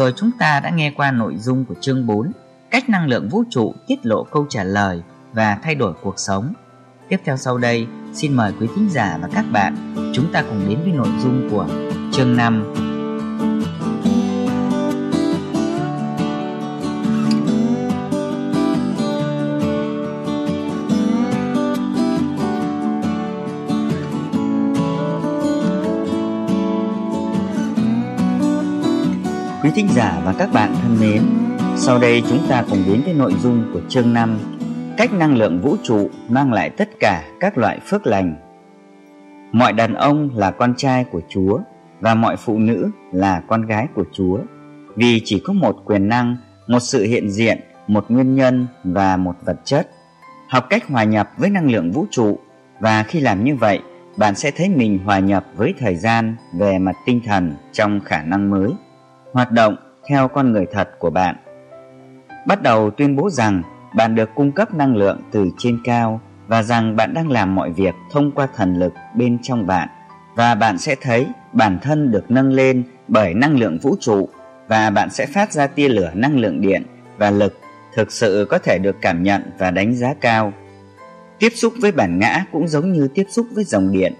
rồi chúng ta đã nghe qua nội dung của chương 4, cách năng lượng vũ trụ tiết lộ câu trả lời và thay đổi cuộc sống. Tiếp theo sau đây, xin mời quý thính giả và các bạn chúng ta cùng đến với nội dung của chương 5 Quý thính giả và các bạn thân mến, sau đây chúng ta cùng đến với nội dung của chương 5 Cách năng lượng vũ trụ mang lại tất cả các loại phước lành. Mọi đàn ông là con trai của Chúa và mọi phụ nữ là con gái của Chúa. Vì chỉ có một quyền năng, một sự hiện diện, một nguyên nhân và một vật chất. Học cách hòa nhập với năng lượng vũ trụ. Và khi làm như vậy bạn sẽ thấy mình hòa nhập với thời gian về mặt tinh thần trong khả năng mới hoạt động theo con người thật của bạn. Bắt đầu tuyên bố rằng bạn được cung cấp năng lượng từ trên cao và rằng bạn đang làm mọi việc thông qua thần lực bên trong bạn và bạn sẽ thấy bản thân được nâng lên bởi năng lượng vũ trụ và bạn sẽ phát ra tia lửa năng lượng điện và lực thực sự có thể được cảm nhận và đánh giá cao. Tiếp xúc với bản ngã cũng giống như tiếp xúc với dòng điện.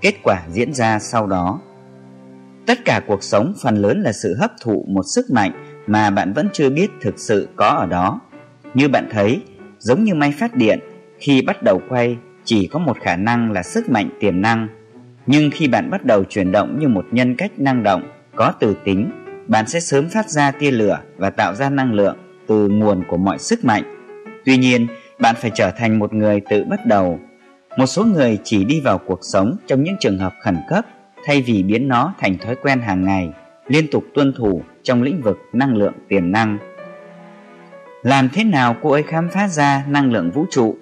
Kết quả diễn ra sau đó Tất cả cuộc sống phần lớn là sự hấp thụ một sức mạnh mà bạn vẫn chưa biết thực sự có ở đó. Như bạn thấy, giống như máy phát điện, khi bắt đầu quay chỉ có một khả năng là sức mạnh tiềm năng. Nhưng khi bạn bắt đầu chuyển động như một nhân cách năng động, có từ tính, bạn sẽ sớm phát ra tia lửa và tạo ra năng lượng từ nguồn của mọi sức mạnh. Tuy nhiên, bạn phải trở thành một người tự bắt đầu. Một số người chỉ đi vào cuộc sống trong những trường hợp khẩn cấp thay vì biến nó thành thói quen hàng ngày, liên tục tuân thủ trong lĩnh vực năng lượng tiềm năng. Làm thế nào cô ấy khám phá ra năng lượng vũ trụ?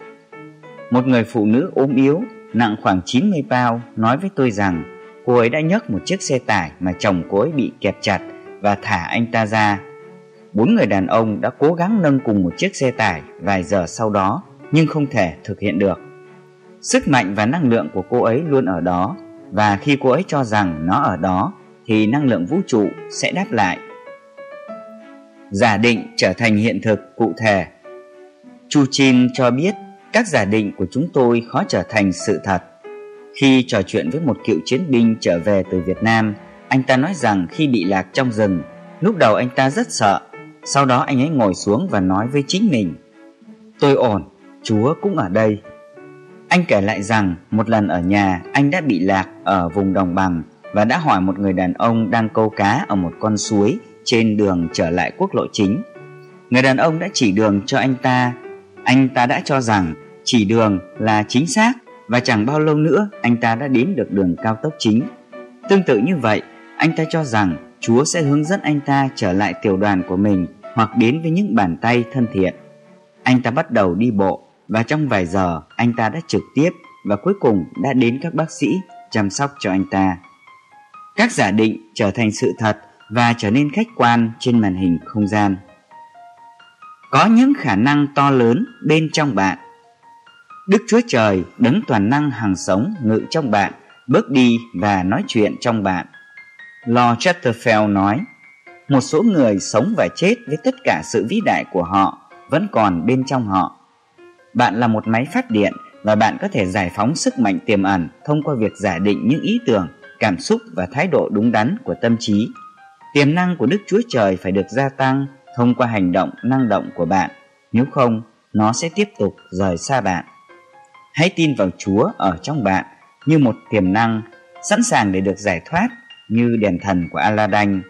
Một người phụ nữ ốm yếu, nặng khoảng 90 bao nói với tôi rằng cô ấy đã nhấc một chiếc xe tải mà chồng cô ấy bị kẹp chặt và thả anh ta ra. Bốn người đàn ông đã cố gắng nâng cùng một chiếc xe tải vài giờ sau đó nhưng không thể thực hiện được. Sức mạnh và năng lượng của cô ấy luôn ở đó và khi cô ấy cho rằng nó ở đó thì năng lượng vũ trụ sẽ đáp lại. Giả định trở thành hiện thực cụ thể. Chu Chin cho biết các giả định của chúng tôi khó trở thành sự thật. Khi trò chuyện với một cựu chiến binh trở về từ Việt Nam, anh ta nói rằng khi bị lạc trong rừng, lúc đầu anh ta rất sợ, sau đó anh ấy ngồi xuống và nói với chính mình Tôi ổn, Chúa cũng ở đây anh kể lại rằng một lần ở nhà anh đã bị lạc ở vùng đồng bằng và đã hỏi một người đàn ông đang câu cá ở một con suối trên đường trở lại quốc lộ chính. Người đàn ông đã chỉ đường cho anh ta. Anh ta đã cho rằng chỉ đường là chính xác và chẳng bao lâu nữa anh ta đã đến được đường cao tốc chính. Tương tự như vậy, anh ta cho rằng Chúa sẽ hướng dẫn anh ta trở lại tiểu đoàn của mình hoặc đến với những bàn tay thân thiện. Anh ta bắt đầu đi bộ và trong vài giờ anh ta đã trực tiếp và cuối cùng đã đến các bác sĩ chăm sóc cho anh ta. Các giả định trở thành sự thật và trở nên khách quan trên màn hình không gian. Có những khả năng to lớn bên trong bạn. Đức Chúa Trời đấng toàn năng hàng sống ngự trong bạn, bước đi và nói chuyện trong bạn. Lord Chesterfield nói, một số người sống và chết với tất cả sự vĩ đại của họ vẫn còn bên trong họ bạn là một máy phát điện và bạn có thể giải phóng sức mạnh tiềm ẩn thông qua việc giả định những ý tưởng, cảm xúc và thái độ đúng đắn của tâm trí. Tiềm năng của Đức Chúa Trời phải được gia tăng thông qua hành động năng động của bạn, nếu không, nó sẽ tiếp tục rời xa bạn. Hãy tin vào Chúa ở trong bạn như một tiềm năng sẵn sàng để được giải thoát như đèn thần của Aladdin.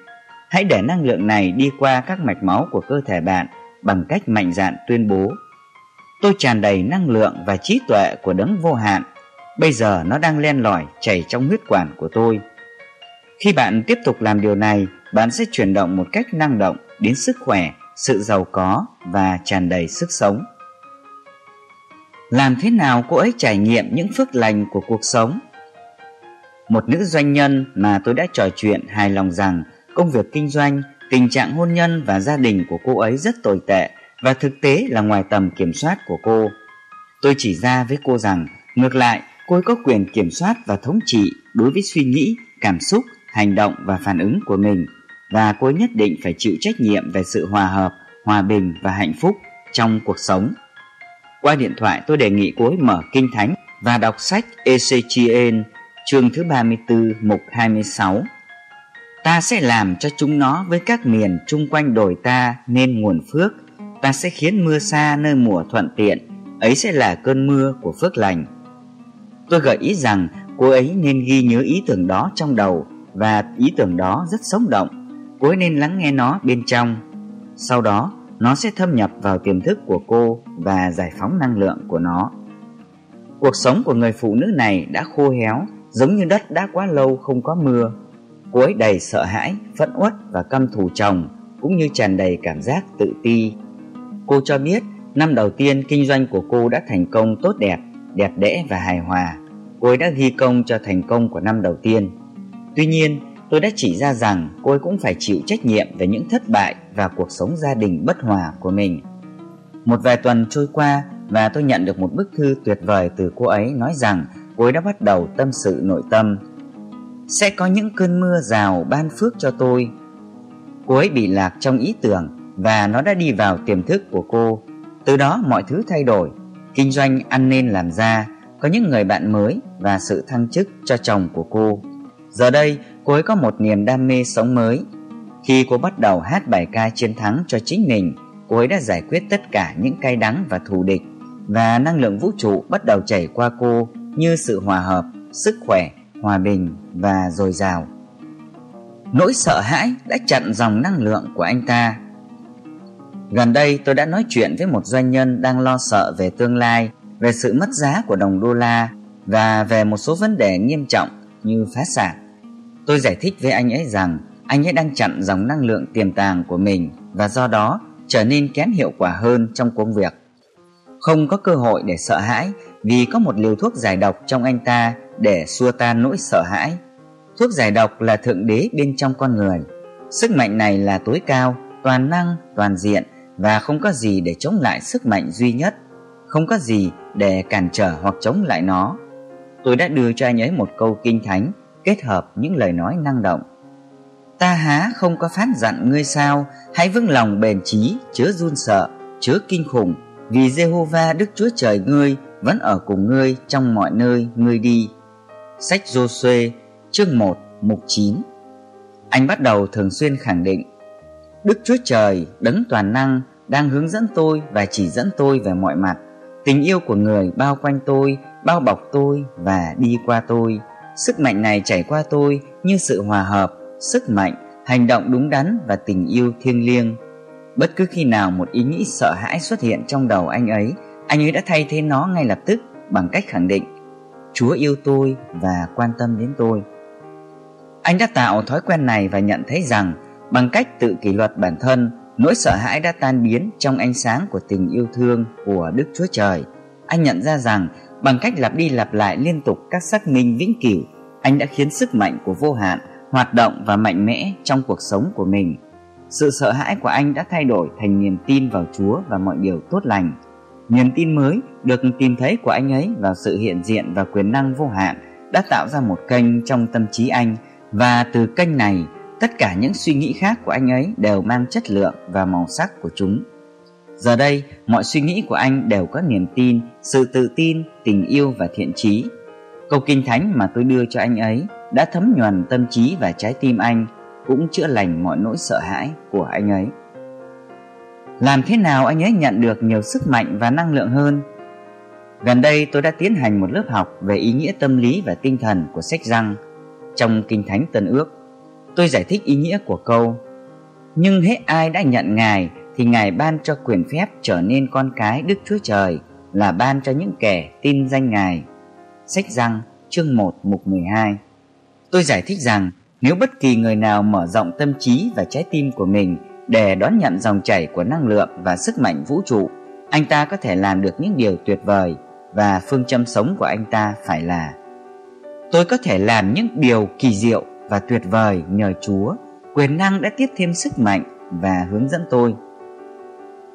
Hãy để năng lượng này đi qua các mạch máu của cơ thể bạn bằng cách mạnh dạn tuyên bố Tôi tràn đầy năng lượng và trí tuệ của đấng vô hạn. Bây giờ nó đang len lỏi chảy trong huyết quản của tôi. Khi bạn tiếp tục làm điều này, bạn sẽ chuyển động một cách năng động đến sức khỏe, sự giàu có và tràn đầy sức sống. Làm thế nào cô ấy trải nghiệm những phước lành của cuộc sống? Một nữ doanh nhân mà tôi đã trò chuyện hài lòng rằng công việc kinh doanh, tình trạng hôn nhân và gia đình của cô ấy rất tồi tệ và thực tế là ngoài tầm kiểm soát của cô. Tôi chỉ ra với cô rằng, ngược lại, cô ấy có quyền kiểm soát và thống trị đối với suy nghĩ, cảm xúc, hành động và phản ứng của mình. và cô ấy nhất định phải chịu trách nhiệm về sự hòa hợp, hòa bình và hạnh phúc trong cuộc sống. Qua điện thoại tôi đề nghị cô ấy mở kinh thánh và đọc sách Ezechiel chương thứ 34 mục 26. Ta sẽ làm cho chúng nó với các miền chung quanh đồi ta nên nguồn phước, ta sẽ khiến mưa xa nơi mùa thuận tiện, ấy sẽ là cơn mưa của phước lành. Tôi gợi ý rằng cô ấy nên ghi nhớ ý tưởng đó trong đầu và ý tưởng đó rất sống động. Cô ấy nên lắng nghe nó bên trong. Sau đó, nó sẽ thâm nhập vào tiềm thức của cô và giải phóng năng lượng của nó. Cuộc sống của người phụ nữ này đã khô héo, giống như đất đã quá lâu không có mưa. Cô ấy đầy sợ hãi, phẫn uất và căm thù chồng, cũng như tràn đầy cảm giác tự ti. Cô cho biết năm đầu tiên kinh doanh của cô đã thành công tốt đẹp, đẹp đẽ và hài hòa. Cô ấy đã ghi công cho thành công của năm đầu tiên. Tuy nhiên, tôi đã chỉ ra rằng cô ấy cũng phải chịu trách nhiệm về những thất bại và cuộc sống gia đình bất hòa của mình. Một vài tuần trôi qua và tôi nhận được một bức thư tuyệt vời từ cô ấy nói rằng cô ấy đã bắt đầu tâm sự nội tâm. Sẽ có những cơn mưa rào ban phước cho tôi. Cô ấy bị lạc trong ý tưởng và nó đã đi vào tiềm thức của cô. Từ đó mọi thứ thay đổi, kinh doanh ăn nên làm ra, có những người bạn mới và sự thăng chức cho chồng của cô. Giờ đây, cô ấy có một niềm đam mê sống mới. Khi cô bắt đầu hát bài ca chiến thắng cho chính mình, cô ấy đã giải quyết tất cả những cay đắng và thù địch và năng lượng vũ trụ bắt đầu chảy qua cô như sự hòa hợp, sức khỏe, hòa bình và dồi dào. Nỗi sợ hãi đã chặn dòng năng lượng của anh ta. Gần đây tôi đã nói chuyện với một doanh nhân đang lo sợ về tương lai, về sự mất giá của đồng đô la và về một số vấn đề nghiêm trọng như phá sản. Tôi giải thích với anh ấy rằng anh ấy đang chặn dòng năng lượng tiềm tàng của mình và do đó trở nên kém hiệu quả hơn trong công việc. Không có cơ hội để sợ hãi vì có một liều thuốc giải độc trong anh ta để xua tan nỗi sợ hãi. Thuốc giải độc là thượng đế bên trong con người. Sức mạnh này là tối cao, toàn năng, toàn diện và không có gì để chống lại sức mạnh duy nhất. Không có gì để cản trở hoặc chống lại nó. Tôi đã đưa cho anh ấy một câu kinh thánh kết hợp những lời nói năng động. Ta há không có phán dặn ngươi sao, hãy vững lòng bền trí, chớ run sợ, chớ kinh khủng, vì Jehovah Đức Chúa Trời ngươi vẫn ở cùng ngươi trong mọi nơi ngươi đi. Sách Josué chương 1 mục 9 Anh bắt đầu thường xuyên khẳng định Đức Chúa Trời đấng toàn năng đang hướng dẫn tôi và chỉ dẫn tôi về mọi mặt. Tình yêu của người bao quanh tôi, bao bọc tôi và đi qua tôi. Sức mạnh này chảy qua tôi như sự hòa hợp, sức mạnh, hành động đúng đắn và tình yêu thiêng liêng. Bất cứ khi nào một ý nghĩ sợ hãi xuất hiện trong đầu anh ấy, anh ấy đã thay thế nó ngay lập tức bằng cách khẳng định Chúa yêu tôi và quan tâm đến tôi. Anh đã tạo thói quen này và nhận thấy rằng bằng cách tự kỷ luật bản thân, nỗi sợ hãi đã tan biến trong ánh sáng của tình yêu thương của Đức Chúa Trời. Anh nhận ra rằng bằng cách lặp đi lặp lại liên tục các xác minh vĩnh cửu, anh đã khiến sức mạnh của vô hạn hoạt động và mạnh mẽ trong cuộc sống của mình. Sự sợ hãi của anh đã thay đổi thành niềm tin vào Chúa và mọi điều tốt lành. Niềm tin mới được tìm thấy của anh ấy vào sự hiện diện và quyền năng vô hạn đã tạo ra một kênh trong tâm trí anh và từ kênh này tất cả những suy nghĩ khác của anh ấy đều mang chất lượng và màu sắc của chúng. Giờ đây, mọi suy nghĩ của anh đều có niềm tin, sự tự tin, tình yêu và thiện trí. Câu kinh thánh mà tôi đưa cho anh ấy đã thấm nhuần tâm trí và trái tim anh, cũng chữa lành mọi nỗi sợ hãi của anh ấy. Làm thế nào anh ấy nhận được nhiều sức mạnh và năng lượng hơn? Gần đây tôi đã tiến hành một lớp học về ý nghĩa tâm lý và tinh thần của sách răng trong Kinh Thánh Tân Ước. Tôi giải thích ý nghĩa của câu Nhưng hết ai đã nhận Ngài thì Ngài ban cho quyền phép trở nên con cái Đức Chúa Trời là ban cho những kẻ tin danh Ngài. Sách răng chương 1 mục 12 Tôi giải thích rằng nếu bất kỳ người nào mở rộng tâm trí và trái tim của mình để đón nhận dòng chảy của năng lượng và sức mạnh vũ trụ, anh ta có thể làm được những điều tuyệt vời và phương châm sống của anh ta phải là Tôi có thể làm những điều kỳ diệu và tuyệt vời nhờ Chúa, quyền năng đã tiếp thêm sức mạnh và hướng dẫn tôi.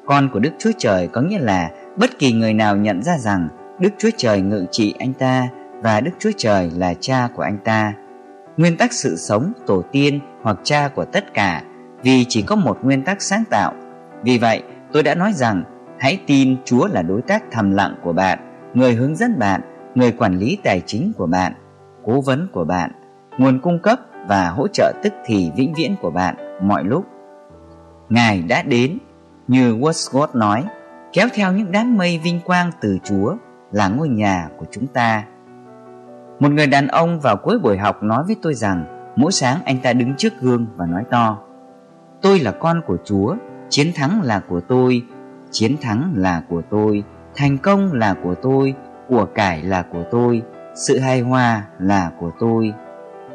Con của Đức Chúa Trời có nghĩa là bất kỳ người nào nhận ra rằng Đức Chúa Trời ngự trị anh ta và Đức Chúa Trời là cha của anh ta. Nguyên tắc sự sống, tổ tiên hoặc cha của tất cả vì chỉ có một nguyên tắc sáng tạo. Vì vậy, tôi đã nói rằng hãy tin Chúa là đối tác thầm lặng của bạn, người hướng dẫn bạn, người quản lý tài chính của bạn, cố vấn của bạn, nguồn cung cấp và hỗ trợ tức thì vĩnh viễn của bạn mọi lúc. Ngài đã đến, như Wordsworth nói, kéo theo những đám mây vinh quang từ Chúa là ngôi nhà của chúng ta. Một người đàn ông vào cuối buổi học nói với tôi rằng mỗi sáng anh ta đứng trước gương và nói to Tôi là con của Chúa, chiến thắng là của tôi, chiến thắng là của tôi, thành công là của tôi, của cải là của tôi, sự hài hòa là của tôi.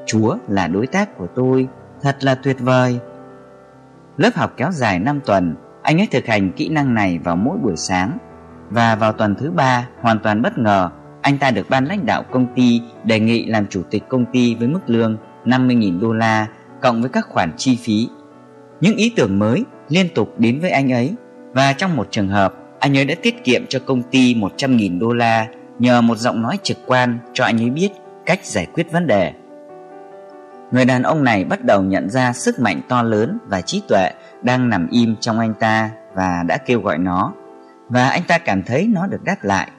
Chúa là đối tác của tôi, thật là tuyệt vời. Lớp học kéo dài 5 tuần, anh ấy thực hành kỹ năng này vào mỗi buổi sáng. Và vào tuần thứ ba, hoàn toàn bất ngờ, anh ta được ban lãnh đạo công ty đề nghị làm chủ tịch công ty với mức lương 50.000 đô la cộng với các khoản chi phí. Những ý tưởng mới liên tục đến với anh ấy và trong một trường hợp, anh ấy đã tiết kiệm cho công ty 100.000 đô la nhờ một giọng nói trực quan cho anh ấy biết cách giải quyết vấn đề. Người đàn ông này bắt đầu nhận ra sức mạnh to lớn và trí tuệ đang nằm im trong anh ta và đã kêu gọi nó. Và anh ta cảm thấy nó được đáp lại.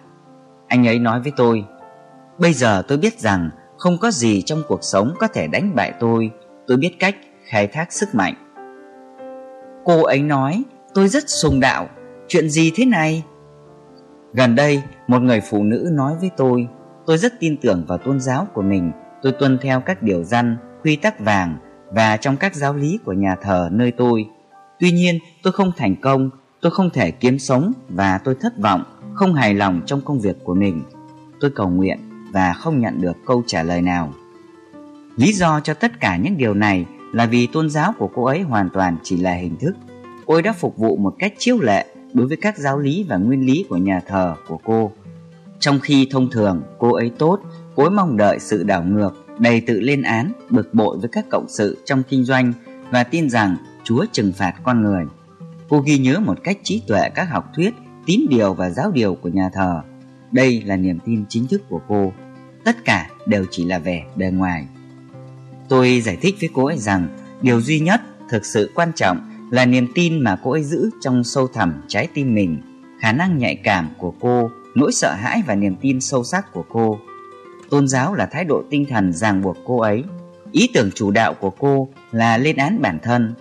Anh ấy nói với tôi, Bây giờ tôi biết rằng không có gì trong cuộc sống có thể đánh bại tôi. Tôi biết cách khai thác sức mạnh. Cô ấy nói, tôi rất sùng đạo. Chuyện gì thế này? Gần đây, một người phụ nữ nói với tôi, tôi rất tin tưởng vào tôn giáo của mình. Tôi tuân theo các điều răn quy tắc vàng và trong các giáo lý của nhà thờ nơi tôi. Tuy nhiên, tôi không thành công, tôi không thể kiếm sống và tôi thất vọng, không hài lòng trong công việc của mình. Tôi cầu nguyện và không nhận được câu trả lời nào. Lý do cho tất cả những điều này là vì tôn giáo của cô ấy hoàn toàn chỉ là hình thức. Cô ấy đã phục vụ một cách chiếu lệ đối với các giáo lý và nguyên lý của nhà thờ của cô. Trong khi thông thường cô ấy tốt, cô ấy mong đợi sự đảo ngược đầy tự lên án, bực bội với các cộng sự trong kinh doanh và tin rằng Chúa trừng phạt con người. Cô ghi nhớ một cách trí tuệ các học thuyết, tín điều và giáo điều của nhà thờ. Đây là niềm tin chính thức của cô. Tất cả đều chỉ là vẻ bề ngoài. Tôi giải thích với cô ấy rằng điều duy nhất thực sự quan trọng là niềm tin mà cô ấy giữ trong sâu thẳm trái tim mình, khả năng nhạy cảm của cô, nỗi sợ hãi và niềm tin sâu sắc của cô tôn giáo là thái độ tinh thần ràng buộc cô ấy. Ý tưởng chủ đạo của cô là lên án bản thân.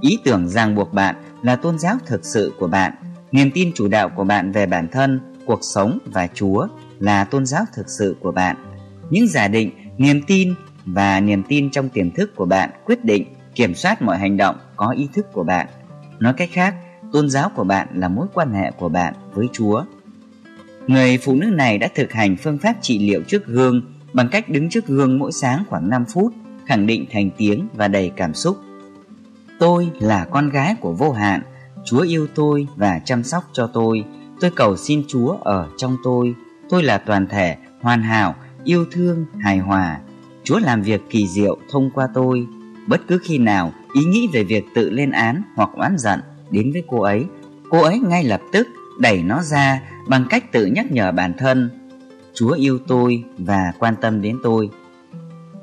Ý tưởng ràng buộc bạn là tôn giáo thực sự của bạn. Niềm tin chủ đạo của bạn về bản thân, cuộc sống và chúa là tôn giáo thực sự của bạn. Những giả định, niềm tin và niềm tin trong tiềm thức của bạn quyết định, kiểm soát mọi hành động có ý thức của bạn. Nói cách khác, tôn giáo của bạn là mối quan hệ của bạn với chúa. Người phụ nữ này đã thực hành phương pháp trị liệu trước gương bằng cách đứng trước gương mỗi sáng khoảng 5 phút, khẳng định thành tiếng và đầy cảm xúc. Tôi là con gái của vô hạn, Chúa yêu tôi và chăm sóc cho tôi. Tôi cầu xin Chúa ở trong tôi. Tôi là toàn thể, hoàn hảo, yêu thương, hài hòa. Chúa làm việc kỳ diệu thông qua tôi. Bất cứ khi nào ý nghĩ về việc tự lên án hoặc oán giận đến với cô ấy, cô ấy ngay lập tức đẩy nó ra bằng cách tự nhắc nhở bản thân Chúa yêu tôi và quan tâm đến tôi.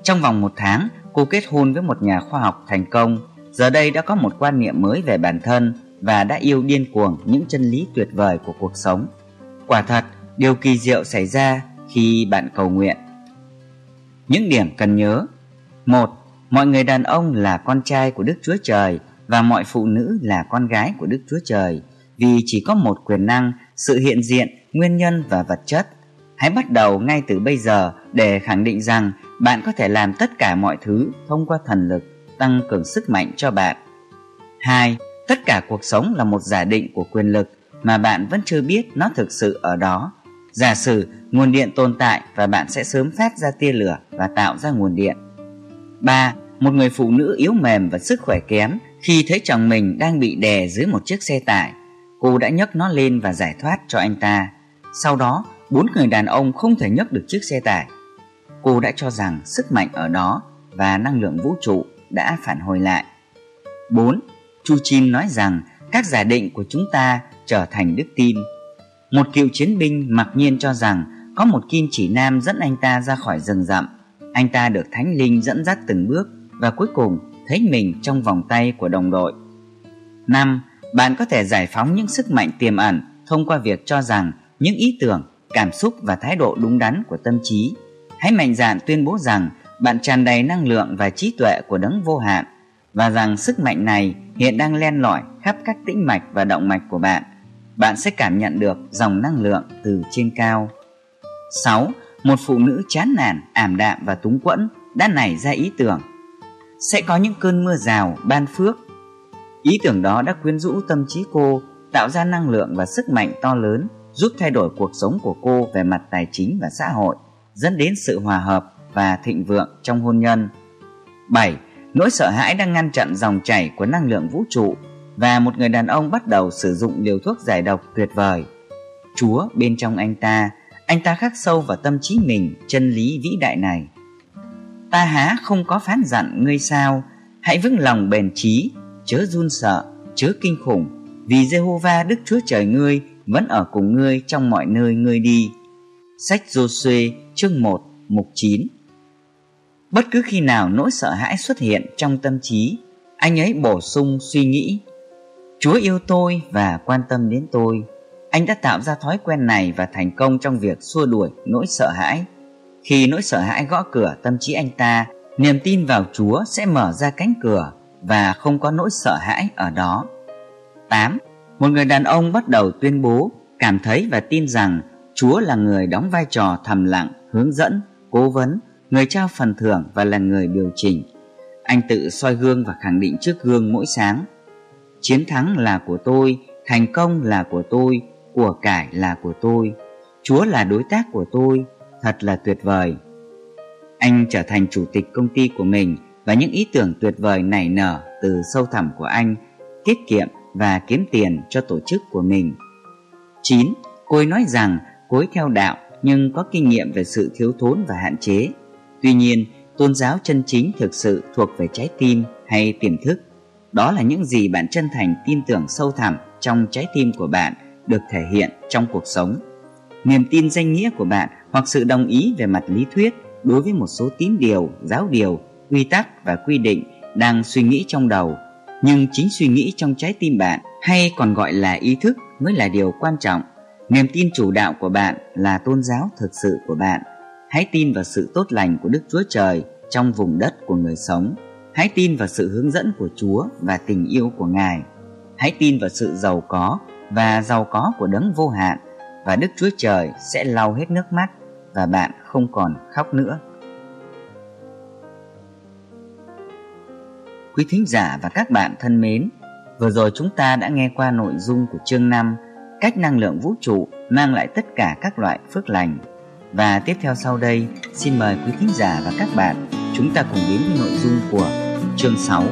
Trong vòng một tháng, cô kết hôn với một nhà khoa học thành công. Giờ đây đã có một quan niệm mới về bản thân và đã yêu điên cuồng những chân lý tuyệt vời của cuộc sống. Quả thật, điều kỳ diệu xảy ra khi bạn cầu nguyện. Những điểm cần nhớ một Mọi người đàn ông là con trai của Đức Chúa Trời và mọi phụ nữ là con gái của Đức Chúa Trời vì chỉ có một quyền năng, sự hiện diện, nguyên nhân và vật chất. Hãy bắt đầu ngay từ bây giờ để khẳng định rằng bạn có thể làm tất cả mọi thứ thông qua thần lực, tăng cường sức mạnh cho bạn. 2. Tất cả cuộc sống là một giả định của quyền lực mà bạn vẫn chưa biết nó thực sự ở đó. Giả sử nguồn điện tồn tại và bạn sẽ sớm phát ra tia lửa và tạo ra nguồn điện. 3. Một người phụ nữ yếu mềm và sức khỏe kém khi thấy chồng mình đang bị đè dưới một chiếc xe tải Cô đã nhấc nó lên và giải thoát cho anh ta. Sau đó, bốn người đàn ông không thể nhấc được chiếc xe tải. Cô đã cho rằng sức mạnh ở đó và năng lượng vũ trụ đã phản hồi lại. 4. Chu Chin nói rằng các giả định của chúng ta trở thành đức tin. Một cựu chiến binh mặc nhiên cho rằng có một kim chỉ nam dẫn anh ta ra khỏi rừng rậm. Anh ta được thánh linh dẫn dắt từng bước và cuối cùng thấy mình trong vòng tay của đồng đội. 5. Bạn có thể giải phóng những sức mạnh tiềm ẩn thông qua việc cho rằng những ý tưởng, cảm xúc và thái độ đúng đắn của tâm trí. Hãy mạnh dạn tuyên bố rằng bạn tràn đầy năng lượng và trí tuệ của đấng vô hạn và rằng sức mạnh này hiện đang len lỏi khắp các tĩnh mạch và động mạch của bạn. Bạn sẽ cảm nhận được dòng năng lượng từ trên cao. 6. Một phụ nữ chán nản, ảm đạm và túng quẫn đã nảy ra ý tưởng sẽ có những cơn mưa rào ban phước. Ý tưởng đó đã quyến rũ tâm trí cô, tạo ra năng lượng và sức mạnh to lớn, giúp thay đổi cuộc sống của cô về mặt tài chính và xã hội, dẫn đến sự hòa hợp và thịnh vượng trong hôn nhân. 7. Nỗi sợ hãi đang ngăn chặn dòng chảy của năng lượng vũ trụ và một người đàn ông bắt đầu sử dụng liều thuốc giải độc tuyệt vời. Chúa bên trong anh ta, anh ta khắc sâu vào tâm trí mình chân lý vĩ đại này. Ta há không có phán dặn ngươi sao, hãy vững lòng bền trí, chớ run sợ, chớ kinh khủng, vì Jehovah Đức Chúa Trời ngươi vẫn ở cùng ngươi trong mọi nơi ngươi đi. Sách Joshua chương 1 mục 9 Bất cứ khi nào nỗi sợ hãi xuất hiện trong tâm trí, anh ấy bổ sung suy nghĩ. Chúa yêu tôi và quan tâm đến tôi. Anh đã tạo ra thói quen này và thành công trong việc xua đuổi nỗi sợ hãi. Khi nỗi sợ hãi gõ cửa tâm trí anh ta, niềm tin vào Chúa sẽ mở ra cánh cửa và không có nỗi sợ hãi ở đó. 8. Một người đàn ông bắt đầu tuyên bố, cảm thấy và tin rằng Chúa là người đóng vai trò thầm lặng, hướng dẫn, cố vấn người trao phần thưởng và là người điều chỉnh. Anh tự soi gương và khẳng định trước gương mỗi sáng. Chiến thắng là của tôi, thành công là của tôi, của cải là của tôi. Chúa là đối tác của tôi, thật là tuyệt vời. Anh trở thành chủ tịch công ty của mình và những ý tưởng tuyệt vời nảy nở từ sâu thẳm của anh, tiết kiệm và kiếm tiền cho tổ chức của mình. 9. Cô ấy nói rằng cô ấy theo đạo nhưng có kinh nghiệm về sự thiếu thốn và hạn chế. Tuy nhiên, tôn giáo chân chính thực sự thuộc về trái tim hay tiềm thức. Đó là những gì bạn chân thành tin tưởng sâu thẳm trong trái tim của bạn được thể hiện trong cuộc sống. Niềm tin danh nghĩa của bạn hoặc sự đồng ý về mặt lý thuyết đối với một số tín điều, giáo điều, quy tắc và quy định đang suy nghĩ trong đầu, nhưng chính suy nghĩ trong trái tim bạn hay còn gọi là ý thức mới là điều quan trọng. Niềm tin chủ đạo của bạn là tôn giáo thực sự của bạn Hãy tin vào sự tốt lành của Đức Chúa Trời trong vùng đất của người sống. Hãy tin vào sự hướng dẫn của Chúa và tình yêu của Ngài. Hãy tin vào sự giàu có và giàu có của đấng vô hạn và Đức Chúa Trời sẽ lau hết nước mắt và bạn không còn khóc nữa. Quý thính giả và các bạn thân mến, vừa rồi chúng ta đã nghe qua nội dung của chương 5 Cách năng lượng vũ trụ mang lại tất cả các loại phước lành và tiếp theo sau đây, xin mời quý thính giả và các bạn chúng ta cùng đến với nội dung của chương 6.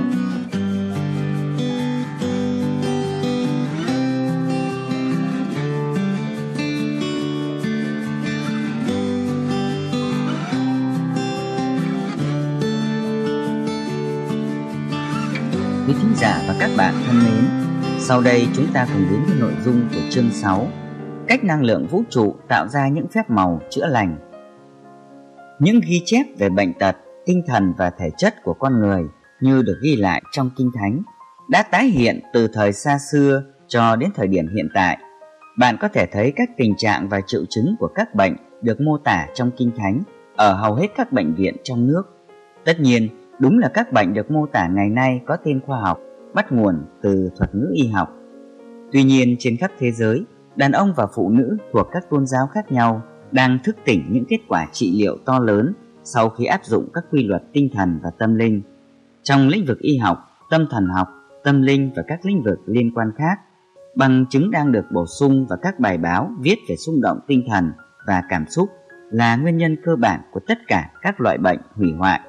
Thân mến, sau đây chúng ta cùng đến với nội dung của chương 6 cách năng lượng vũ trụ tạo ra những phép màu chữa lành. Những ghi chép về bệnh tật, tinh thần và thể chất của con người như được ghi lại trong Kinh Thánh đã tái hiện từ thời xa xưa cho đến thời điểm hiện tại. Bạn có thể thấy các tình trạng và triệu chứng của các bệnh được mô tả trong Kinh Thánh ở hầu hết các bệnh viện trong nước. Tất nhiên, đúng là các bệnh được mô tả ngày nay có tên khoa học, bắt nguồn từ thuật ngữ y học. Tuy nhiên, trên khắp thế giới, đàn ông và phụ nữ thuộc các tôn giáo khác nhau đang thức tỉnh những kết quả trị liệu to lớn sau khi áp dụng các quy luật tinh thần và tâm linh. Trong lĩnh vực y học, tâm thần học, tâm linh và các lĩnh vực liên quan khác, bằng chứng đang được bổ sung và các bài báo viết về xung động tinh thần và cảm xúc là nguyên nhân cơ bản của tất cả các loại bệnh hủy hoại.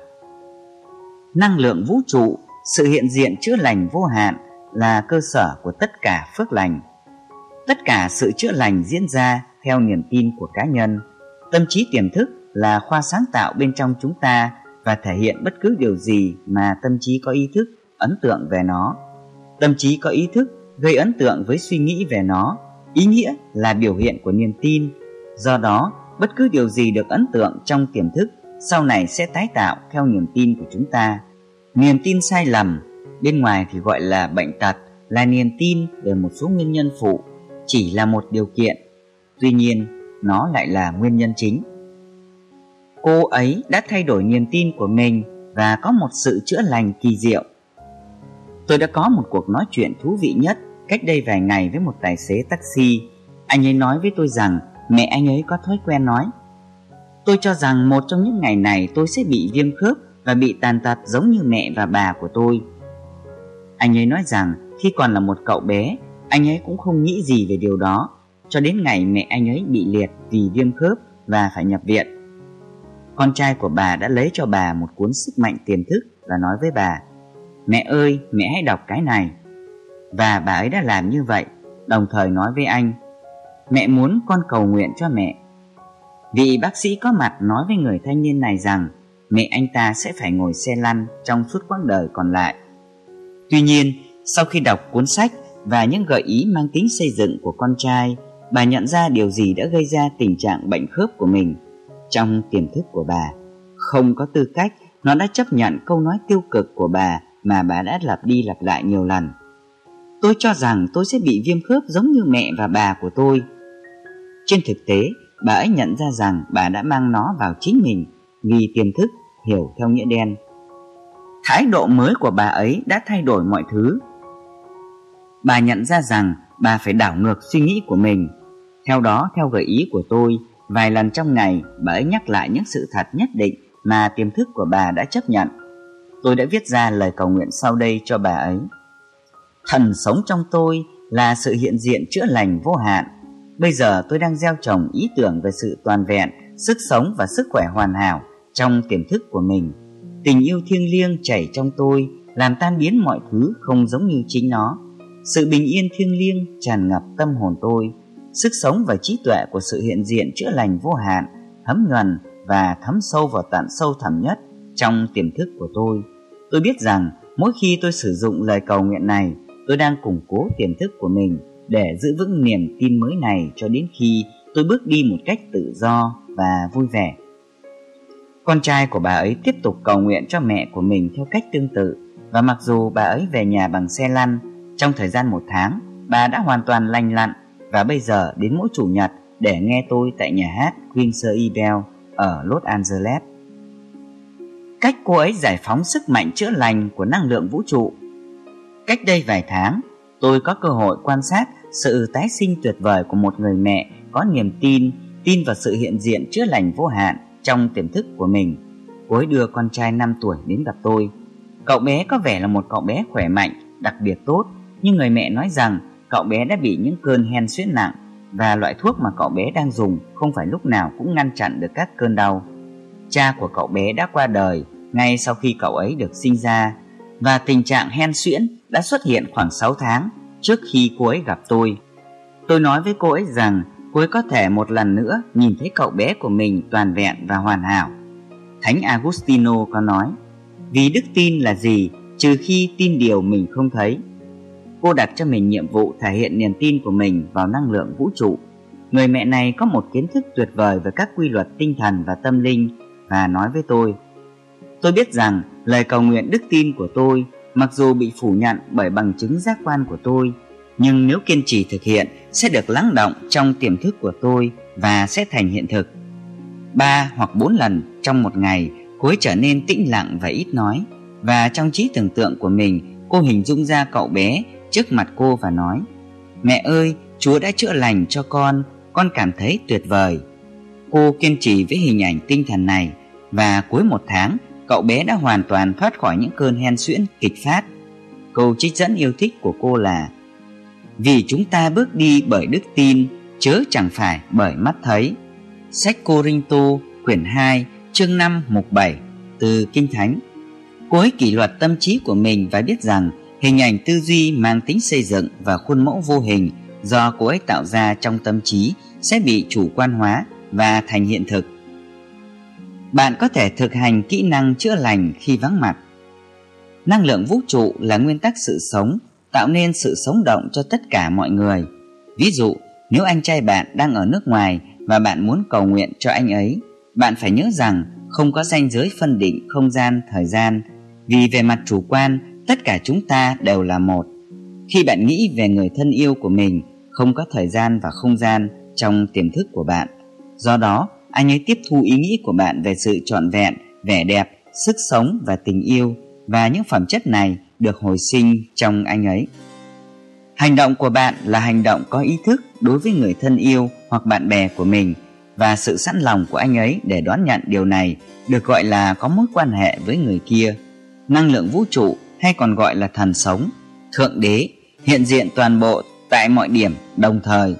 Năng lượng vũ trụ, sự hiện diện chữa lành vô hạn là cơ sở của tất cả phước lành Tất cả sự chữa lành diễn ra theo niềm tin của cá nhân. Tâm trí tiềm thức là khoa sáng tạo bên trong chúng ta và thể hiện bất cứ điều gì mà tâm trí có ý thức ấn tượng về nó. Tâm trí có ý thức gây ấn tượng với suy nghĩ về nó, ý nghĩa là biểu hiện của niềm tin. Do đó, bất cứ điều gì được ấn tượng trong tiềm thức sau này sẽ tái tạo theo niềm tin của chúng ta. Niềm tin sai lầm, bên ngoài thì gọi là bệnh tật, là niềm tin về một số nguyên nhân phụ, chỉ là một điều kiện. Tuy nhiên, nó lại là nguyên nhân chính. Cô ấy đã thay đổi niềm tin của mình và có một sự chữa lành kỳ diệu. Tôi đã có một cuộc nói chuyện thú vị nhất cách đây vài ngày với một tài xế taxi. Anh ấy nói với tôi rằng mẹ anh ấy có thói quen nói Tôi cho rằng một trong những ngày này tôi sẽ bị viêm khớp và bị tàn tật giống như mẹ và bà của tôi. Anh ấy nói rằng khi còn là một cậu bé, anh ấy cũng không nghĩ gì về điều đó, cho đến ngày mẹ anh ấy bị liệt vì viêm khớp và phải nhập viện. Con trai của bà đã lấy cho bà một cuốn sức mạnh tiềm thức và nói với bà, Mẹ ơi, mẹ hãy đọc cái này. Và bà ấy đã làm như vậy, đồng thời nói với anh, Mẹ muốn con cầu nguyện cho mẹ Vị bác sĩ có mặt nói với người thanh niên này rằng mẹ anh ta sẽ phải ngồi xe lăn trong suốt quãng đời còn lại. Tuy nhiên, sau khi đọc cuốn sách và những gợi ý mang tính xây dựng của con trai, bà nhận ra điều gì đã gây ra tình trạng bệnh khớp của mình. Trong tiềm thức của bà, không có tư cách, nó đã chấp nhận câu nói tiêu cực của bà mà bà đã lặp đi lặp lại nhiều lần. Tôi cho rằng tôi sẽ bị viêm khớp giống như mẹ và bà của tôi. Trên thực tế, bà ấy nhận ra rằng bà đã mang nó vào chính mình vì tiềm thức hiểu theo nghĩa đen. Thái độ mới của bà ấy đã thay đổi mọi thứ. Bà nhận ra rằng bà phải đảo ngược suy nghĩ của mình. Theo đó, theo gợi ý của tôi, vài lần trong ngày bà ấy nhắc lại những sự thật nhất định mà tiềm thức của bà đã chấp nhận. Tôi đã viết ra lời cầu nguyện sau đây cho bà ấy. Thần sống trong tôi là sự hiện diện chữa lành vô hạn Bây giờ tôi đang gieo trồng ý tưởng về sự toàn vẹn, sức sống và sức khỏe hoàn hảo trong tiềm thức của mình. Tình yêu thiêng liêng chảy trong tôi, làm tan biến mọi thứ không giống như chính nó. Sự bình yên thiêng liêng tràn ngập tâm hồn tôi. Sức sống và trí tuệ của sự hiện diện chữa lành vô hạn, thấm nhuần và thấm sâu vào tận sâu thẳm nhất trong tiềm thức của tôi. Tôi biết rằng mỗi khi tôi sử dụng lời cầu nguyện này, tôi đang củng cố tiềm thức của mình để giữ vững niềm tin mới này cho đến khi tôi bước đi một cách tự do và vui vẻ. Con trai của bà ấy tiếp tục cầu nguyện cho mẹ của mình theo cách tương tự. Và mặc dù bà ấy về nhà bằng xe lăn, trong thời gian một tháng, bà đã hoàn toàn lành lặn. Và bây giờ đến mỗi chủ nhật để nghe tôi tại nhà hát Windsor Sir Ebel ở Los Angeles. Cách cô ấy giải phóng sức mạnh chữa lành của năng lượng vũ trụ. Cách đây vài tháng, tôi có cơ hội quan sát sự tái sinh tuyệt vời của một người mẹ có niềm tin, tin vào sự hiện diện chữa lành vô hạn trong tiềm thức của mình. Cô ấy đưa con trai 5 tuổi đến gặp tôi. Cậu bé có vẻ là một cậu bé khỏe mạnh, đặc biệt tốt, nhưng người mẹ nói rằng cậu bé đã bị những cơn hen suyễn nặng và loại thuốc mà cậu bé đang dùng không phải lúc nào cũng ngăn chặn được các cơn đau. Cha của cậu bé đã qua đời ngay sau khi cậu ấy được sinh ra và tình trạng hen suyễn đã xuất hiện khoảng 6 tháng trước khi cô ấy gặp tôi. Tôi nói với cô ấy rằng cuối có thể một lần nữa nhìn thấy cậu bé của mình toàn vẹn và hoàn hảo. Thánh Agustino có nói, vì đức tin là gì trừ khi tin điều mình không thấy. Cô đặt cho mình nhiệm vụ thể hiện niềm tin của mình vào năng lượng vũ trụ. Người mẹ này có một kiến thức tuyệt vời về các quy luật tinh thần và tâm linh và nói với tôi Tôi biết rằng lời cầu nguyện đức tin của tôi mặc dù bị phủ nhận bởi bằng chứng giác quan của tôi nhưng nếu kiên trì thực hiện, sẽ được lắng động trong tiềm thức của tôi và sẽ thành hiện thực. Ba hoặc bốn lần trong một ngày, cô ấy trở nên tĩnh lặng và ít nói. Và trong trí tưởng tượng của mình, cô hình dung ra cậu bé trước mặt cô và nói, mẹ ơi, chúa đã chữa lành cho con con cảm thấy tuyệt vời. Cô kiên trì với hình ảnh tinh thần này và cuối một tháng, cậu bé đã hoàn toàn thoát khỏi những cơn hen suyễn kịch phát. Câu trích dẫn yêu thích của cô là vì chúng ta bước đi bởi đức tin, chớ chẳng phải bởi mắt thấy. Sách Cô Tô, quyển 2, chương 5, mục 7, từ Kinh Thánh. Cô ấy kỷ luật tâm trí của mình và biết rằng hình ảnh tư duy mang tính xây dựng và khuôn mẫu vô hình do cô ấy tạo ra trong tâm trí sẽ bị chủ quan hóa và thành hiện thực bạn có thể thực hành kỹ năng chữa lành khi vắng mặt. Năng lượng vũ trụ là nguyên tắc sự sống, tạo nên sự sống động cho tất cả mọi người. Ví dụ, nếu anh trai bạn đang ở nước ngoài và bạn muốn cầu nguyện cho anh ấy, bạn phải nhớ rằng không có ranh giới phân định không gian, thời gian. vì về mặt chủ quan tất cả chúng ta đều là một khi bạn nghĩ về người thân yêu của mình không có thời gian và không gian trong tiềm thức của bạn do đó anh ấy tiếp thu ý nghĩ của bạn về sự trọn vẹn vẻ đẹp sức sống và tình yêu và những phẩm chất này được hồi sinh trong anh ấy. Hành động của bạn là hành động có ý thức đối với người thân yêu hoặc bạn bè của mình, và sự sẵn lòng của anh ấy để đón nhận điều này được gọi là có mối quan hệ với người kia. Năng lượng vũ trụ, hay còn gọi là thần sống, thượng đế, hiện diện toàn bộ tại mọi điểm, đồng thời.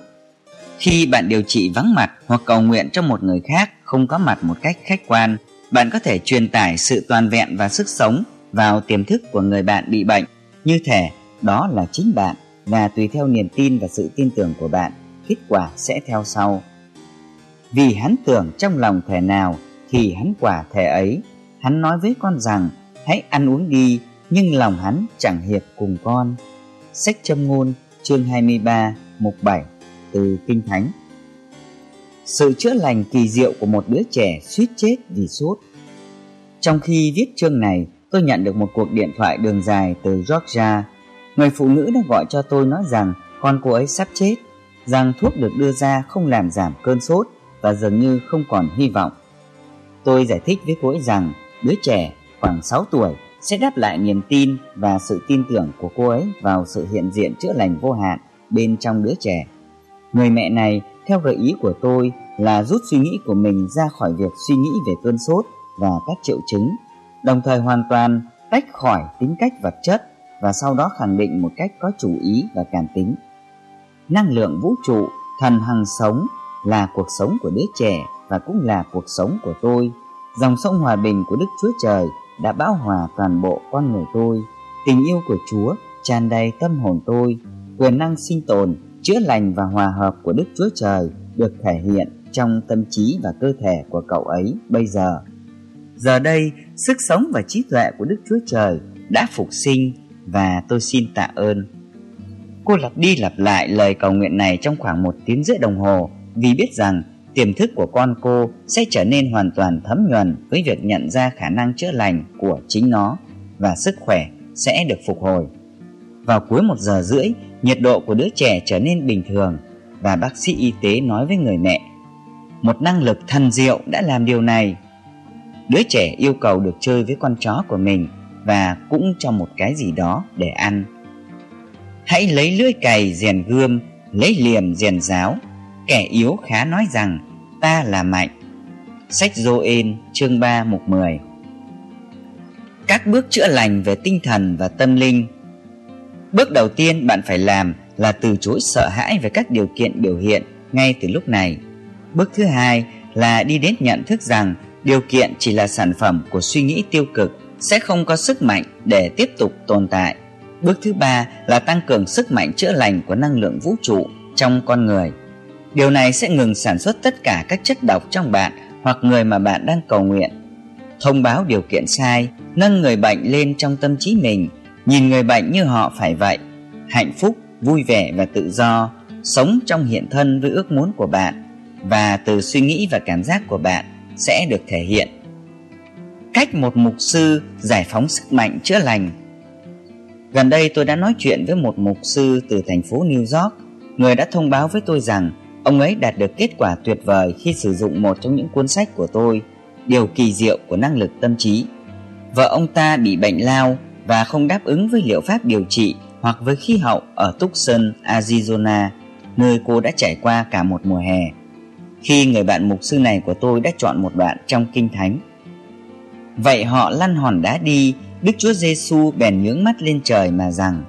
Khi bạn điều trị vắng mặt hoặc cầu nguyện cho một người khác không có mặt một cách khách quan, bạn có thể truyền tải sự toàn vẹn và sức sống vào tiềm thức của người bạn bị bệnh. Như thể đó là chính bạn và tùy theo niềm tin và sự tin tưởng của bạn, kết quả sẽ theo sau. Vì hắn tưởng trong lòng thể nào thì hắn quả thể ấy. Hắn nói với con rằng, hãy ăn uống đi, nhưng lòng hắn chẳng hiệp cùng con. Sách châm ngôn, chương 23 mục 7 từ kinh thánh. Sự chữa lành kỳ diệu của một đứa trẻ suýt chết vì sốt. Trong khi viết chương này tôi nhận được một cuộc điện thoại đường dài từ Georgia. Người phụ nữ đã gọi cho tôi nói rằng con cô ấy sắp chết, rằng thuốc được đưa ra không làm giảm cơn sốt và dường như không còn hy vọng. Tôi giải thích với cô ấy rằng đứa trẻ khoảng 6 tuổi sẽ đáp lại niềm tin và sự tin tưởng của cô ấy vào sự hiện diện chữa lành vô hạn bên trong đứa trẻ. Người mẹ này, theo gợi ý của tôi, là rút suy nghĩ của mình ra khỏi việc suy nghĩ về cơn sốt và các triệu chứng đồng thời hoàn toàn tách khỏi tính cách vật chất và sau đó khẳng định một cách có chủ ý và cảm tính. Năng lượng vũ trụ, thần hằng sống là cuộc sống của đứa trẻ và cũng là cuộc sống của tôi. Dòng sông hòa bình của Đức Chúa Trời đã bão hòa toàn bộ con người tôi. Tình yêu của Chúa tràn đầy tâm hồn tôi. Quyền năng sinh tồn, chữa lành và hòa hợp của Đức Chúa Trời được thể hiện trong tâm trí và cơ thể của cậu ấy bây giờ Giờ đây, sức sống và trí tuệ của Đức Chúa Trời đã phục sinh và tôi xin tạ ơn. Cô lặp đi lặp lại lời cầu nguyện này trong khoảng một tiếng rưỡi đồng hồ vì biết rằng tiềm thức của con cô sẽ trở nên hoàn toàn thấm nhuần với việc nhận ra khả năng chữa lành của chính nó và sức khỏe sẽ được phục hồi. Vào cuối một giờ rưỡi, nhiệt độ của đứa trẻ trở nên bình thường và bác sĩ y tế nói với người mẹ một năng lực thần diệu đã làm điều này đứa trẻ yêu cầu được chơi với con chó của mình và cũng cho một cái gì đó để ăn. Hãy lấy lưỡi cày rèn gươm, lấy liềm rèn giáo. Kẻ yếu khá nói rằng, ta là mạnh. Sách Joel chương 3 mục 10 các bước chữa lành về tinh thần và tâm linh. Bước đầu tiên bạn phải làm là từ chối sợ hãi về các điều kiện biểu hiện ngay từ lúc này. Bước thứ hai là đi đến nhận thức rằng điều kiện chỉ là sản phẩm của suy nghĩ tiêu cực sẽ không có sức mạnh để tiếp tục tồn tại. Bước thứ ba là tăng cường sức mạnh chữa lành của năng lượng vũ trụ trong con người. Điều này sẽ ngừng sản xuất tất cả các chất độc trong bạn hoặc người mà bạn đang cầu nguyện. Thông báo điều kiện sai, nâng người bệnh lên trong tâm trí mình, nhìn người bệnh như họ phải vậy. Hạnh phúc, vui vẻ và tự do, sống trong hiện thân với ước muốn của bạn và từ suy nghĩ và cảm giác của bạn sẽ được thể hiện. Cách một mục sư giải phóng sức mạnh chữa lành. Gần đây tôi đã nói chuyện với một mục sư từ thành phố new york, người đã thông báo với tôi rằng ông ấy đạt được kết quả tuyệt vời khi sử dụng một trong những cuốn sách của tôi, điều kỳ diệu của năng lực tâm trí. Vợ ông ta bị bệnh lao và không đáp ứng với liệu pháp điều trị hoặc với khí hậu ở tucson, arizona, nơi cô đã trải qua cả một mùa hè khi người bạn mục sư này của tôi đã chọn một đoạn trong kinh thánh. Vậy họ lăn hòn đá đi, Đức Chúa Giêsu bèn nhướng mắt lên trời mà rằng: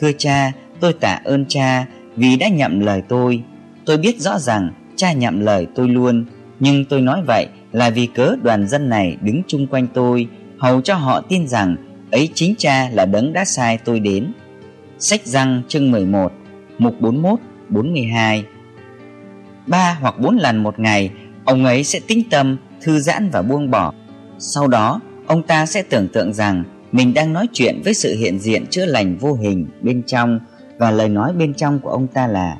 Thưa cha, tôi tạ ơn cha vì đã nhậm lời tôi. Tôi biết rõ rằng cha nhậm lời tôi luôn, nhưng tôi nói vậy là vì cớ đoàn dân này đứng chung quanh tôi, hầu cho họ tin rằng ấy chính cha là đấng đã sai tôi đến. Sách răng chương 11, mục 41, 42 ba hoặc bốn lần một ngày ông ấy sẽ tĩnh tâm thư giãn và buông bỏ sau đó ông ta sẽ tưởng tượng rằng mình đang nói chuyện với sự hiện diện chữa lành vô hình bên trong và lời nói bên trong của ông ta là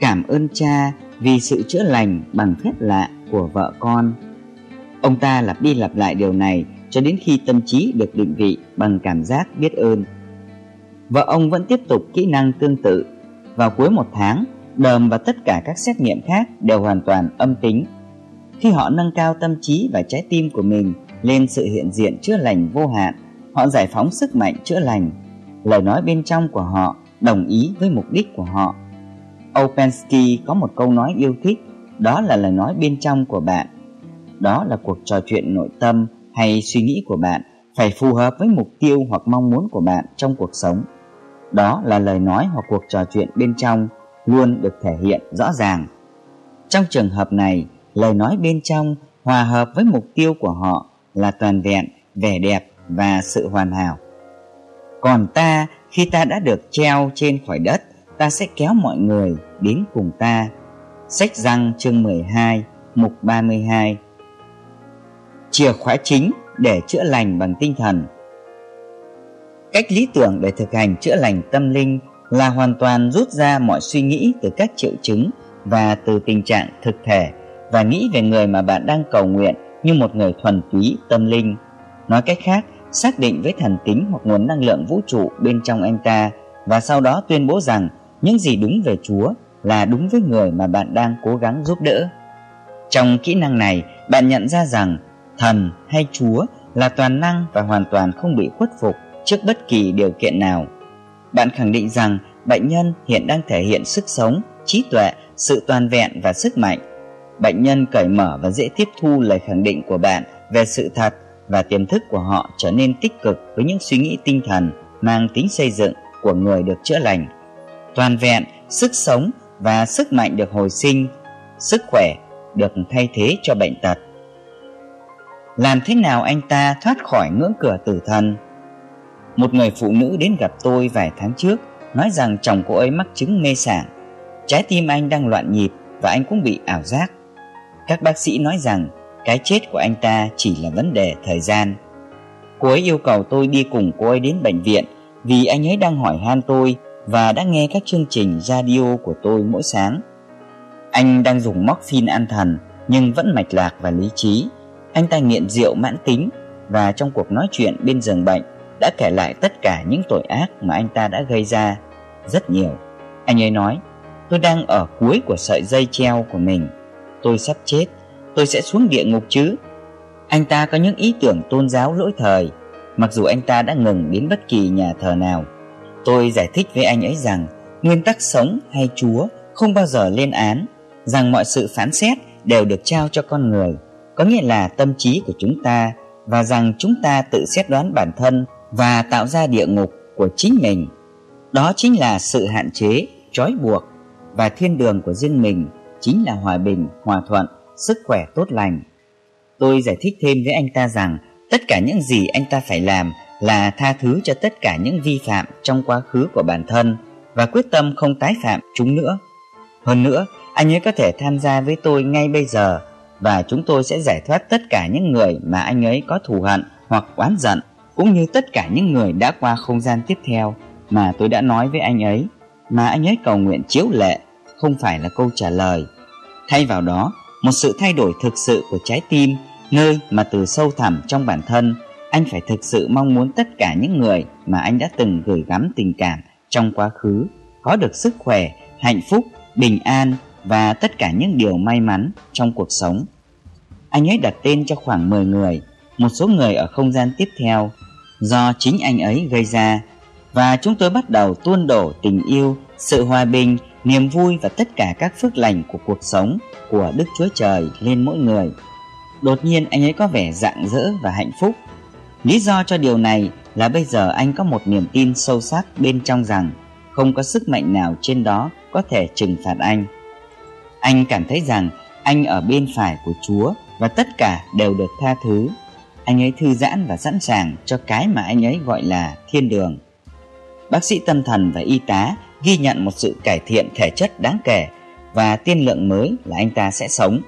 cảm ơn cha vì sự chữa lành bằng phép lạ của vợ con ông ta lặp đi lặp lại điều này cho đến khi tâm trí được định vị bằng cảm giác biết ơn. Vợ ông vẫn tiếp tục kỹ năng tương tự. Vào cuối một tháng, đờm và tất cả các xét nghiệm khác đều hoàn toàn âm tính. Khi họ nâng cao tâm trí và trái tim của mình lên sự hiện diện chữa lành vô hạn, họ giải phóng sức mạnh chữa lành. Lời nói bên trong của họ đồng ý với mục đích của họ. Opensky có một câu nói yêu thích, đó là lời nói bên trong của bạn. Đó là cuộc trò chuyện nội tâm hay suy nghĩ của bạn phải phù hợp với mục tiêu hoặc mong muốn của bạn trong cuộc sống. Đó là lời nói hoặc cuộc trò chuyện bên trong luôn được thể hiện rõ ràng. Trong trường hợp này, lời nói bên trong hòa hợp với mục tiêu của họ là toàn vẹn, vẻ đẹp và sự hoàn hảo. Còn ta, khi ta đã được treo trên khỏi đất, ta sẽ kéo mọi người đến cùng ta. Sách răng chương 12, mục 32 Chìa khóa chính để chữa lành bằng tinh thần Cách lý tưởng để thực hành chữa lành tâm linh là hoàn toàn rút ra mọi suy nghĩ từ các triệu chứng và từ tình trạng thực thể và nghĩ về người mà bạn đang cầu nguyện như một người thuần túy tâm linh. Nói cách khác, xác định với thần tính hoặc nguồn năng lượng vũ trụ bên trong anh ta và sau đó tuyên bố rằng những gì đúng về Chúa là đúng với người mà bạn đang cố gắng giúp đỡ. Trong kỹ năng này, bạn nhận ra rằng thần hay Chúa là toàn năng và hoàn toàn không bị khuất phục trước bất kỳ điều kiện nào. Bạn khẳng định rằng bệnh nhân hiện đang thể hiện sức sống, trí tuệ, sự toàn vẹn và sức mạnh. Bệnh nhân cởi mở và dễ tiếp thu lời khẳng định của bạn về sự thật và tiềm thức của họ trở nên tích cực với những suy nghĩ tinh thần mang tính xây dựng của người được chữa lành. Toàn vẹn, sức sống và sức mạnh được hồi sinh, sức khỏe được thay thế cho bệnh tật. Làm thế nào anh ta thoát khỏi ngưỡng cửa tử thần? Một người phụ nữ đến gặp tôi vài tháng trước, nói rằng chồng cô ấy mắc chứng mê sảng. Trái tim anh đang loạn nhịp và anh cũng bị ảo giác. Các bác sĩ nói rằng cái chết của anh ta chỉ là vấn đề thời gian. Cô ấy yêu cầu tôi đi cùng cô ấy đến bệnh viện vì anh ấy đang hỏi han tôi và đã nghe các chương trình radio của tôi mỗi sáng. Anh đang dùng morphine an thần nhưng vẫn mạch lạc và lý trí. Anh ta nghiện rượu mãn tính và trong cuộc nói chuyện bên giường bệnh đã kể lại tất cả những tội ác mà anh ta đã gây ra. Rất nhiều. Anh ấy nói, tôi đang ở cuối của sợi dây treo của mình. Tôi sắp chết, tôi sẽ xuống địa ngục chứ. Anh ta có những ý tưởng tôn giáo lỗi thời, mặc dù anh ta đã ngừng đến bất kỳ nhà thờ nào. Tôi giải thích với anh ấy rằng nguyên tắc sống hay Chúa không bao giờ lên án, rằng mọi sự phán xét đều được trao cho con người, có nghĩa là tâm trí của chúng ta và rằng chúng ta tự xét đoán bản thân và tạo ra địa ngục của chính mình. Đó chính là sự hạn chế, trói buộc và thiên đường của riêng mình chính là hòa bình, hòa thuận, sức khỏe tốt lành. Tôi giải thích thêm với anh ta rằng tất cả những gì anh ta phải làm là tha thứ cho tất cả những vi phạm trong quá khứ của bản thân và quyết tâm không tái phạm chúng nữa. Hơn nữa, anh ấy có thể tham gia với tôi ngay bây giờ và chúng tôi sẽ giải thoát tất cả những người mà anh ấy có thù hận hoặc oán giận cũng như tất cả những người đã qua không gian tiếp theo mà tôi đã nói với anh ấy, mà anh ấy cầu nguyện chiếu lệ, không phải là câu trả lời. Thay vào đó, một sự thay đổi thực sự của trái tim, nơi mà từ sâu thẳm trong bản thân, anh phải thực sự mong muốn tất cả những người mà anh đã từng gửi gắm tình cảm trong quá khứ có được sức khỏe, hạnh phúc, bình an và tất cả những điều may mắn trong cuộc sống. Anh ấy đặt tên cho khoảng 10 người, một số người ở không gian tiếp theo do chính anh ấy gây ra và chúng tôi bắt đầu tuôn đổ tình yêu, sự hòa bình, niềm vui và tất cả các phước lành của cuộc sống của Đức Chúa Trời lên mỗi người. Đột nhiên anh ấy có vẻ rạng rỡ và hạnh phúc. Lý do cho điều này là bây giờ anh có một niềm tin sâu sắc bên trong rằng không có sức mạnh nào trên đó có thể trừng phạt anh. Anh cảm thấy rằng anh ở bên phải của Chúa và tất cả đều được tha thứ anh ấy thư giãn và sẵn sàng cho cái mà anh ấy gọi là thiên đường. Bác sĩ tâm thần và y tá ghi nhận một sự cải thiện thể chất đáng kể và tiên lượng mới là anh ta sẽ sống.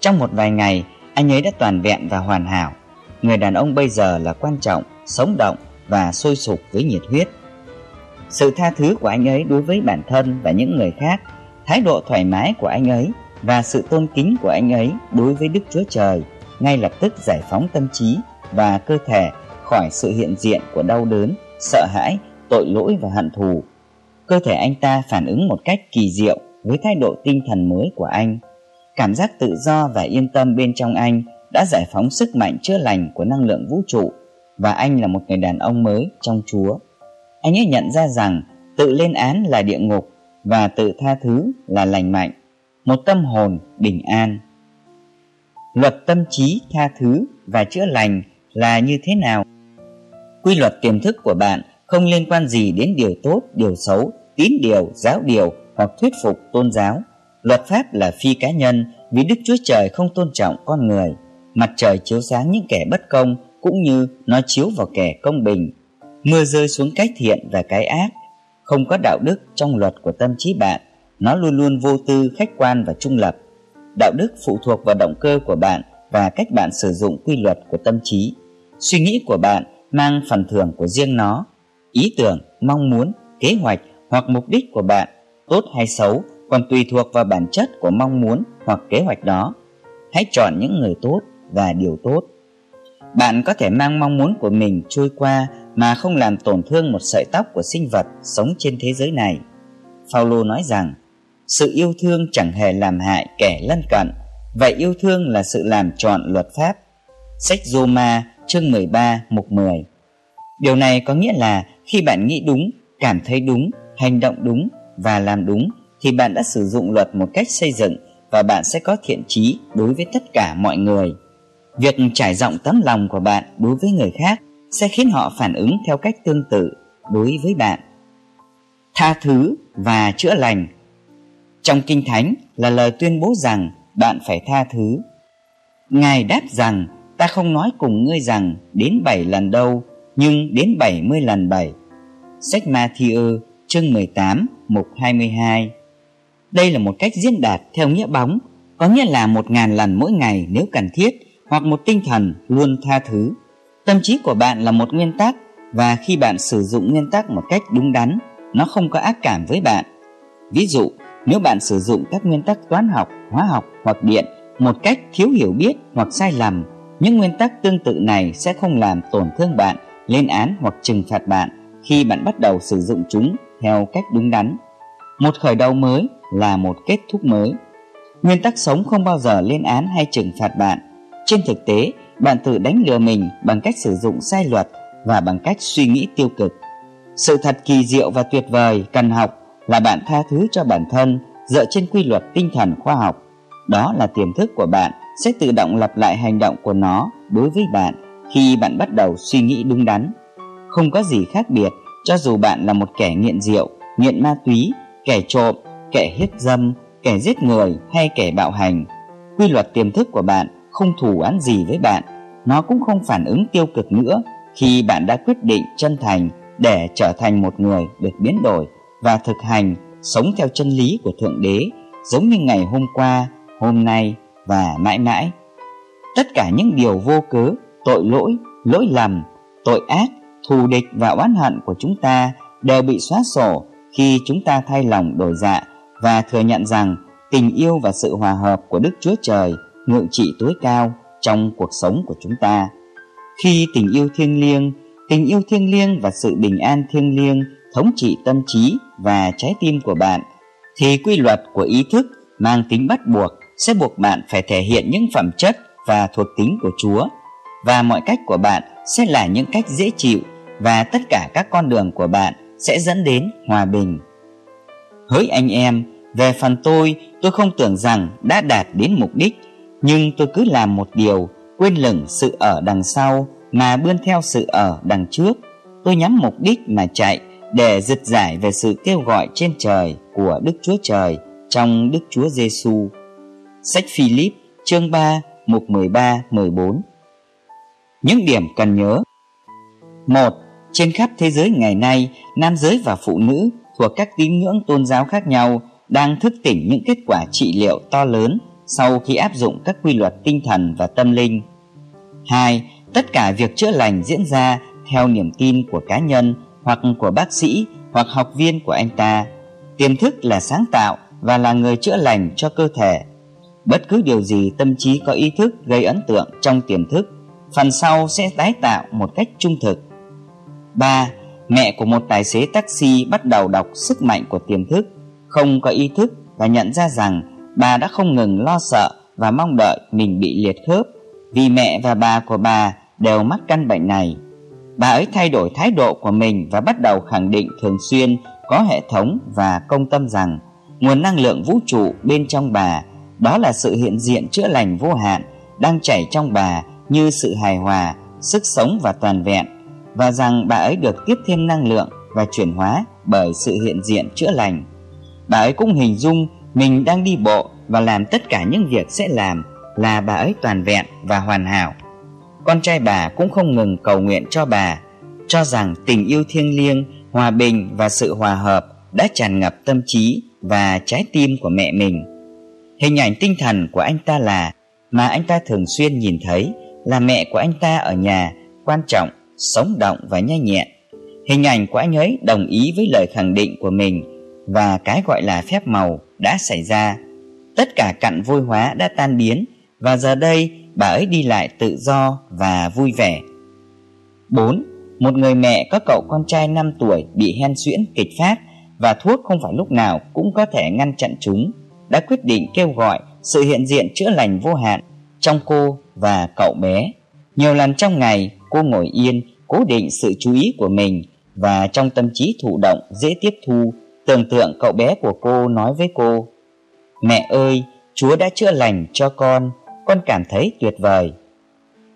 Trong một vài ngày, anh ấy đã toàn vẹn và hoàn hảo. Người đàn ông bây giờ là quan trọng, sống động và sôi sục với nhiệt huyết. Sự tha thứ của anh ấy đối với bản thân và những người khác, thái độ thoải mái của anh ấy và sự tôn kính của anh ấy đối với Đức Chúa Trời ngay lập tức giải phóng tâm trí và cơ thể khỏi sự hiện diện của đau đớn, sợ hãi, tội lỗi và hận thù. Cơ thể anh ta phản ứng một cách kỳ diệu với thái độ tinh thần mới của anh. Cảm giác tự do và yên tâm bên trong anh đã giải phóng sức mạnh chữa lành của năng lượng vũ trụ và anh là một người đàn ông mới trong Chúa. Anh ấy nhận ra rằng tự lên án là địa ngục và tự tha thứ là lành mạnh, một tâm hồn bình an. Luật tâm trí tha thứ và chữa lành là như thế nào? Quy luật tiềm thức của bạn không liên quan gì đến điều tốt, điều xấu, tín điều, giáo điều hoặc thuyết phục tôn giáo. Luật pháp là phi cá nhân vì Đức Chúa Trời không tôn trọng con người. Mặt trời chiếu sáng những kẻ bất công cũng như nó chiếu vào kẻ công bình. Mưa rơi xuống cái thiện và cái ác. Không có đạo đức trong luật của tâm trí bạn. Nó luôn luôn vô tư, khách quan và trung lập. Đạo đức phụ thuộc vào động cơ của bạn và cách bạn sử dụng quy luật của tâm trí. Suy nghĩ của bạn mang phần thưởng của riêng nó. Ý tưởng, mong muốn, kế hoạch hoặc mục đích của bạn, tốt hay xấu, còn tùy thuộc vào bản chất của mong muốn hoặc kế hoạch đó. Hãy chọn những người tốt và điều tốt. Bạn có thể mang mong muốn của mình trôi qua mà không làm tổn thương một sợi tóc của sinh vật sống trên thế giới này. Paulo nói rằng, sự yêu thương chẳng hề làm hại kẻ lân cận, và yêu thương là sự làm trọn luật pháp. Sách Roma chương 13 mục 10 Điều này có nghĩa là khi bạn nghĩ đúng, cảm thấy đúng, hành động đúng và làm đúng thì bạn đã sử dụng luật một cách xây dựng và bạn sẽ có thiện trí đối với tất cả mọi người. Việc trải rộng tấm lòng của bạn đối với người khác sẽ khiến họ phản ứng theo cách tương tự đối với bạn. Tha thứ và chữa lành trong Kinh Thánh là lời tuyên bố rằng bạn phải tha thứ. Ngài đáp rằng ta không nói cùng ngươi rằng đến bảy lần đâu, nhưng đến bảy mươi lần bảy. Sách Matthew chương 18 mục 22 Đây là một cách diễn đạt theo nghĩa bóng, có nghĩa là một ngàn lần mỗi ngày nếu cần thiết, hoặc một tinh thần luôn tha thứ. Tâm trí của bạn là một nguyên tắc, và khi bạn sử dụng nguyên tắc một cách đúng đắn, nó không có ác cảm với bạn. Ví dụ, nếu bạn sử dụng các nguyên tắc toán học, hóa học hoặc điện một cách thiếu hiểu biết hoặc sai lầm, những nguyên tắc tương tự này sẽ không làm tổn thương bạn, lên án hoặc trừng phạt bạn khi bạn bắt đầu sử dụng chúng theo cách đúng đắn. Một khởi đầu mới là một kết thúc mới. Nguyên tắc sống không bao giờ lên án hay trừng phạt bạn. Trên thực tế, bạn tự đánh lừa mình bằng cách sử dụng sai luật và bằng cách suy nghĩ tiêu cực. Sự thật kỳ diệu và tuyệt vời cần học là bạn tha thứ cho bản thân dựa trên quy luật tinh thần khoa học. Đó là tiềm thức của bạn sẽ tự động lặp lại hành động của nó đối với bạn khi bạn bắt đầu suy nghĩ đúng đắn. Không có gì khác biệt cho dù bạn là một kẻ nghiện rượu, nghiện ma túy, kẻ trộm, kẻ hiếp dâm, kẻ giết người hay kẻ bạo hành. Quy luật tiềm thức của bạn không thù oán gì với bạn, nó cũng không phản ứng tiêu cực nữa khi bạn đã quyết định chân thành để trở thành một người được biến đổi và thực hành sống theo chân lý của Thượng Đế giống như ngày hôm qua, hôm nay và mãi mãi. Tất cả những điều vô cớ, tội lỗi, lỗi lầm, tội ác, thù địch và oán hận của chúng ta đều bị xóa sổ khi chúng ta thay lòng đổi dạ và thừa nhận rằng tình yêu và sự hòa hợp của Đức Chúa Trời ngự trị tối cao trong cuộc sống của chúng ta. Khi tình yêu thiêng liêng, tình yêu thiêng liêng và sự bình an thiêng liêng thống trị tâm trí và trái tim của bạn, thì quy luật của ý thức mang tính bắt buộc sẽ buộc bạn phải thể hiện những phẩm chất và thuộc tính của Chúa và mọi cách của bạn sẽ là những cách dễ chịu và tất cả các con đường của bạn sẽ dẫn đến hòa bình. Hỡi anh em, về phần tôi, tôi không tưởng rằng đã đạt đến mục đích, nhưng tôi cứ làm một điều, quên lửng sự ở đằng sau mà bươn theo sự ở đằng trước. Tôi nhắm mục đích mà chạy để giật giải về sự kêu gọi trên trời của Đức Chúa Trời trong Đức Chúa Giêsu. Sách Philip chương 3 mục 13 14. Những điểm cần nhớ. 1. Trên khắp thế giới ngày nay, nam giới và phụ nữ thuộc các tín ngưỡng tôn giáo khác nhau đang thức tỉnh những kết quả trị liệu to lớn sau khi áp dụng các quy luật tinh thần và tâm linh. 2. Tất cả việc chữa lành diễn ra theo niềm tin của cá nhân hoặc của bác sĩ hoặc học viên của anh ta. Tiềm thức là sáng tạo và là người chữa lành cho cơ thể. Bất cứ điều gì tâm trí có ý thức gây ấn tượng trong tiềm thức phần sau sẽ tái tạo một cách trung thực. 3. Mẹ của một tài xế taxi bắt đầu đọc sức mạnh của tiềm thức, không có ý thức và nhận ra rằng bà đã không ngừng lo sợ và mong đợi mình bị liệt khớp vì mẹ và bà của bà đều mắc căn bệnh này. Bà ấy thay đổi thái độ của mình và bắt đầu khẳng định thường xuyên có hệ thống và công tâm rằng nguồn năng lượng vũ trụ bên trong bà đó là sự hiện diện chữa lành vô hạn đang chảy trong bà như sự hài hòa, sức sống và toàn vẹn và rằng bà ấy được tiếp thêm năng lượng và chuyển hóa bởi sự hiện diện chữa lành. Bà ấy cũng hình dung mình đang đi bộ và làm tất cả những việc sẽ làm là bà ấy toàn vẹn và hoàn hảo. Con trai bà cũng không ngừng cầu nguyện cho bà, cho rằng tình yêu thiêng liêng, hòa bình và sự hòa hợp đã tràn ngập tâm trí và trái tim của mẹ mình. Hình ảnh tinh thần của anh ta là mà anh ta thường xuyên nhìn thấy là mẹ của anh ta ở nhà quan trọng, sống động và nhanh nhẹn. Hình ảnh của anh ấy đồng ý với lời khẳng định của mình và cái gọi là phép màu đã xảy ra. Tất cả cặn vôi hóa đã tan biến và giờ đây bà ấy đi lại tự do và vui vẻ. 4. Một người mẹ có cậu con trai 5 tuổi bị hen suyễn kịch phát và thuốc không phải lúc nào cũng có thể ngăn chặn chúng, đã quyết định kêu gọi sự hiện diện chữa lành vô hạn trong cô và cậu bé. Nhiều lần trong ngày, cô ngồi yên, cố định sự chú ý của mình và trong tâm trí thụ động dễ tiếp thu, tưởng tượng cậu bé của cô nói với cô Mẹ ơi, Chúa đã chữa lành cho con, con cảm thấy tuyệt vời.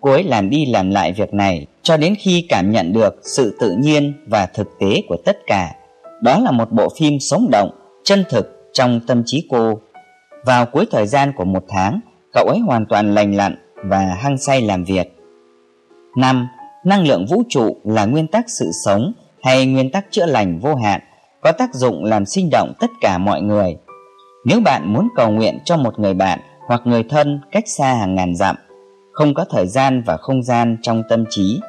Cô ấy làm đi làm lại việc này cho đến khi cảm nhận được sự tự nhiên và thực tế của tất cả. Đó là một bộ phim sống động, chân thực trong tâm trí cô. Vào cuối thời gian của một tháng, cậu ấy hoàn toàn lành lặn và hăng say làm việc. 5. Năng lượng vũ trụ là nguyên tắc sự sống hay nguyên tắc chữa lành vô hạn, có tác dụng làm sinh động tất cả mọi người. Nếu bạn muốn cầu nguyện cho một người bạn hoặc người thân cách xa hàng ngàn dặm, không có thời gian và không gian trong tâm trí,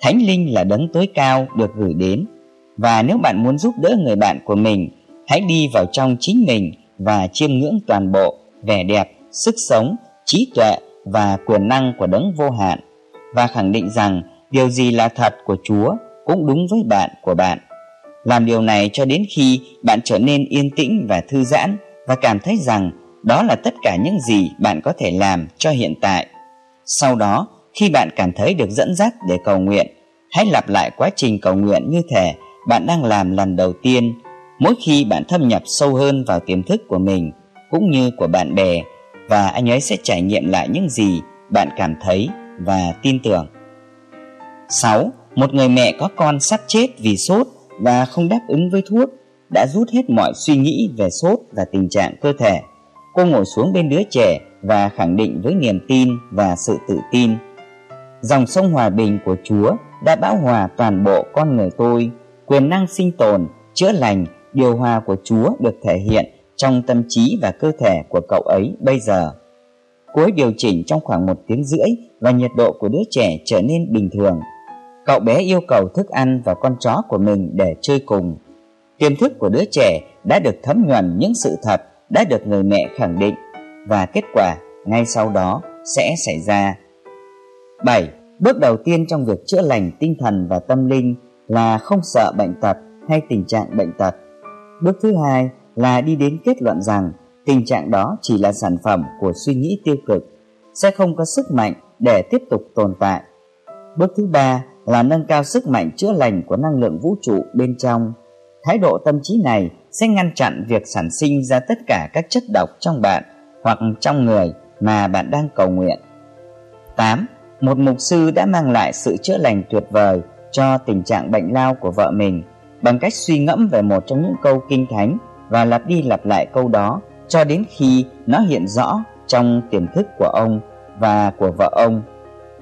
Thánh Linh là đấng tối cao được gửi đến. Và nếu bạn muốn giúp đỡ người bạn của mình, hãy đi vào trong chính mình và chiêm ngưỡng toàn bộ vẻ đẹp, sức sống, trí tuệ và quyền năng của đấng vô hạn và khẳng định rằng điều gì là thật của Chúa cũng đúng với bạn của bạn. Làm điều này cho đến khi bạn trở nên yên tĩnh và thư giãn và cảm thấy rằng đó là tất cả những gì bạn có thể làm cho hiện tại. Sau đó, khi bạn cảm thấy được dẫn dắt để cầu nguyện, hãy lặp lại quá trình cầu nguyện như thể bạn đang làm lần đầu tiên mỗi khi bạn thâm nhập sâu hơn vào tiềm thức của mình cũng như của bạn bè và anh ấy sẽ trải nghiệm lại những gì bạn cảm thấy và tin tưởng. 6. Một người mẹ có con sắp chết vì sốt và không đáp ứng với thuốc đã rút hết mọi suy nghĩ về sốt và tình trạng cơ thể. Cô ngồi xuống bên đứa trẻ và khẳng định với niềm tin và sự tự tin. Dòng sông hòa bình của Chúa đã bão hòa toàn bộ con người tôi, quyền năng sinh tồn, chữa lành, điều hòa của Chúa được thể hiện trong tâm trí và cơ thể của cậu ấy bây giờ. Cô ấy điều chỉnh trong khoảng một tiếng rưỡi và nhiệt độ của đứa trẻ trở nên bình thường. Cậu bé yêu cầu thức ăn và con chó của mình để chơi cùng. Tiềm thức của đứa trẻ đã được thấm nhuần những sự thật đã được người mẹ khẳng định và kết quả ngay sau đó sẽ xảy ra. 7. Bước đầu tiên trong việc chữa lành tinh thần và tâm linh là không sợ bệnh tật hay tình trạng bệnh tật. Bước thứ hai là đi đến kết luận rằng tình trạng đó chỉ là sản phẩm của suy nghĩ tiêu cực, sẽ không có sức mạnh để tiếp tục tồn tại. Bước thứ ba là nâng cao sức mạnh chữa lành của năng lượng vũ trụ bên trong. Thái độ tâm trí này sẽ ngăn chặn việc sản sinh ra tất cả các chất độc trong bạn hoặc trong người mà bạn đang cầu nguyện. 8. Một mục sư đã mang lại sự chữa lành tuyệt vời cho tình trạng bệnh lao của vợ mình bằng cách suy ngẫm về một trong những câu kinh thánh và lặp đi lặp lại câu đó cho đến khi nó hiện rõ trong tiềm thức của ông và của vợ ông.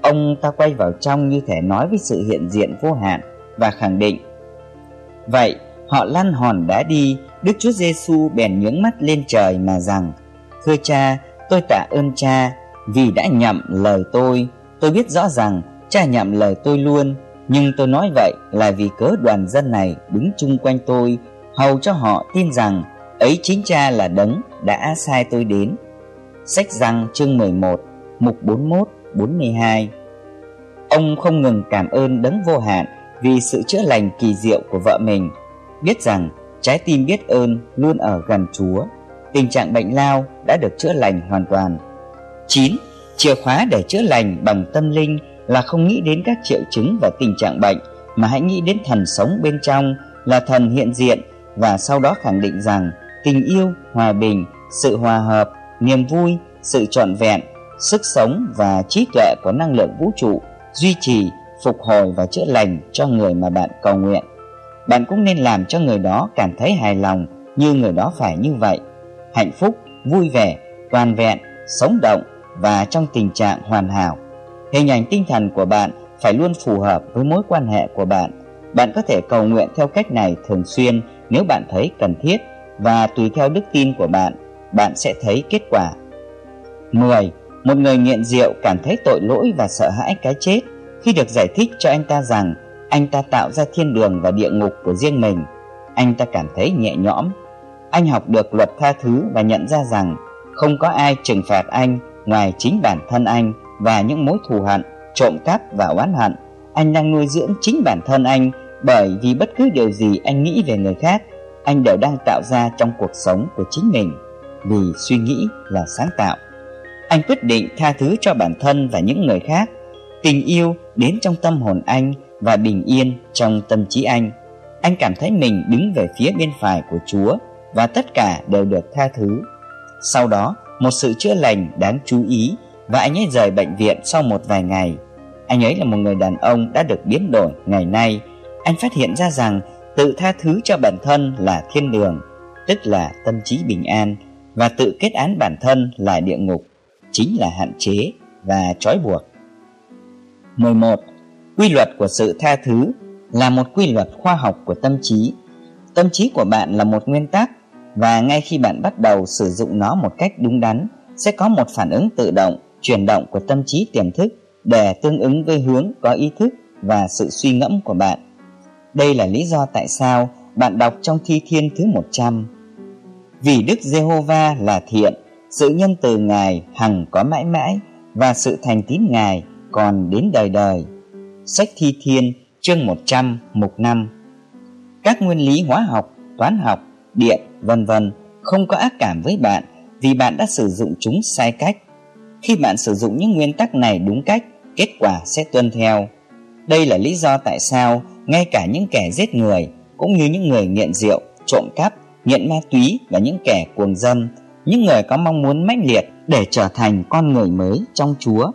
Ông ta quay vào trong như thể nói với sự hiện diện vô hạn và khẳng định, Vậy họ lăn hòn đá đi Đức Chúa Giêsu bèn nhướng mắt lên trời mà rằng Thưa cha tôi tạ ơn cha Vì đã nhậm lời tôi. Tôi biết rõ rằng cha nhậm lời tôi luôn Nhưng tôi nói vậy là vì cớ đoàn dân này đứng chung quanh tôi Hầu cho họ tin rằng ấy chính cha là đấng đã sai tôi đến. Sách răng chương 11 Mục 41 42 Ông không ngừng cảm ơn đấng vô hạn vì sự chữa lành kỳ diệu của vợ mình, biết rằng trái tim biết ơn luôn ở gần Chúa. Tình trạng bệnh lao đã được chữa lành hoàn toàn. 9. Chìa khóa để chữa lành bằng tâm linh là không nghĩ đến các triệu chứng và tình trạng bệnh mà hãy nghĩ đến thần sống bên trong là thần hiện diện và sau đó khẳng định rằng tình yêu, hòa bình, sự hòa hợp, niềm vui, sự trọn vẹn, sức sống và trí tuệ của năng lượng vũ trụ duy trì, phục hồi và chữa lành cho người mà bạn cầu nguyện. Bạn cũng nên làm cho người đó cảm thấy hài lòng như người đó phải như vậy. Hạnh phúc, vui vẻ, toàn vẹn, sống động và trong tình trạng hoàn hảo. Hình ảnh tinh thần của bạn phải luôn phù hợp với mối quan hệ của bạn. Bạn có thể cầu nguyện theo cách này thường xuyên nếu bạn thấy cần thiết và tùy theo đức tin của bạn, bạn sẽ thấy kết quả. 10. Một người nghiện rượu cảm thấy tội lỗi và sợ hãi cái chết khi được giải thích cho anh ta rằng anh ta tạo ra thiên đường và địa ngục của riêng mình. Anh ta cảm thấy nhẹ nhõm. Anh học được luật tha thứ và nhận ra rằng không có ai trừng phạt anh ngoài chính bản thân anh và những mối thù hận, trộm cắp và oán hận. Anh đang nuôi dưỡng chính bản thân anh bởi vì bất cứ điều gì anh nghĩ về người khác, anh đều đang tạo ra trong cuộc sống của chính mình. Vì suy nghĩ là sáng tạo. Anh quyết định tha thứ cho bản thân và những người khác. Tình yêu đến trong tâm hồn anh và bình yên trong tâm trí anh. Anh cảm thấy mình đứng về phía bên phải của Chúa và tất cả đều được tha thứ. Sau đó, một sự chữa lành đáng chú ý và anh ấy rời bệnh viện sau một vài ngày. Anh ấy là một người đàn ông đã được biến đổi ngày nay. Anh phát hiện ra rằng tự tha thứ cho bản thân là thiên đường, tức là tâm trí bình an, và tự kết án bản thân là địa ngục, chính là hạn chế và trói buộc. 11. Quy luật của sự tha thứ là một quy luật khoa học của tâm trí. Tâm trí của bạn là một nguyên tắc và ngay khi bạn bắt đầu sử dụng nó một cách đúng đắn sẽ có một phản ứng tự động chuyển động của tâm trí tiềm thức để tương ứng với hướng có ý thức và sự suy ngẫm của bạn. Đây là lý do tại sao bạn đọc trong Thi Thiên thứ 100. Vì Đức Giê-hô-va là thiện, sự nhân từ Ngài hằng có mãi mãi và sự thành tín Ngài còn đến đời đời. Sách Thi Thiên chương 100 mục 5 Các nguyên lý hóa học, toán học, điện, vân vân không có ác cảm với bạn vì bạn đã sử dụng chúng sai cách. Khi bạn sử dụng những nguyên tắc này đúng cách, kết quả sẽ tuân theo. Đây là lý do tại sao ngay cả những kẻ giết người cũng như những người nghiện rượu, trộm cắp, nghiện ma túy và những kẻ cuồng dâm, những người có mong muốn mãnh liệt để trở thành con người mới trong Chúa,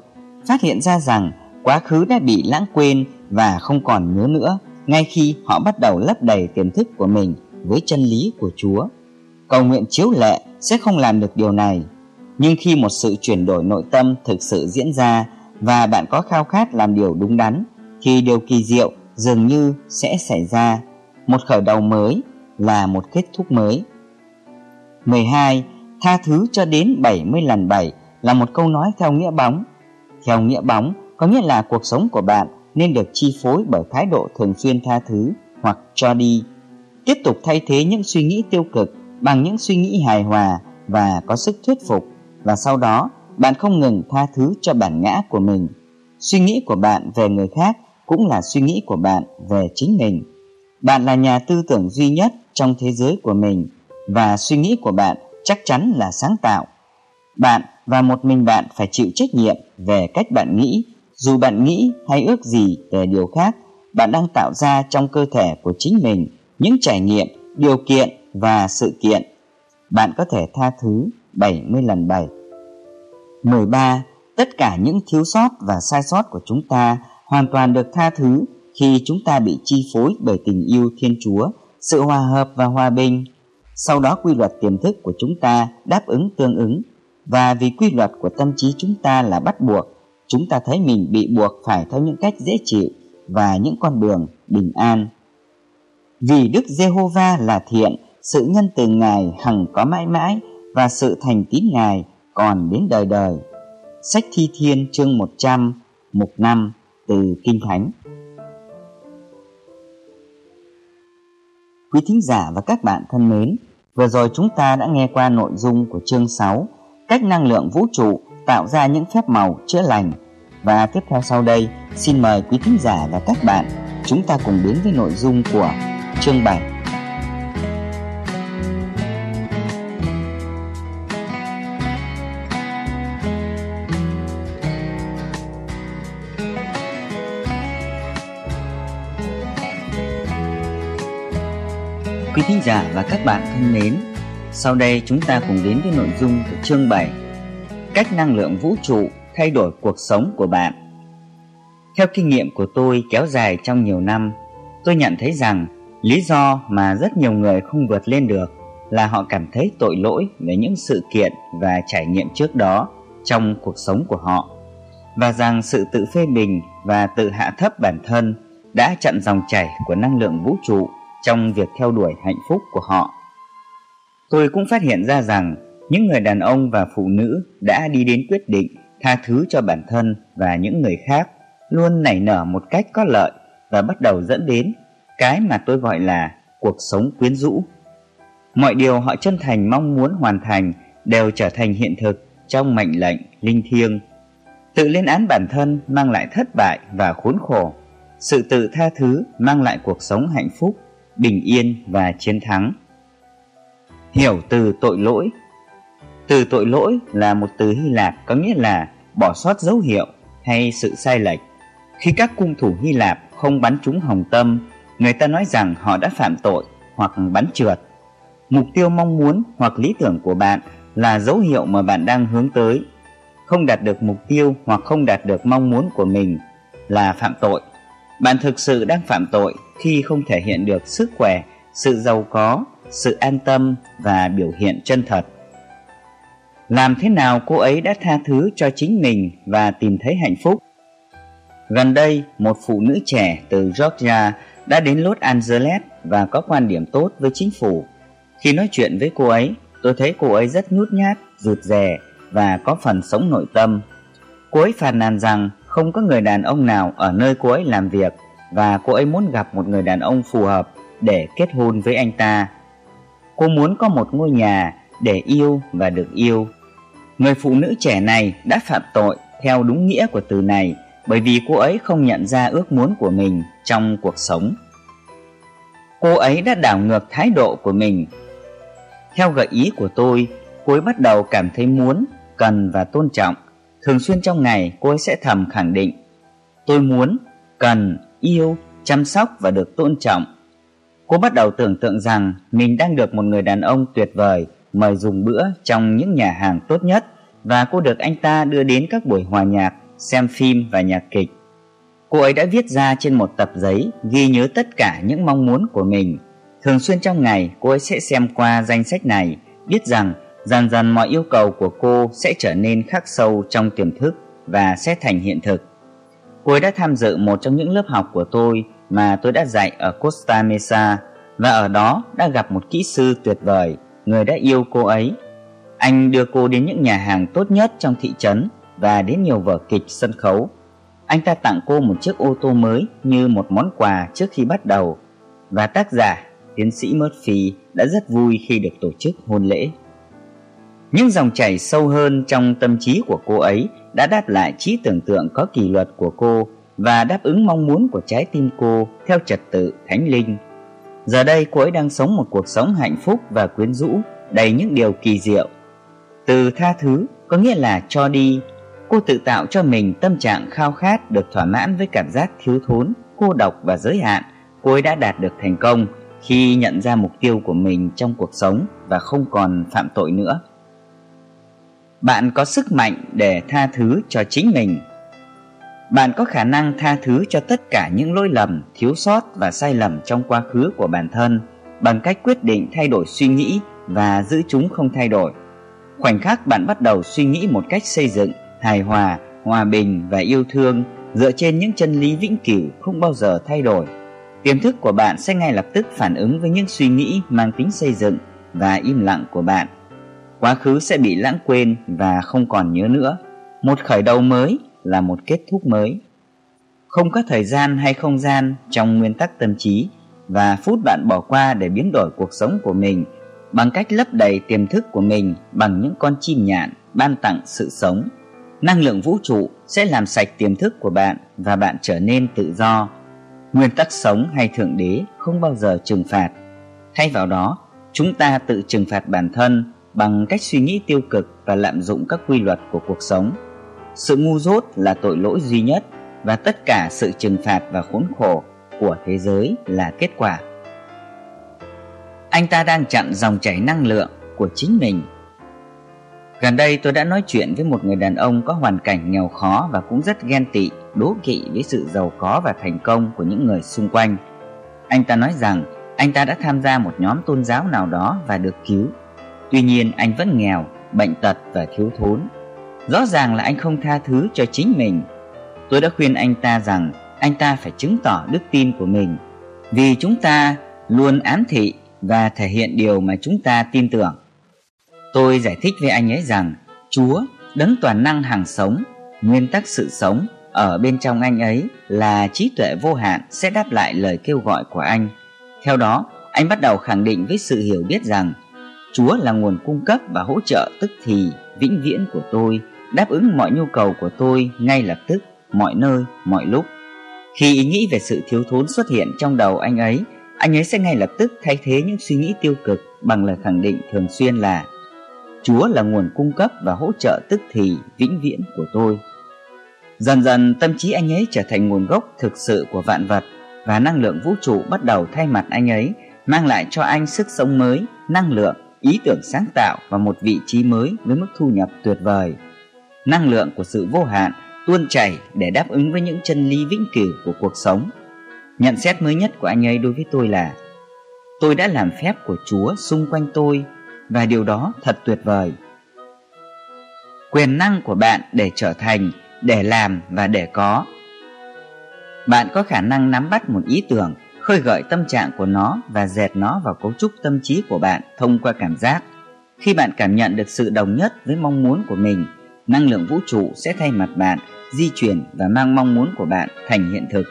phát hiện ra rằng quá khứ đã bị lãng quên và không còn nhớ nữa ngay khi họ bắt đầu lấp đầy tiềm thức của mình với chân lý của Chúa. Cầu nguyện chiếu lệ sẽ không làm được điều này, nhưng khi một sự chuyển đổi nội tâm thực sự diễn ra và bạn có khao khát làm điều đúng đắn, thì điều kỳ diệu dường như sẽ xảy ra. Một khởi đầu mới là một kết thúc mới. 12. Tha thứ cho đến 70 lần 7 là một câu nói theo nghĩa bóng. Theo nghĩa bóng có nghĩa là cuộc sống của bạn nên được chi phối bởi thái độ thường xuyên tha thứ hoặc cho đi. Tiếp tục thay thế những suy nghĩ tiêu cực bằng những suy nghĩ hài hòa và có sức thuyết phục và sau đó bạn không ngừng tha thứ cho bản ngã của mình. Suy nghĩ của bạn về người khác cũng là suy nghĩ của bạn về chính mình. Bạn là nhà tư tưởng duy nhất trong thế giới của mình và suy nghĩ của bạn chắc chắn là sáng tạo. Bạn và một mình bạn phải chịu trách nhiệm về cách bạn nghĩ, dù bạn nghĩ hay ước gì về điều khác, bạn đang tạo ra trong cơ thể của chính mình những trải nghiệm, điều kiện và sự kiện. Bạn có thể tha thứ 70 lần 7. 13. Tất cả những thiếu sót và sai sót của chúng ta hoàn toàn được tha thứ khi chúng ta bị chi phối bởi tình yêu Thiên Chúa, sự hòa hợp và hòa bình. Sau đó quy luật tiềm thức của chúng ta đáp ứng tương ứng và vì quy luật của tâm trí chúng ta là bắt buộc, chúng ta thấy mình bị buộc phải theo những cách dễ chịu và những con đường bình an. Vì Đức Giê-hô-va là thiện, sự nhân từ Ngài hằng có mãi mãi và sự thành tín Ngài còn đến đời đời. Sách Thi Thiên chương 100, mục 5 từ Kinh Thánh. Quý thính giả và các bạn thân mến, vừa rồi chúng ta đã nghe qua nội dung của chương 6, cách năng lượng vũ trụ tạo ra những phép màu chữa lành. Và tiếp theo sau đây, xin mời quý thính giả và các bạn chúng ta cùng đến với nội dung của chương 7. Quý thính giả và các bạn thân mến, sau đây chúng ta cùng đến với nội dung của chương 7 Cách năng lượng vũ trụ thay đổi cuộc sống của bạn Theo kinh nghiệm của tôi kéo dài trong nhiều năm, Tôi nhận thấy rằng lý do mà rất nhiều người không vượt lên được là họ cảm thấy tội lỗi về những sự kiện và trải nghiệm trước đó trong cuộc sống của họ, và rằng sự tự phê bình và tự hạ thấp bản thân đã chặn dòng chảy của năng lượng vũ trụ trong việc theo đuổi hạnh phúc của họ. Tôi cũng phát hiện ra rằng những người đàn ông và phụ nữ đã đi đến quyết định tha thứ cho bản thân và những người khác, luôn nảy nở một cách có lợi và bắt đầu dẫn đến cái mà tôi gọi là cuộc sống quyến rũ. Mọi điều họ chân thành mong muốn hoàn thành đều trở thành hiện thực trong mệnh lệnh linh thiêng. Tự lên án bản thân mang lại thất bại và khốn khổ. Sự tự tha thứ mang lại cuộc sống hạnh phúc, bình yên và chiến thắng. Hiểu từ tội lỗi từ tội lỗi là một từ Hy Lạp có nghĩa là bỏ sót dấu hiệu hay sự sai lệch. Khi các cung thủ Hy Lạp không bắn trúng hồng tâm, người ta nói rằng họ đã phạm tội hoặc bắn trượt. Mục tiêu mong muốn hoặc lý tưởng của bạn là dấu hiệu mà bạn đang hướng tới. Không đạt được mục tiêu hoặc không đạt được mong muốn của mình là phạm tội. Bạn thực sự đang phạm tội khi không thể hiện được sức khỏe, sự giàu có, sự an tâm và biểu hiện chân thật. Làm thế nào cô ấy đã tha thứ cho chính mình và tìm thấy hạnh phúc? Gần đây, một phụ nữ trẻ từ Georgia đã đến Los Angeles và có quan điểm tốt với chính phủ. Khi nói chuyện với cô ấy, tôi thấy cô ấy rất nhút nhát, rụt rè và có phần sống nội tâm. Cô ấy phàn nàn rằng không có người đàn ông nào ở nơi cô ấy làm việc và cô ấy muốn gặp một người đàn ông phù hợp để kết hôn với anh ta. Cô muốn có một ngôi nhà để yêu và được yêu. Người phụ nữ trẻ này đã phạm tội theo đúng nghĩa của từ này bởi vì cô ấy không nhận ra ước muốn của mình trong cuộc sống. Cô ấy đã đảo ngược thái độ của mình. Theo gợi ý của tôi, cô ấy bắt đầu cảm thấy muốn, cần và tôn trọng. Thường xuyên trong ngày cô ấy sẽ thầm khẳng định Tôi muốn, cần yêu, chăm sóc và được tôn trọng. Cô bắt đầu tưởng tượng rằng mình đang được một người đàn ông tuyệt vời mời dùng bữa trong những nhà hàng tốt nhất và cô được anh ta đưa đến các buổi hòa nhạc, xem phim và nhạc kịch. Cô ấy đã viết ra trên một tập giấy ghi nhớ tất cả những mong muốn của mình. Thường xuyên trong ngày cô ấy sẽ xem qua danh sách này, biết rằng dần dần mọi yêu cầu của cô sẽ trở nên khắc sâu trong tiềm thức và sẽ thành hiện thực. Cô ấy đã tham dự một trong những lớp học của tôi mà tôi đã dạy ở Costa Mesa và ở đó đã gặp một kỹ sư tuyệt vời, người đã yêu cô ấy. Anh đưa cô đến những nhà hàng tốt nhất trong thị trấn và đến nhiều vở kịch sân khấu. Anh ta tặng cô một chiếc ô tô mới như một món quà trước khi bắt đầu và tác giả, tiến sĩ Murphy, đã rất vui khi được tổ chức hôn lễ. Những dòng chảy sâu hơn trong tâm trí của cô ấy đã đáp lại trí tưởng tượng có kỷ luật của cô và đáp ứng mong muốn của trái tim cô theo trật tự thánh linh. Giờ đây cô ấy đang sống một cuộc sống hạnh phúc và quyến rũ, đầy những điều kỳ diệu. Từ tha thứ có nghĩa là cho đi, cô tự tạo cho mình tâm trạng khao khát được thỏa mãn với cảm giác thiếu thốn, cô độc và giới hạn. Cô ấy đã đạt được thành công khi nhận ra mục tiêu của mình trong cuộc sống và không còn phạm tội nữa bạn có sức mạnh để tha thứ cho chính mình bạn có khả năng tha thứ cho tất cả những lỗi lầm, thiếu sót và sai lầm trong quá khứ của bản thân bằng cách quyết định thay đổi suy nghĩ và giữ chúng không thay đổi. Khoảnh khắc bạn bắt đầu suy nghĩ một cách xây dựng, hài hòa hòa bình và yêu thương dựa trên những chân lý vĩnh cửu không bao giờ thay đổi. Tiềm thức của bạn sẽ ngay lập tức phản ứng với những suy nghĩ mang tính xây dựng và im lặng của bạn. Quá khứ sẽ bị lãng quên và không còn nhớ nữa. Một khởi đầu mới là một kết thúc mới không có thời gian hay không gian trong nguyên tắc tâm trí và phút bạn bỏ qua để biến đổi cuộc sống của mình bằng cách lấp đầy tiềm thức của mình bằng những con chim nhạn ban tặng sự sống năng lượng vũ trụ sẽ làm sạch tiềm thức của bạn và bạn trở nên tự do. Nguyên tắc sống hay thượng đế không bao giờ trừng phạt. Thay vào đó, chúng ta tự trừng phạt bản thân bằng cách suy nghĩ tiêu cực và lạm dụng các quy luật của cuộc sống. Sự ngu dốt là tội lỗi duy nhất và tất cả sự trừng phạt và khốn khổ của thế giới là kết quả. Anh ta đang chặn dòng chảy năng lượng của chính mình. Gần đây tôi đã nói chuyện với một người đàn ông có hoàn cảnh nghèo khó và cũng rất ghen tị, đố kỵ với sự giàu có và thành công của những người xung quanh. Anh ta nói rằng anh ta đã tham gia một nhóm tôn giáo nào đó và được cứu. Tuy nhiên anh vẫn nghèo, bệnh tật và thiếu thốn. Rõ ràng là anh không tha thứ cho chính mình. Tôi đã khuyên anh ta rằng anh ta phải chứng tỏ đức tin của mình. Vì chúng ta luôn ám thị và thể hiện điều mà chúng ta tin tưởng. Tôi giải thích với anh ấy rằng Chúa, đấng toàn năng hàng sống, nguyên tắc sự sống ở bên trong anh ấy là trí tuệ vô hạn sẽ đáp lại lời kêu gọi của anh. Theo đó, anh bắt đầu khẳng định với sự hiểu biết rằng Chúa là nguồn cung cấp và hỗ trợ tức thì vĩnh viễn của tôi, đáp ứng mọi nhu cầu của tôi ngay lập tức, mọi nơi, mọi lúc. Khi ý nghĩ về sự thiếu thốn xuất hiện trong đầu anh ấy, anh ấy sẽ ngay lập tức thay thế những suy nghĩ tiêu cực bằng lời khẳng định thường xuyên là Chúa là nguồn cung cấp và hỗ trợ tức thì vĩnh viễn của tôi. Dần dần tâm trí anh ấy trở thành nguồn gốc thực sự của vạn vật và năng lượng vũ trụ bắt đầu thay mặt anh ấy mang lại cho anh sức sống mới, năng lượng, ý tưởng sáng tạo và một vị trí mới với mức thu nhập tuyệt vời. Năng lượng của sự vô hạn tuôn chảy để đáp ứng với những chân lý vĩnh cửu của cuộc sống. Nhận xét mới nhất của anh ấy đối với tôi là Tôi đã làm phép của Chúa xung quanh tôi và điều đó thật tuyệt vời. Quyền năng của bạn để trở thành, để làm và để có. Bạn có khả năng nắm bắt một ý tưởng, khơi gợi tâm trạng của nó và dệt nó vào cấu trúc tâm trí của bạn thông qua cảm giác. Khi bạn cảm nhận được sự đồng nhất với mong muốn của mình, năng lượng vũ trụ sẽ thay mặt bạn di chuyển và mang mong muốn của bạn thành hiện thực.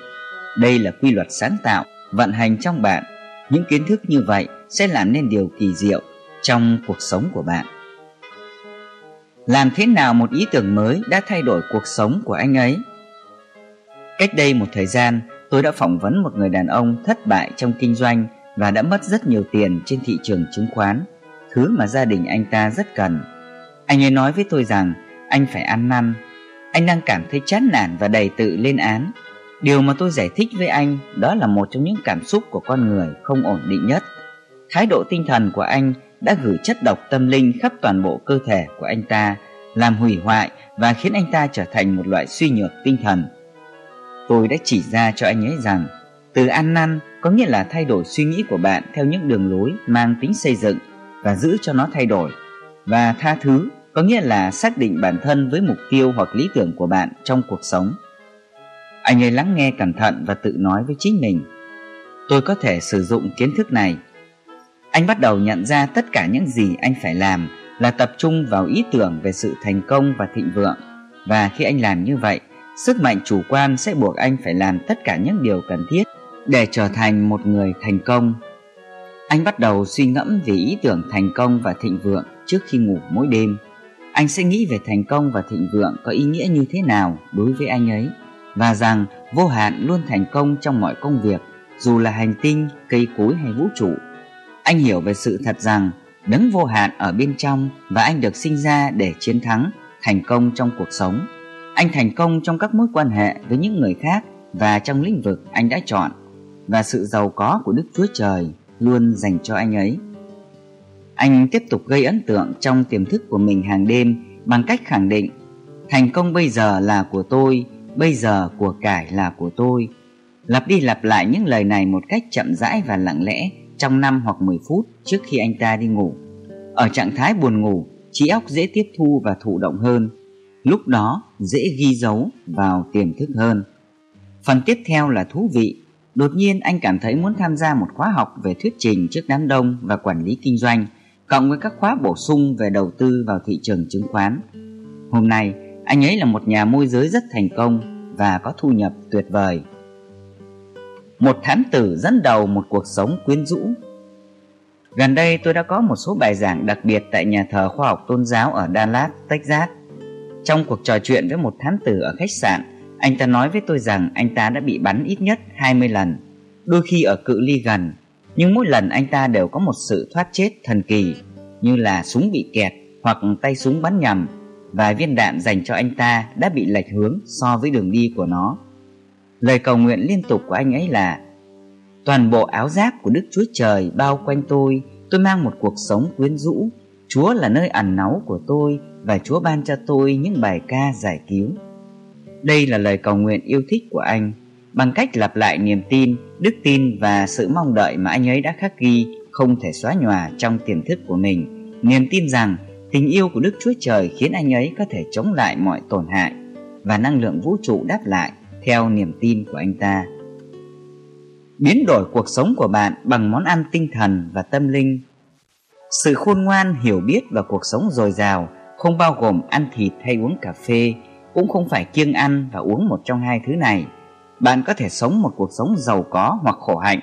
Đây là quy luật sáng tạo, vận hành trong bạn. Những kiến thức như vậy sẽ làm nên điều kỳ diệu trong cuộc sống của bạn. Làm thế nào một ý tưởng mới đã thay đổi cuộc sống của anh ấy? Cách đây một thời gian, tôi đã phỏng vấn một người đàn ông thất bại trong kinh doanh và đã mất rất nhiều tiền trên thị trường chứng khoán, thứ mà gia đình anh ta rất cần. Anh ấy nói với tôi rằng anh phải ăn năn. Anh đang cảm thấy chán nản và đầy tự lên án. Điều mà tôi giải thích với anh đó là một trong những cảm xúc của con người không ổn định nhất. Thái độ tinh thần của anh đã gửi chất độc tâm linh khắp toàn bộ cơ thể của anh ta, làm hủy hoại và khiến anh ta trở thành một loại suy nhược tinh thần. Tôi đã chỉ ra cho anh ấy rằng, từ ăn năn có nghĩa là thay đổi suy nghĩ của bạn theo những đường lối mang tính xây dựng và giữ cho nó thay đổi, và tha thứ có nghĩa là xác định bản thân với mục tiêu hoặc lý tưởng của bạn trong cuộc sống. Anh ấy lắng nghe cẩn thận và tự nói với chính mình, tôi có thể sử dụng kiến thức này anh bắt đầu nhận ra tất cả những gì anh phải làm là tập trung vào ý tưởng về sự thành công và thịnh vượng. Và khi anh làm như vậy, sức mạnh chủ quan sẽ buộc anh phải làm tất cả những điều cần thiết để trở thành một người thành công. Anh bắt đầu suy ngẫm về ý tưởng thành công và thịnh vượng trước khi ngủ mỗi đêm. Anh sẽ nghĩ về thành công và thịnh vượng có ý nghĩa như thế nào đối với anh ấy và rằng vô hạn luôn thành công trong mọi công việc dù là hành tinh, cây cối hay vũ trụ anh hiểu về sự thật rằng đấng vô hạn ở bên trong và anh được sinh ra để chiến thắng, thành công trong cuộc sống. Anh thành công trong các mối quan hệ với những người khác và trong lĩnh vực anh đã chọn và sự giàu có của Đức Chúa Trời luôn dành cho anh ấy. Anh tiếp tục gây ấn tượng trong tiềm thức của mình hàng đêm bằng cách khẳng định thành công bây giờ là của tôi, bây giờ của cải là của tôi. Lặp đi lặp lại những lời này một cách chậm rãi và lặng lẽ trong 5 hoặc 10 phút trước khi anh ta đi ngủ. Ở trạng thái buồn ngủ, trí óc dễ tiếp thu và thụ động hơn, lúc đó dễ ghi dấu vào tiềm thức hơn. Phần tiếp theo là thú vị. Đột nhiên anh cảm thấy muốn tham gia một khóa học về thuyết trình trước đám đông và quản lý kinh doanh, cộng với các khóa bổ sung về đầu tư vào thị trường chứng khoán. Hôm nay, anh ấy là một nhà môi giới rất thành công và có thu nhập tuyệt vời một thám tử dẫn đầu một cuộc sống quyến rũ. Gần đây tôi đã có một số bài giảng đặc biệt tại nhà thờ khoa học tôn giáo ở Dallas, Texas. Trong cuộc trò chuyện với một thám tử ở khách sạn, anh ta nói với tôi rằng anh ta đã bị bắn ít nhất 20 lần, đôi khi ở cự ly gần, nhưng mỗi lần anh ta đều có một sự thoát chết thần kỳ, như là súng bị kẹt hoặc tay súng bắn nhầm và viên đạn dành cho anh ta đã bị lệch hướng so với đường đi của nó. Lời cầu nguyện liên tục của anh ấy là Toàn bộ áo giáp của Đức Chúa Trời bao quanh tôi, tôi mang một cuộc sống quyến rũ. Chúa là nơi ẩn náu của tôi và Chúa ban cho tôi những bài ca giải cứu. Đây là lời cầu nguyện yêu thích của anh. Bằng cách lặp lại niềm tin, đức tin và sự mong đợi mà anh ấy đã khắc ghi không thể xóa nhòa trong tiềm thức của mình. Niềm tin rằng tình yêu của Đức Chúa Trời khiến anh ấy có thể chống lại mọi tổn hại và năng lượng vũ trụ đáp lại theo niềm tin của anh ta. Biến đổi cuộc sống của bạn bằng món ăn tinh thần và tâm linh. Sự khôn ngoan, hiểu biết và cuộc sống dồi dào không bao gồm ăn thịt hay uống cà phê, cũng không phải kiêng ăn và uống một trong hai thứ này. Bạn có thể sống một cuộc sống giàu có hoặc khổ hạnh,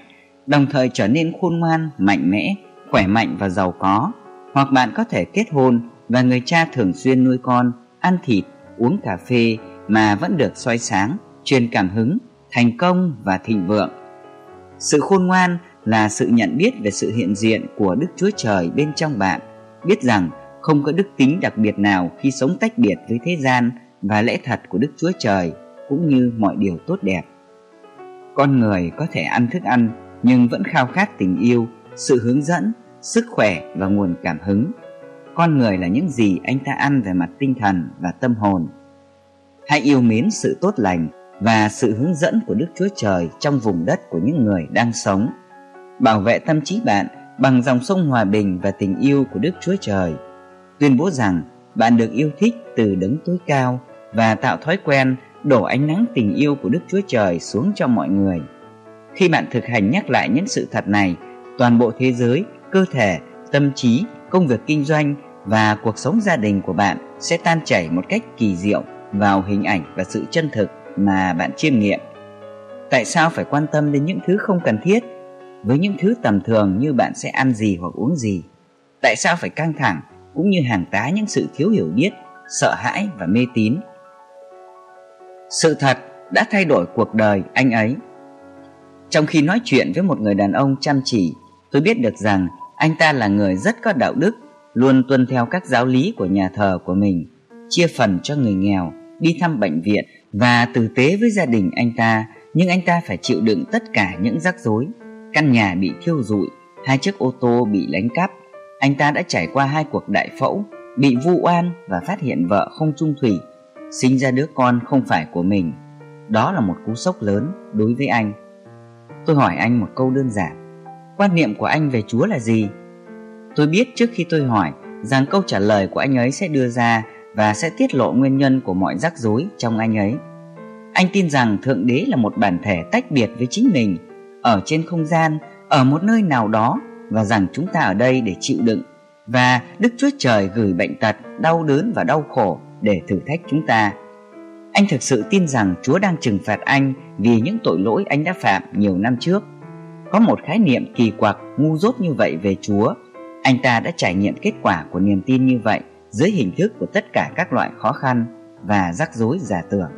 đồng thời trở nên khôn ngoan, mạnh mẽ, khỏe mạnh và giàu có. Hoặc bạn có thể kết hôn và người cha thường xuyên nuôi con, ăn thịt, uống cà phê mà vẫn được soi sáng, truyền cảm hứng, thành công và thịnh vượng. Sự khôn ngoan là sự nhận biết về sự hiện diện của Đức Chúa Trời bên trong bạn, biết rằng không có đức tính đặc biệt nào khi sống tách biệt với thế gian và lẽ thật của Đức Chúa Trời cũng như mọi điều tốt đẹp. Con người có thể ăn thức ăn nhưng vẫn khao khát tình yêu, sự hướng dẫn, sức khỏe và nguồn cảm hứng. Con người là những gì anh ta ăn về mặt tinh thần và tâm hồn. Hãy yêu mến sự tốt lành và sự hướng dẫn của Đức Chúa Trời trong vùng đất của những người đang sống. Bảo vệ tâm trí bạn bằng dòng sông hòa bình và tình yêu của Đức Chúa Trời. Tuyên bố rằng bạn được yêu thích từ đấng tối cao và tạo thói quen đổ ánh nắng tình yêu của Đức Chúa Trời xuống cho mọi người. Khi bạn thực hành nhắc lại những sự thật này, toàn bộ thế giới, cơ thể, tâm trí, công việc kinh doanh và cuộc sống gia đình của bạn sẽ tan chảy một cách kỳ diệu vào hình ảnh và sự chân thực mà bạn chiêm nghiệm. Tại sao phải quan tâm đến những thứ không cần thiết với những thứ tầm thường như bạn sẽ ăn gì hoặc uống gì? Tại sao phải căng thẳng cũng như hàng tá những sự thiếu hiểu biết, sợ hãi và mê tín? Sự thật đã thay đổi cuộc đời anh ấy. Trong khi nói chuyện với một người đàn ông chăm chỉ, tôi biết được rằng anh ta là người rất có đạo đức, luôn tuân theo các giáo lý của nhà thờ của mình, chia phần cho người nghèo, đi thăm bệnh viện và tử tế với gia đình anh ta, nhưng anh ta phải chịu đựng tất cả những rắc rối. Căn nhà bị thiêu rụi, hai chiếc ô tô bị đánh cắp. Anh ta đã trải qua hai cuộc đại phẫu, bị vu oan và phát hiện vợ không trung thủy, sinh ra đứa con không phải của mình. Đó là một cú sốc lớn đối với anh. Tôi hỏi anh một câu đơn giản. Quan niệm của anh về Chúa là gì? Tôi biết trước khi tôi hỏi rằng câu trả lời của anh ấy sẽ đưa ra và sẽ tiết lộ nguyên nhân của mọi rắc rối trong anh ấy. Anh tin rằng Thượng Đế là một bản thể tách biệt với chính mình, ở trên không gian, ở một nơi nào đó và rằng chúng ta ở đây để chịu đựng và Đức Chúa Trời gửi bệnh tật, đau đớn và đau khổ để thử thách chúng ta. Anh thực sự tin rằng Chúa đang trừng phạt anh vì những tội lỗi anh đã phạm nhiều năm trước. Có một khái niệm kỳ quặc, ngu dốt như vậy về Chúa. Anh ta đã trải nghiệm kết quả của niềm tin như vậy dưới hình thức của tất cả các loại khó khăn và rắc rối giả tưởng.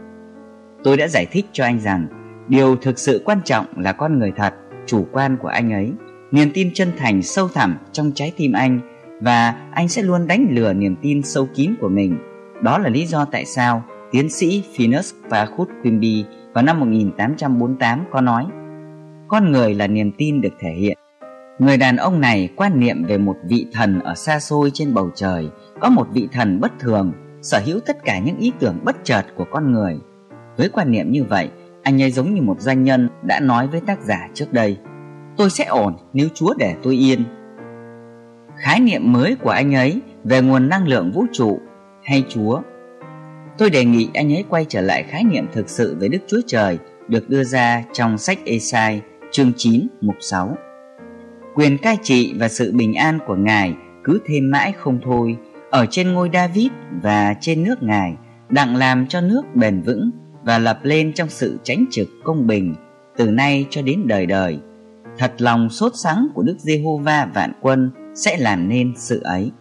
Tôi đã giải thích cho anh rằng điều thực sự quan trọng là con người thật, chủ quan của anh ấy, niềm tin chân thành sâu thẳm trong trái tim anh và anh sẽ luôn đánh lừa niềm tin sâu kín của mình. Đó là lý do tại sao tiến sĩ Phineas Fairhood Quimby vào năm 1848 có nói Con người là niềm tin được thể hiện. Người đàn ông này quan niệm về một vị thần ở xa xôi trên bầu trời có một vị thần bất thường sở hữu tất cả những ý tưởng bất chợt của con người. Với quan niệm như vậy, anh ấy giống như một doanh nhân đã nói với tác giả trước đây. Tôi sẽ ổn nếu Chúa để tôi yên. Khái niệm mới của anh ấy về nguồn năng lượng vũ trụ hay Chúa. Tôi đề nghị anh ấy quay trở lại khái niệm thực sự về Đức Chúa Trời được đưa ra trong sách Esai chương 9 mục 6. Quyền cai trị và sự bình an của Ngài cứ thêm mãi không thôi ở trên ngôi David và trên nước Ngài, đặng làm cho nước bền vững và lập lên trong sự tránh trực công bình từ nay cho đến đời đời. Thật lòng sốt sắng của Đức Giê-hô-va vạn quân sẽ làm nên sự ấy.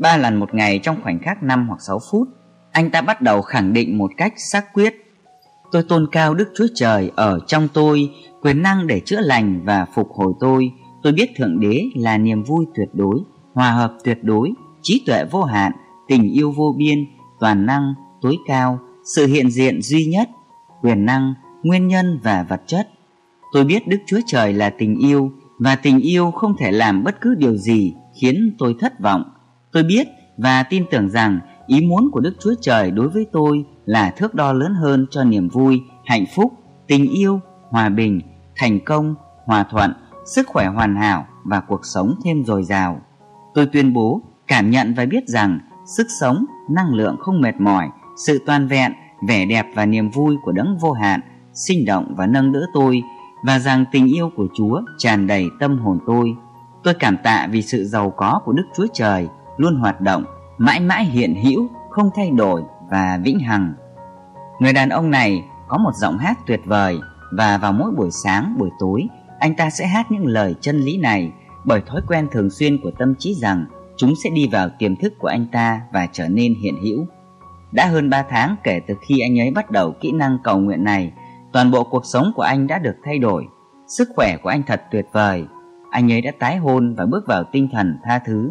Ba lần một ngày trong khoảnh khắc 5 hoặc 6 phút, anh ta bắt đầu khẳng định một cách xác quyết. Tôi tôn cao Đức Chúa Trời ở trong tôi, quyền năng để chữa lành và phục hồi tôi. Tôi biết Thượng Đế là niềm vui tuyệt đối, hòa hợp tuyệt đối, trí tuệ vô hạn, tình yêu vô biên, toàn năng, tối cao, sự hiện diện duy nhất, quyền năng, nguyên nhân và vật chất. Tôi biết Đức Chúa Trời là tình yêu và tình yêu không thể làm bất cứ điều gì khiến tôi thất vọng. Tôi biết và tin tưởng rằng ý muốn của Đức Chúa Trời đối với tôi là thước đo lớn hơn cho niềm vui, hạnh phúc, tình yêu, hòa bình, thành công, hòa thuận, sức khỏe hoàn hảo và cuộc sống thêm dồi dào. Tôi tuyên bố, cảm nhận và biết rằng sức sống, năng lượng không mệt mỏi, sự toàn vẹn, vẻ đẹp và niềm vui của đấng vô hạn sinh động và nâng đỡ tôi và rằng tình yêu của Chúa tràn đầy tâm hồn tôi. Tôi cảm tạ vì sự giàu có của Đức Chúa Trời luôn hoạt động, mãi mãi hiện hữu, không thay đổi và vĩnh hằng. Người đàn ông này có một giọng hát tuyệt vời và vào mỗi buổi sáng, buổi tối, anh ta sẽ hát những lời chân lý này bởi thói quen thường xuyên của tâm trí rằng chúng sẽ đi vào tiềm thức của anh ta và trở nên hiện hữu. Đã hơn 3 tháng kể từ khi anh ấy bắt đầu kỹ năng cầu nguyện này, toàn bộ cuộc sống của anh đã được thay đổi. Sức khỏe của anh thật tuyệt vời. Anh ấy đã tái hôn và bước vào tinh thần tha thứ.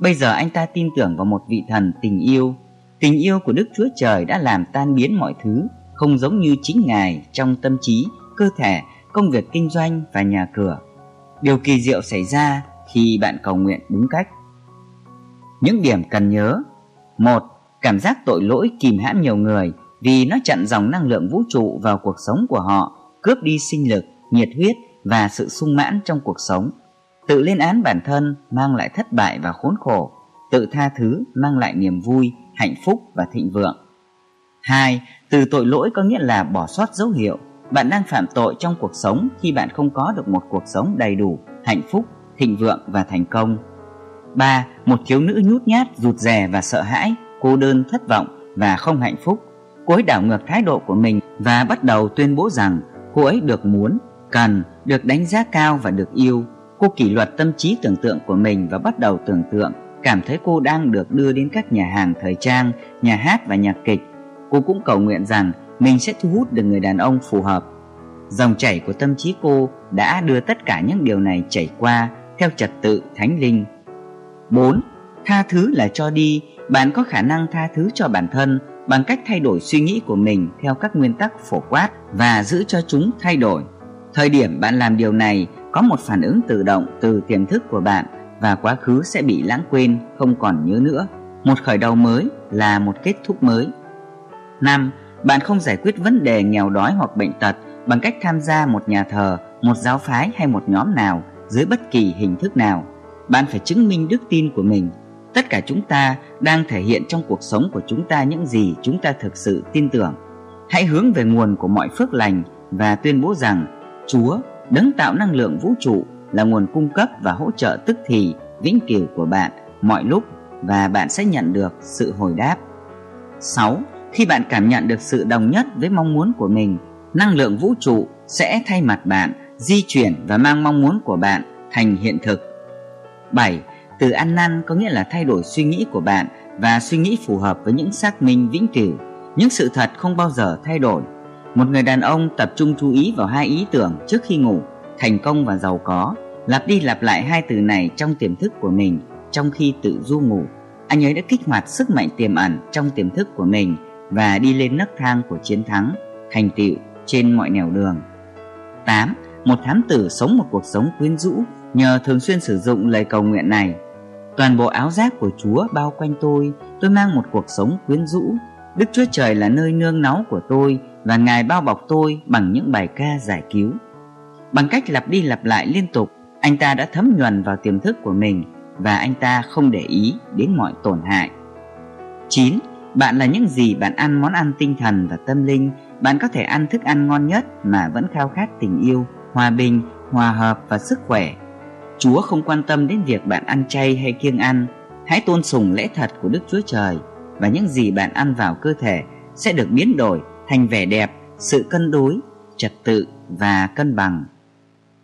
Bây giờ anh ta tin tưởng vào một vị thần tình yêu. Tình yêu của Đức Chúa Trời đã làm tan biến mọi thứ, không giống như chính Ngài trong tâm trí, cơ thể, công việc kinh doanh và nhà cửa. Điều kỳ diệu xảy ra khi bạn cầu nguyện đúng cách. Những điểm cần nhớ một Cảm giác tội lỗi kìm hãm nhiều người vì nó chặn dòng năng lượng vũ trụ vào cuộc sống của họ, cướp đi sinh lực, nhiệt huyết và sự sung mãn trong cuộc sống. Tự lên án bản thân mang lại thất bại và khốn khổ, tự tha thứ mang lại niềm vui, hạnh phúc và thịnh vượng. 2. Từ tội lỗi có nghĩa là bỏ sót dấu hiệu. Bạn đang phạm tội trong cuộc sống khi bạn không có được một cuộc sống đầy đủ, hạnh phúc, thịnh vượng và thành công. 3. Một thiếu nữ nhút nhát, rụt rè và sợ hãi, cô đơn, thất vọng và không hạnh phúc cô ấy đảo ngược thái độ của mình và bắt đầu tuyên bố rằng cô ấy được muốn, cần, được đánh giá cao và được yêu. Cô kỷ luật tâm trí tưởng tượng của mình và bắt đầu tưởng tượng, cảm thấy cô đang được đưa đến các nhà hàng thời trang, nhà hát và nhạc kịch. Cô cũng cầu nguyện rằng mình sẽ thu hút được người đàn ông phù hợp. Dòng chảy của tâm trí cô đã đưa tất cả những điều này chảy qua theo trật tự thánh linh. 4. Tha thứ là cho đi, bạn có khả năng tha thứ cho bản thân bằng cách thay đổi suy nghĩ của mình theo các nguyên tắc phổ quát và giữ cho chúng thay đổi. Thời điểm bạn làm điều này có một phản ứng tự động từ tiềm thức của bạn và quá khứ sẽ bị lãng quên, không còn nhớ nữa. Một khởi đầu mới là một kết thúc mới. 5. Bạn không giải quyết vấn đề nghèo đói hoặc bệnh tật bằng cách tham gia một nhà thờ, một giáo phái hay một nhóm nào dưới bất kỳ hình thức nào. Bạn phải chứng minh đức tin của mình tất cả chúng ta đang thể hiện trong cuộc sống của chúng ta những gì chúng ta thực sự tin tưởng hãy hướng về nguồn của mọi phước lành và tuyên bố rằng chúa đấng tạo năng lượng vũ trụ là nguồn cung cấp và hỗ trợ tức thì vĩnh cửu của bạn mọi lúc và bạn sẽ nhận được sự hồi đáp 6. Khi bạn cảm nhận được sự đồng nhất với mong muốn của mình, năng lượng vũ trụ sẽ thay mặt bạn di chuyển và mang mong muốn của bạn thành hiện thực. 7 từ ăn năn có nghĩa là thay đổi suy nghĩ của bạn và suy nghĩ phù hợp với những xác minh vĩnh cửu. Những sự thật không bao giờ thay đổi. Một người đàn ông tập trung chú ý vào hai ý tưởng trước khi ngủ, thành công và giàu có, lặp đi lặp lại hai từ này trong tiềm thức của mình trong khi tự du ngủ. Anh ấy đã kích hoạt sức mạnh tiềm ẩn trong tiềm thức của mình và đi lên nấc thang của chiến thắng, thành tựu trên mọi nẻo đường. 8. Một thám tử sống một cuộc sống quyến rũ nhờ thường xuyên sử dụng lời cầu nguyện này Toàn bộ áo giáp của Chúa bao quanh tôi, tôi mang một cuộc sống quyến rũ. Đức Chúa Trời là nơi nương náu của tôi và Ngài bao bọc tôi bằng những bài ca giải cứu. Bằng cách lặp đi lặp lại liên tục, anh ta đã thấm nhuần vào tiềm thức của mình và anh ta không để ý đến mọi tổn hại. 9. Bạn là những gì bạn ăn món ăn tinh thần và tâm linh, bạn có thể ăn thức ăn ngon nhất mà vẫn khao khát tình yêu, hòa bình, hòa hợp và sức khỏe Chúa không quan tâm đến việc bạn ăn chay hay kiêng ăn. Hãy tôn sùng lẽ thật của Đức Chúa Trời và những gì bạn ăn vào cơ thể sẽ được biến đổi thành vẻ đẹp, sự cân đối, trật tự và cân bằng.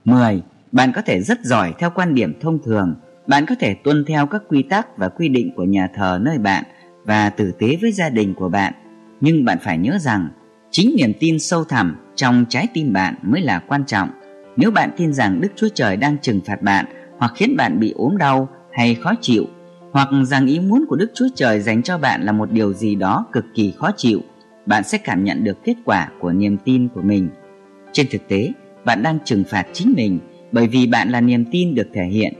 10. Bạn có thể rất giỏi theo quan điểm thông thường. Bạn có thể tuân theo các quy tắc và quy định của nhà thờ nơi bạn và tử tế với gia đình của bạn. Nhưng bạn phải nhớ rằng chính niềm tin sâu thẳm trong trái tim bạn mới là quan trọng. Nếu bạn tin rằng Đức Chúa Trời đang trừng phạt bạn hoặc khiến bạn bị ốm đau hay khó chịu, hoặc rằng ý muốn của Đức Chúa Trời dành cho bạn là một điều gì đó cực kỳ khó chịu, bạn sẽ cảm nhận được kết quả của niềm tin của mình. Trên thực tế, bạn đang trừng phạt chính mình bởi vì bạn là niềm tin được thể hiện.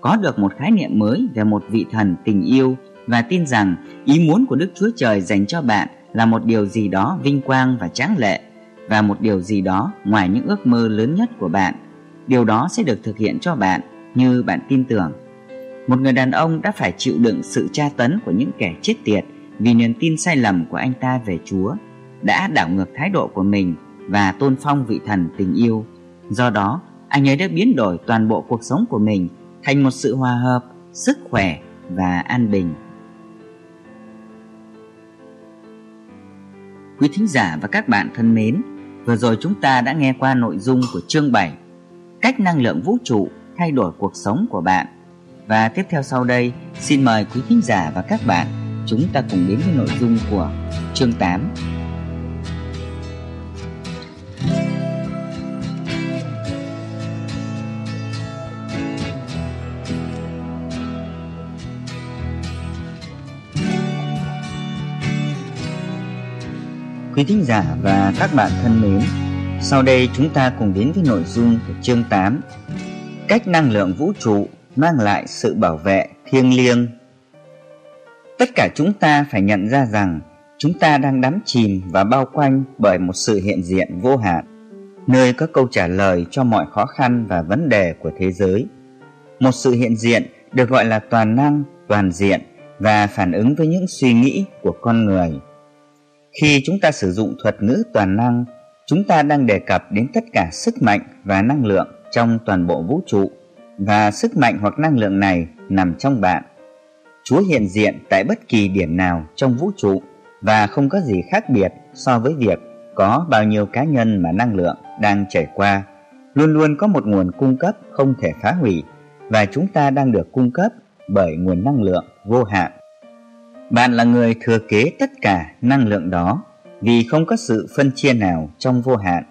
Có được một khái niệm mới về một vị thần tình yêu và tin rằng ý muốn của Đức Chúa Trời dành cho bạn là một điều gì đó vinh quang và tráng lệ và một điều gì đó ngoài những ước mơ lớn nhất của bạn. Điều đó sẽ được thực hiện cho bạn như bạn tin tưởng. Một người đàn ông đã phải chịu đựng sự tra tấn của những kẻ chết tiệt vì niềm tin sai lầm của anh ta về Chúa, đã đảo ngược thái độ của mình và tôn phong vị thần tình yêu. Do đó, anh ấy đã biến đổi toàn bộ cuộc sống của mình thành một sự hòa hợp, sức khỏe và an bình. Quý thính giả và các bạn thân mến, vừa rồi chúng ta đã nghe qua nội dung của chương 7 Cách năng lượng vũ trụ thay đổi cuộc sống của bạn. Và tiếp theo sau đây, xin mời quý thính giả và các bạn chúng ta cùng đến với nội dung của chương 8 Quý thính giả và các bạn thân mến, sau đây chúng ta cùng đến với nội dung của chương 8 Cách năng lượng vũ trụ mang lại sự bảo vệ thiêng liêng. Tất cả chúng ta phải nhận ra rằng chúng ta đang đắm chìm và bao quanh bởi một sự hiện diện vô hạn nơi có câu trả lời cho mọi khó khăn và vấn đề của thế giới. Một sự hiện diện được gọi là toàn năng, toàn diện và phản ứng với những suy nghĩ của con người. Khi chúng ta sử dụng thuật ngữ toàn năng, chúng ta đang đề cập đến tất cả sức mạnh và năng lượng trong toàn bộ vũ trụ và sức mạnh hoặc năng lượng này nằm trong bạn. Chúa hiện diện tại bất kỳ điểm nào trong vũ trụ và không có gì khác biệt so với việc có bao nhiêu cá nhân mà năng lượng đang chảy qua. Luôn luôn có một nguồn cung cấp không thể phá hủy và chúng ta đang được cung cấp bởi nguồn năng lượng vô hạn. Bạn là người thừa kế tất cả năng lượng đó vì không có sự phân chia nào trong vô hạn.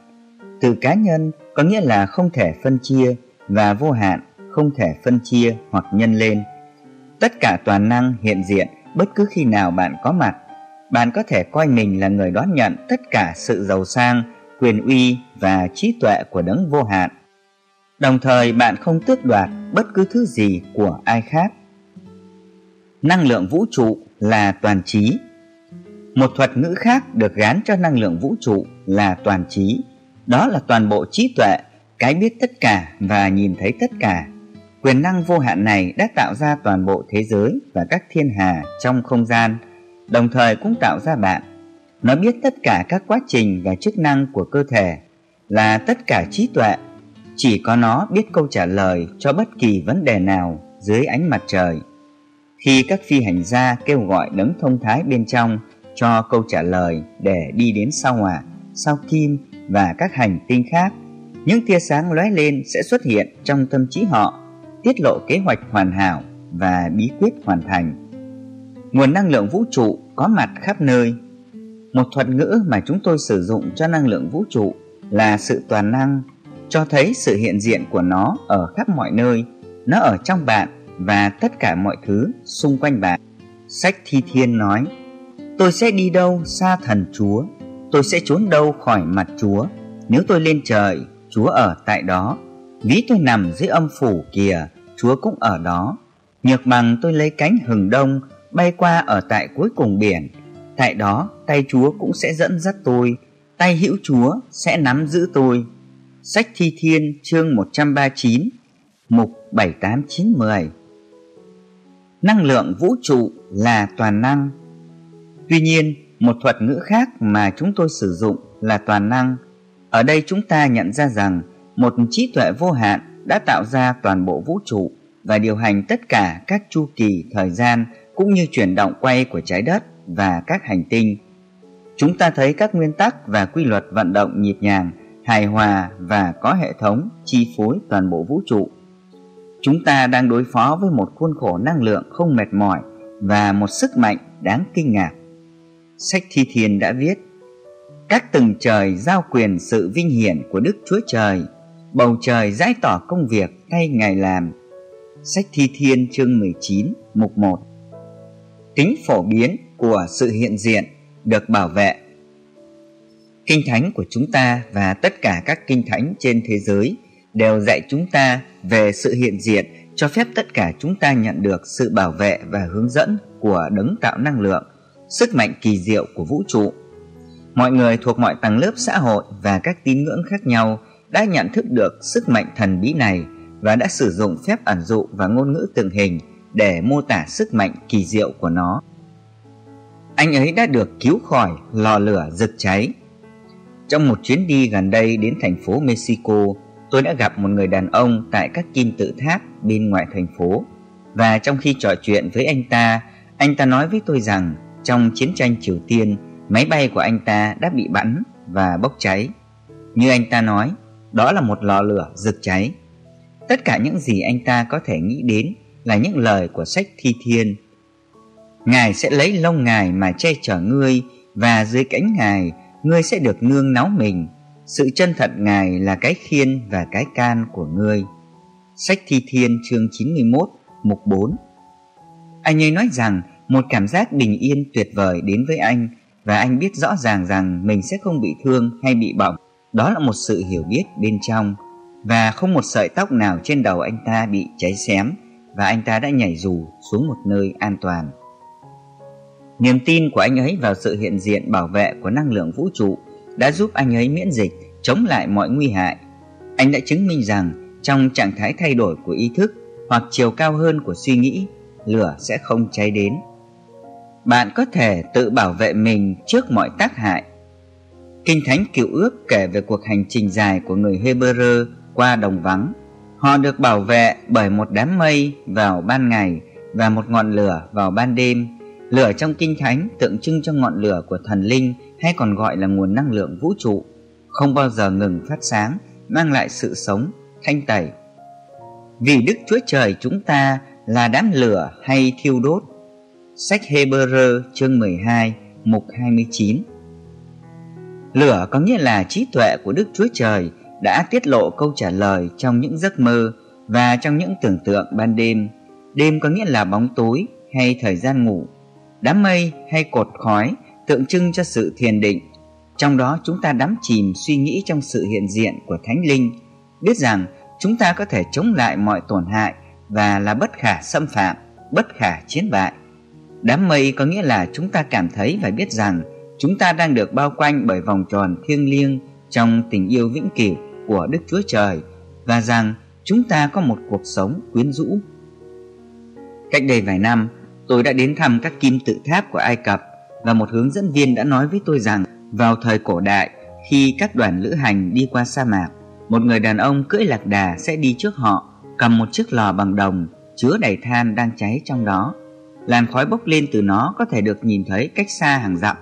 Từ cá nhân có nghĩa là không thể phân chia và vô hạn không thể phân chia hoặc nhân lên. Tất cả toàn năng hiện diện bất cứ khi nào bạn có mặt. Bạn có thể coi mình là người đón nhận tất cả sự giàu sang, quyền uy và trí tuệ của đấng vô hạn. Đồng thời bạn không tước đoạt bất cứ thứ gì của ai khác. Năng lượng vũ trụ là toàn trí. Một thuật ngữ khác được gán cho năng lượng vũ trụ là toàn trí. Đó là toàn bộ trí tuệ, cái biết tất cả và nhìn thấy tất cả. Quyền năng vô hạn này đã tạo ra toàn bộ thế giới và các thiên hà trong không gian, đồng thời cũng tạo ra bạn. Nó biết tất cả các quá trình và chức năng của cơ thể, là tất cả trí tuệ. Chỉ có nó biết câu trả lời cho bất kỳ vấn đề nào dưới ánh mặt trời. Khi các phi hành gia kêu gọi đấng thông thái bên trong cho câu trả lời để đi đến sao hỏa, sao kim và các hành tinh khác, những tia sáng lóe lên sẽ xuất hiện trong tâm trí họ, tiết lộ kế hoạch hoàn hảo và bí quyết hoàn thành. Nguồn năng lượng vũ trụ có mặt khắp nơi. Một thuật ngữ mà chúng tôi sử dụng cho năng lượng vũ trụ là sự toàn năng, cho thấy sự hiện diện của nó ở khắp mọi nơi. Nó ở trong bạn và tất cả mọi thứ xung quanh bạn. Sách Thi Thiên nói, Tôi sẽ đi đâu xa thần Chúa, tôi sẽ trốn đâu khỏi mặt Chúa. Nếu tôi lên trời, Chúa ở tại đó. Ví tôi nằm dưới âm phủ kìa, Chúa cũng ở đó. Nhược bằng tôi lấy cánh hừng đông, bay qua ở tại cuối cùng biển. Tại đó, tay Chúa cũng sẽ dẫn dắt tôi, tay hữu Chúa sẽ nắm giữ tôi. Sách Thi Thiên chương 139, mục 78910 năng lượng vũ trụ là toàn năng. Tuy nhiên, một thuật ngữ khác mà chúng tôi sử dụng là toàn năng. Ở đây chúng ta nhận ra rằng một trí tuệ vô hạn đã tạo ra toàn bộ vũ trụ và điều hành tất cả các chu kỳ thời gian cũng như chuyển động quay của trái đất và các hành tinh. Chúng ta thấy các nguyên tắc và quy luật vận động nhịp nhàng, hài hòa và có hệ thống chi phối toàn bộ vũ trụ Chúng ta đang đối phó với một khuôn khổ năng lượng không mệt mỏi và một sức mạnh đáng kinh ngạc. Sách Thi Thiên đã viết Các tầng trời giao quyền sự vinh hiển của Đức Chúa Trời Bầu trời giải tỏ công việc tay ngày làm. Sách Thi Thiên chương 19 mục 1 Tính phổ biến của sự hiện diện được bảo vệ. Kinh thánh của chúng ta và tất cả các kinh thánh trên thế giới đều dạy chúng ta về sự hiện diện cho phép tất cả chúng ta nhận được sự bảo vệ và hướng dẫn của đấng tạo năng lượng, sức mạnh kỳ diệu của vũ trụ. Mọi người thuộc mọi tầng lớp xã hội và các tín ngưỡng khác nhau đã nhận thức được sức mạnh thần bí này và đã sử dụng phép ẩn dụ và ngôn ngữ tượng hình để mô tả sức mạnh kỳ diệu của nó. Anh ấy đã được cứu khỏi lò lửa rực cháy. Trong một chuyến đi gần đây đến thành phố Mexico, tôi đã gặp một người đàn ông tại các kim tự tháp bên ngoài thành phố. Và trong khi trò chuyện với anh ta, anh ta nói với tôi rằng trong chiến tranh Triều Tiên, máy bay của anh ta đã bị bắn và bốc cháy. Như anh ta nói, đó là một lò lửa rực cháy. Tất cả những gì anh ta có thể nghĩ đến là những lời của sách Thi Thiên. Ngài sẽ lấy lông Ngài mà che chở ngươi, và dưới cánh Ngài, ngươi sẽ được nương náu mình. Sự chân thật Ngài là cái khiên và cái can của ngươi. Sách Thi Thiên chương 91 mục 4 Anh ấy nói rằng một cảm giác bình yên tuyệt vời đến với anh, và anh biết rõ ràng rằng mình sẽ không bị thương hay bị bỏng. Đó là một sự hiểu biết bên trong và không một sợi tóc nào trên đầu anh ta bị cháy xém và anh ta đã nhảy dù xuống một nơi an toàn. Niềm tin của anh ấy vào sự hiện diện bảo vệ của năng lượng vũ trụ đã giúp anh ấy miễn dịch chống lại mọi nguy hại. Anh đã chứng minh rằng trong trạng thái thay đổi của ý thức hoặc chiều cao hơn của suy nghĩ, lửa sẽ không cháy đến. Bạn có thể tự bảo vệ mình trước mọi tác hại. Kinh Thánh Cựu Ước kể về cuộc hành trình dài của người Hebrew qua đồng vắng. Họ được bảo vệ bởi một đám mây vào ban ngày và một ngọn lửa vào ban đêm. Lửa trong Kinh Thánh tượng trưng cho ngọn lửa của thần linh hay còn gọi là nguồn năng lượng vũ trụ, không bao giờ ngừng phát sáng, mang lại sự sống thanh tẩy. Vì Đức Chúa Trời chúng ta là đám lửa hay thiêu đốt. Sách Hebrew chương 12 mục 29 Lửa có nghĩa là trí tuệ của Đức Chúa Trời đã tiết lộ câu trả lời trong những giấc mơ và trong những tưởng tượng ban đêm. Đêm có nghĩa là bóng tối hay thời gian ngủ. Đám mây hay cột khói tượng trưng cho sự thiền định. Trong đó chúng ta đắm chìm suy nghĩ trong sự hiện diện của Thánh Linh biết rằng chúng ta có thể chống lại mọi tổn hại và là bất khả xâm phạm, bất khả chiến bại. Đám mây có nghĩa là chúng ta cảm thấy và biết rằng chúng ta đang được bao quanh bởi vòng tròn thiêng liêng trong tình yêu vĩnh cửu của Đức Chúa Trời và rằng chúng ta có một cuộc sống quyến rũ. Cách đây vài năm, tôi đã đến thăm các kim tự tháp của Ai Cập và một hướng dẫn viên đã nói với tôi rằng vào thời cổ đại khi các đoàn lữ hành đi qua sa mạc một người đàn ông cưỡi lạc đà sẽ đi trước họ, cầm một chiếc lò bằng đồng chứa đầy than đang cháy trong đó. Làn khói bốc lên từ nó có thể được nhìn thấy cách xa hàng dặm,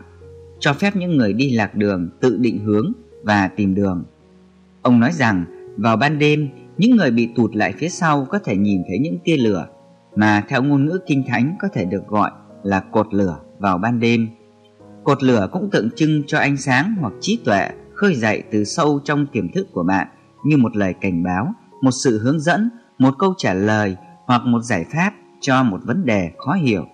cho phép những người đi lạc đường tự định hướng và tìm đường. Ông nói rằng vào ban đêm, những người bị tụt lại phía sau có thể nhìn thấy những tia lửa mà theo ngôn ngữ kinh thánh có thể được gọi là cột lửa vào ban đêm. Cột lửa cũng tượng trưng cho ánh sáng hoặc trí tuệ khơi dậy từ sâu trong tiềm thức của bạn như một lời cảnh báo, một sự hướng dẫn, một câu trả lời hoặc một giải pháp cho một vấn đề khó hiểu.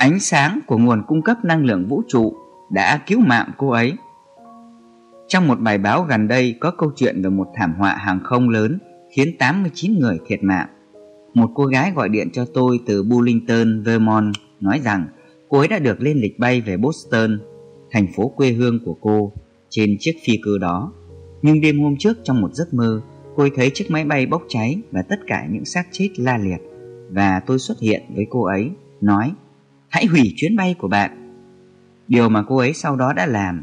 Ánh sáng của nguồn cung cấp năng lượng vũ trụ đã cứu mạng cô ấy. Trong một bài báo gần đây có câu chuyện về một thảm họa hàng không lớn khiến 89 người thiệt mạng. Một cô gái gọi điện cho tôi từ Burlington, Vermont nói rằng cô ấy đã được lên lịch bay về Boston thành phố quê hương của cô trên chiếc phi cơ đó. Nhưng đêm hôm trước trong một giấc mơ, cô ấy thấy chiếc máy bay bốc cháy và tất cả những xác chết la liệt. Và tôi xuất hiện với cô ấy, nói Hãy hủy chuyến bay của bạn. Điều mà cô ấy sau đó đã làm,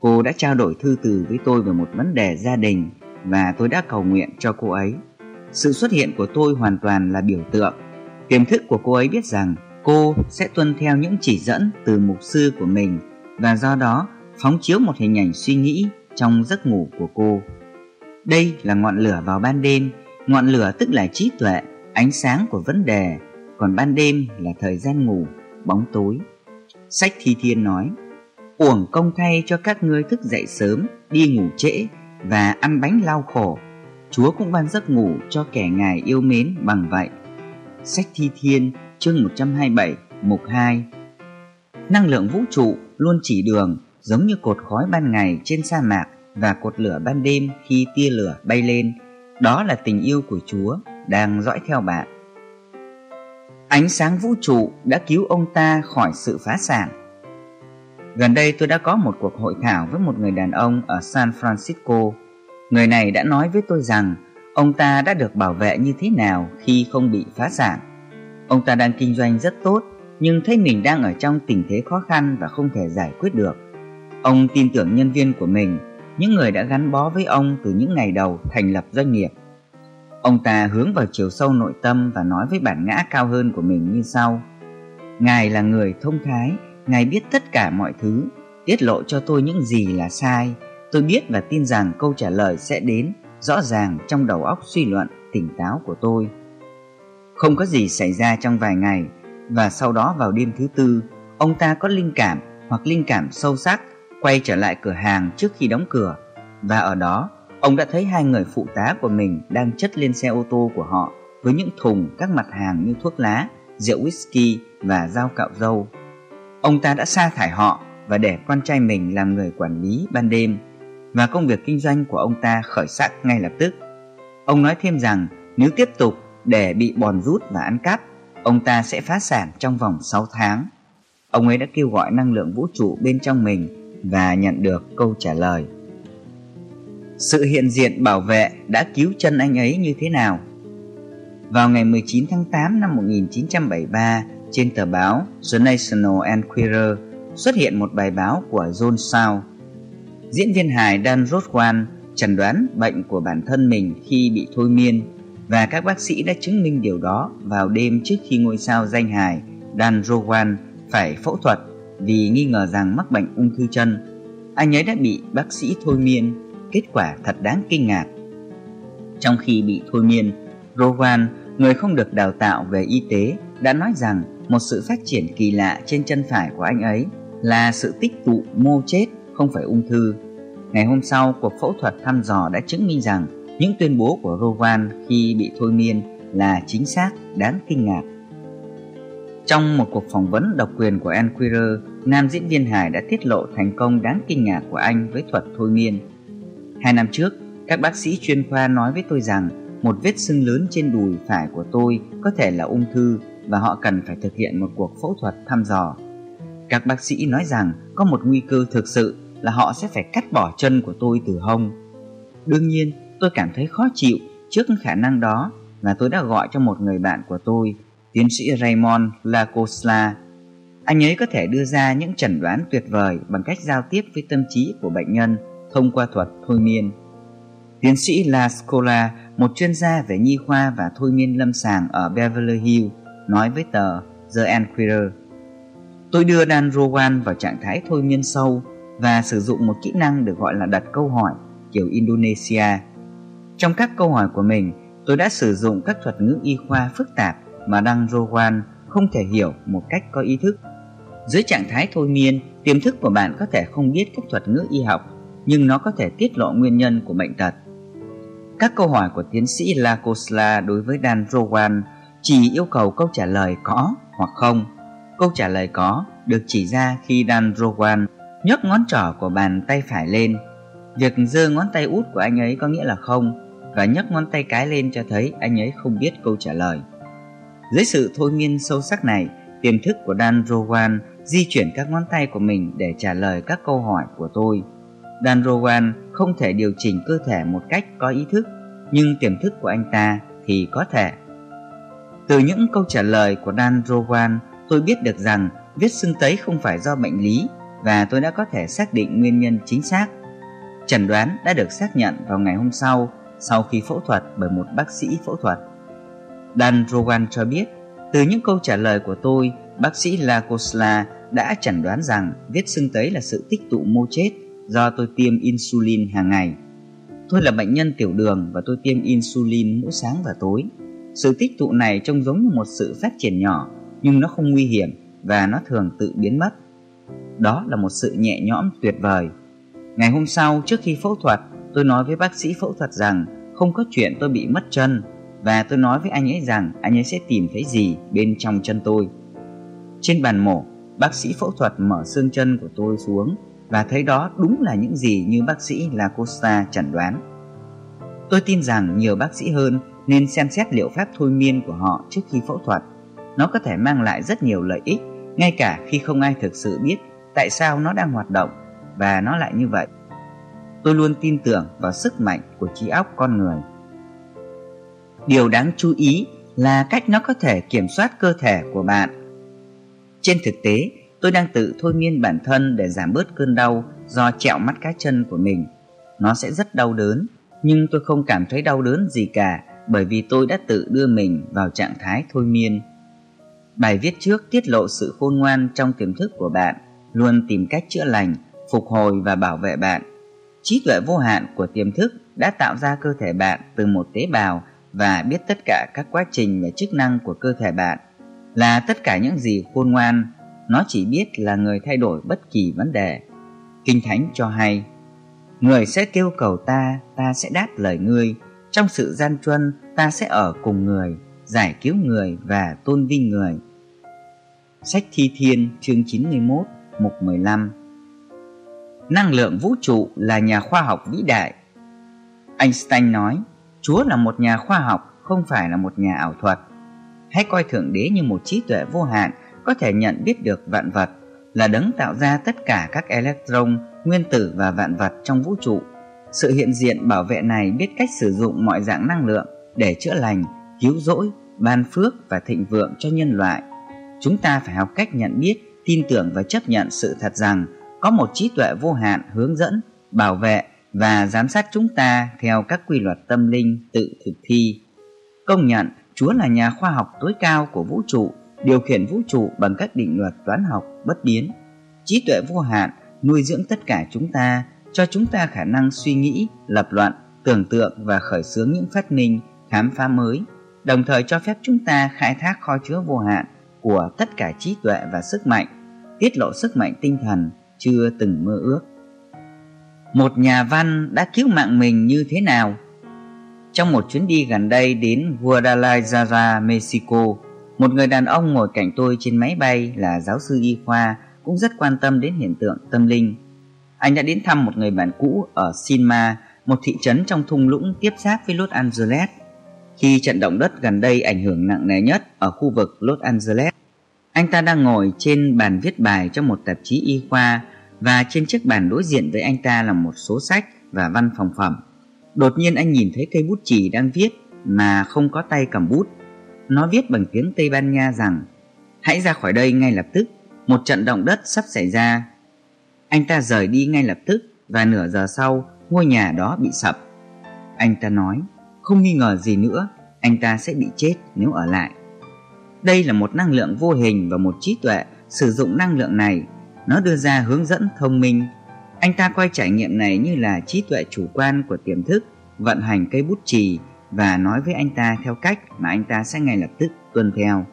cô đã trao đổi thư từ với tôi về một vấn đề gia đình và tôi đã cầu nguyện cho cô ấy. Sự xuất hiện của tôi hoàn toàn là biểu tượng. Tiềm thức của cô ấy biết rằng cô sẽ tuân theo những chỉ dẫn từ mục sư của mình và do đó phóng chiếu một hình ảnh suy nghĩ trong giấc ngủ của cô. Đây là ngọn lửa vào ban đêm, ngọn lửa tức là trí tuệ, ánh sáng của vấn đề. còn ban đêm là thời gian ngủ, bóng tối. Sách Thi Thiên nói, uổng công thay cho các ngươi thức dậy sớm, đi ngủ trễ và ăn bánh lao khổ. Chúa cũng ban giấc ngủ cho kẻ ngài yêu mến bằng vậy. Sách Thi Thiên chương 127 mục 2 Năng lượng vũ trụ luôn chỉ đường giống như cột khói ban ngày trên sa mạc và cột lửa ban đêm khi tia lửa bay lên. Đó là tình yêu của Chúa đang dõi theo bạn. Ánh sáng vũ trụ đã cứu ông ta khỏi sự phá sản. Gần đây tôi đã có một cuộc hội thảo với một người đàn ông ở San Francisco. Người này đã nói với tôi rằng ông ta đã được bảo vệ như thế nào khi không bị phá sản. Ông ta đang kinh doanh rất tốt nhưng thấy mình đang ở trong tình thế khó khăn và không thể giải quyết được. Ông tin tưởng nhân viên của mình, những người đã gắn bó với ông từ những ngày đầu thành lập doanh nghiệp. Ông ta hướng vào chiều sâu nội tâm và nói với bản ngã cao hơn của mình như sau. Ngài là người thông thái, Ngài biết tất cả mọi thứ, tiết lộ cho tôi những gì là sai. Tôi biết và tin rằng câu trả lời sẽ đến rõ ràng trong đầu óc suy luận tỉnh táo của tôi. Không có gì xảy ra trong vài ngày và sau đó vào đêm thứ tư, ông ta có linh cảm hoặc linh cảm sâu sắc quay trở lại cửa hàng trước khi đóng cửa và ở đó ông đã thấy hai người phụ tá của mình đang chất lên xe ô tô của họ với những thùng các mặt hàng như thuốc lá, rượu whisky và dao cạo râu. Ông ta đã sa thải họ và để con trai mình làm người quản lý ban đêm và công việc kinh doanh của ông ta khởi sắc ngay lập tức. Ông nói thêm rằng nếu tiếp tục để bị bòn rút và ăn cắp, ông ta sẽ phá sản trong vòng 6 tháng. Ông ấy đã kêu gọi năng lượng vũ trụ bên trong mình và nhận được câu trả lời. Sự hiện diện bảo vệ đã cứu chân anh ấy như thế nào? Vào ngày 19 tháng 8 năm 1973, trên tờ báo The National Enquirer xuất hiện một bài báo của John Shaw. Diễn viên hài Dan Rothwan chẩn đoán bệnh của bản thân mình khi bị thôi miên và các bác sĩ đã chứng minh điều đó vào đêm trước khi ngôi sao danh hài Dan Rowan phải phẫu thuật vì nghi ngờ rằng mắc bệnh ung thư chân. Anh ấy đã bị bác sĩ thôi miên, kết quả thật đáng kinh ngạc. Trong khi bị thôi miên, Rowan, người không được đào tạo về y tế, đã nói rằng một sự phát triển kỳ lạ trên chân phải của anh ấy là sự tích tụ mô chết, không phải ung thư. Ngày hôm sau, cuộc phẫu thuật thăm dò đã chứng minh rằng những tuyên bố của Rowan khi bị thôi miên là chính xác, đáng kinh ngạc. Trong một cuộc phỏng vấn độc quyền của Enquirer, nam diễn viên hài đã tiết lộ thành công đáng kinh ngạc của anh với thuật thôi miên. Hai năm trước, các bác sĩ chuyên khoa nói với tôi rằng một vết sưng lớn trên đùi phải của tôi có thể là ung thư và họ cần phải thực hiện một cuộc phẫu thuật thăm dò. Các bác sĩ nói rằng có một nguy cơ thực sự là họ sẽ phải cắt bỏ chân của tôi từ hông. Đương nhiên, tôi cảm thấy khó chịu trước khả năng đó và tôi đã gọi cho một người bạn của tôi tiến sĩ Raymond Lacosla. Anh ấy có thể đưa ra những chẩn đoán tuyệt vời bằng cách giao tiếp với tâm trí của bệnh nhân thông qua thuật thôi miên. Tiến sĩ La Scola, một chuyên gia về nhi khoa và thôi miên lâm sàng ở Beverly Hills, nói với tờ The Enquirer. Tôi đưa Dan Rowan vào trạng thái thôi miên sâu và sử dụng một kỹ năng được gọi là đặt câu hỏi kiểu Indonesia. Trong các câu hỏi của mình, tôi đã sử dụng các thuật ngữ y khoa phức tạp mà Dan Rowan không thể hiểu một cách có ý thức. Dưới trạng thái thôi miên, tiềm thức của bạn có thể không biết các thuật ngữ y học, nhưng nó có thể tiết lộ nguyên nhân của bệnh tật. Các câu hỏi của tiến sĩ Lacosla đối với Dan Rowan chỉ yêu cầu câu trả lời có hoặc không. Câu trả lời có được chỉ ra khi Dan Rowan nhấc ngón trỏ của bàn tay phải lên. Việc giơ ngón tay út của anh ấy có nghĩa là không và nhấc ngón tay cái lên cho thấy anh ấy không biết câu trả lời. Dưới sự thôi miên sâu sắc này, tiềm thức của Dan Rowan di chuyển các ngón tay của mình để trả lời các câu hỏi của tôi. Dan Rowan không thể điều chỉnh cơ thể một cách có ý thức, nhưng tiềm thức của anh ta thì có thể. Từ những câu trả lời của Dan Rowan, tôi biết được rằng vết sưng tấy không phải do bệnh lý và tôi đã có thể xác định nguyên nhân chính xác. Chẩn đoán đã được xác nhận vào ngày hôm sau sau khi phẫu thuật bởi một bác sĩ phẫu thuật. Dan Rowan cho biết, từ những câu trả lời của tôi, bác sĩ Lacosla đã chẩn đoán rằng vết sưng tấy là sự tích tụ mô chết do tôi tiêm insulin hàng ngày. Tôi là bệnh nhân tiểu đường và tôi tiêm insulin mỗi sáng và tối. Sự tích tụ này trông giống như một sự phát triển nhỏ, nhưng nó không nguy hiểm và nó thường tự biến mất. Đó là một sự nhẹ nhõm tuyệt vời. Ngày hôm sau, trước khi phẫu thuật, tôi nói với bác sĩ phẫu thuật rằng không có chuyện tôi bị mất chân và tôi nói với anh ấy rằng anh ấy sẽ tìm thấy gì bên trong chân tôi. Trên bàn mổ, bác sĩ phẫu thuật mở xương chân của tôi xuống và thấy đó đúng là những gì như bác sĩ Lacosta chẩn đoán. Tôi tin rằng nhiều bác sĩ hơn nên xem xét liệu pháp thôi miên của họ trước khi phẫu thuật. Nó có thể mang lại rất nhiều lợi ích, ngay cả khi không ai thực sự biết tại sao nó đang hoạt động và nó lại như vậy. Tôi luôn tin tưởng vào sức mạnh của trí óc con người. Điều đáng chú ý là cách nó có thể kiểm soát cơ thể của bạn. Trên thực tế, tôi đang tự thôi miên bản thân để giảm bớt cơn đau do trẹo mắt cá chân của mình. Nó sẽ rất đau đớn, nhưng tôi không cảm thấy đau đớn gì cả bởi vì tôi đã tự đưa mình vào trạng thái thôi miên. Bài viết trước tiết lộ sự khôn ngoan trong tiềm thức của bạn, luôn tìm cách chữa lành, phục hồi và bảo vệ bạn. Trí tuệ vô hạn của tiềm thức đã tạo ra cơ thể bạn từ một tế bào và biết tất cả các quá trình và chức năng của cơ thể bạn là tất cả những gì khôn ngoan nó chỉ biết là người thay đổi bất kỳ vấn đề. Kinh thánh cho hay người sẽ kêu cầu ta ta sẽ đáp lời ngươi. Trong sự gian truân ta sẽ ở cùng người giải cứu người và tôn vinh người. Sách thi thiên chương 91 mục 15 năng lượng vũ trụ là nhà khoa học vĩ đại. Einstein nói Chúa là một nhà khoa học, không phải là một nhà ảo thuật. Hãy coi Thượng Đế như một trí tuệ vô hạn có thể nhận biết được vạn vật, là đấng tạo ra tất cả các electron, nguyên tử và vạn vật trong vũ trụ. Sự hiện diện bảo vệ này biết cách sử dụng mọi dạng năng lượng để chữa lành, cứu rỗi, ban phước và thịnh vượng cho nhân loại. Chúng ta phải học cách nhận biết, tin tưởng và chấp nhận sự thật rằng có một trí tuệ vô hạn hướng dẫn, bảo vệ và giám sát chúng ta theo các quy luật tâm linh tự thực thi. Công nhận Chúa là nhà khoa học tối cao của vũ trụ, điều khiển vũ trụ bằng các định luật toán học bất biến. Trí tuệ vô hạn nuôi dưỡng tất cả chúng ta, cho chúng ta khả năng suy nghĩ, lập luận, tưởng tượng và khởi xướng những phát minh, khám phá mới, đồng thời cho phép chúng ta khai thác kho chứa vô hạn của tất cả trí tuệ và sức mạnh, tiết lộ sức mạnh tinh thần chưa từng mơ ước một nhà văn đã cứu mạng mình như thế nào. Trong một chuyến đi gần đây đến Guadalajara, Mexico, một người đàn ông ngồi cạnh tôi trên máy bay là giáo sư y khoa cũng rất quan tâm đến hiện tượng tâm linh. Anh đã đến thăm một người bạn cũ ở Sinma, một thị trấn trong thung lũng tiếp giáp với Los Angeles. Khi trận động đất gần đây ảnh hưởng nặng nề nhất ở khu vực Los Angeles, anh ta đang ngồi trên bàn viết bài cho một tạp chí y khoa và trên chiếc bàn đối diện với anh ta là một số sách và văn phòng phẩm. Đột nhiên anh nhìn thấy cây bút chì đang viết mà không có tay cầm bút. Nó viết bằng tiếng Tây Ban Nha rằng Hãy ra khỏi đây ngay lập tức, một trận động đất sắp xảy ra. Anh ta rời đi ngay lập tức và nửa giờ sau ngôi nhà đó bị sập. Anh ta nói, không nghi ngờ gì nữa, anh ta sẽ bị chết nếu ở lại. Đây là một năng lượng vô hình và một trí tuệ sử dụng năng lượng này nó đưa ra hướng dẫn thông minh. Anh ta coi trải nghiệm này như là trí tuệ chủ quan của tiềm thức, vận hành cây bút chì và nói với anh ta theo cách mà anh ta sẽ ngay lập tức tuân theo.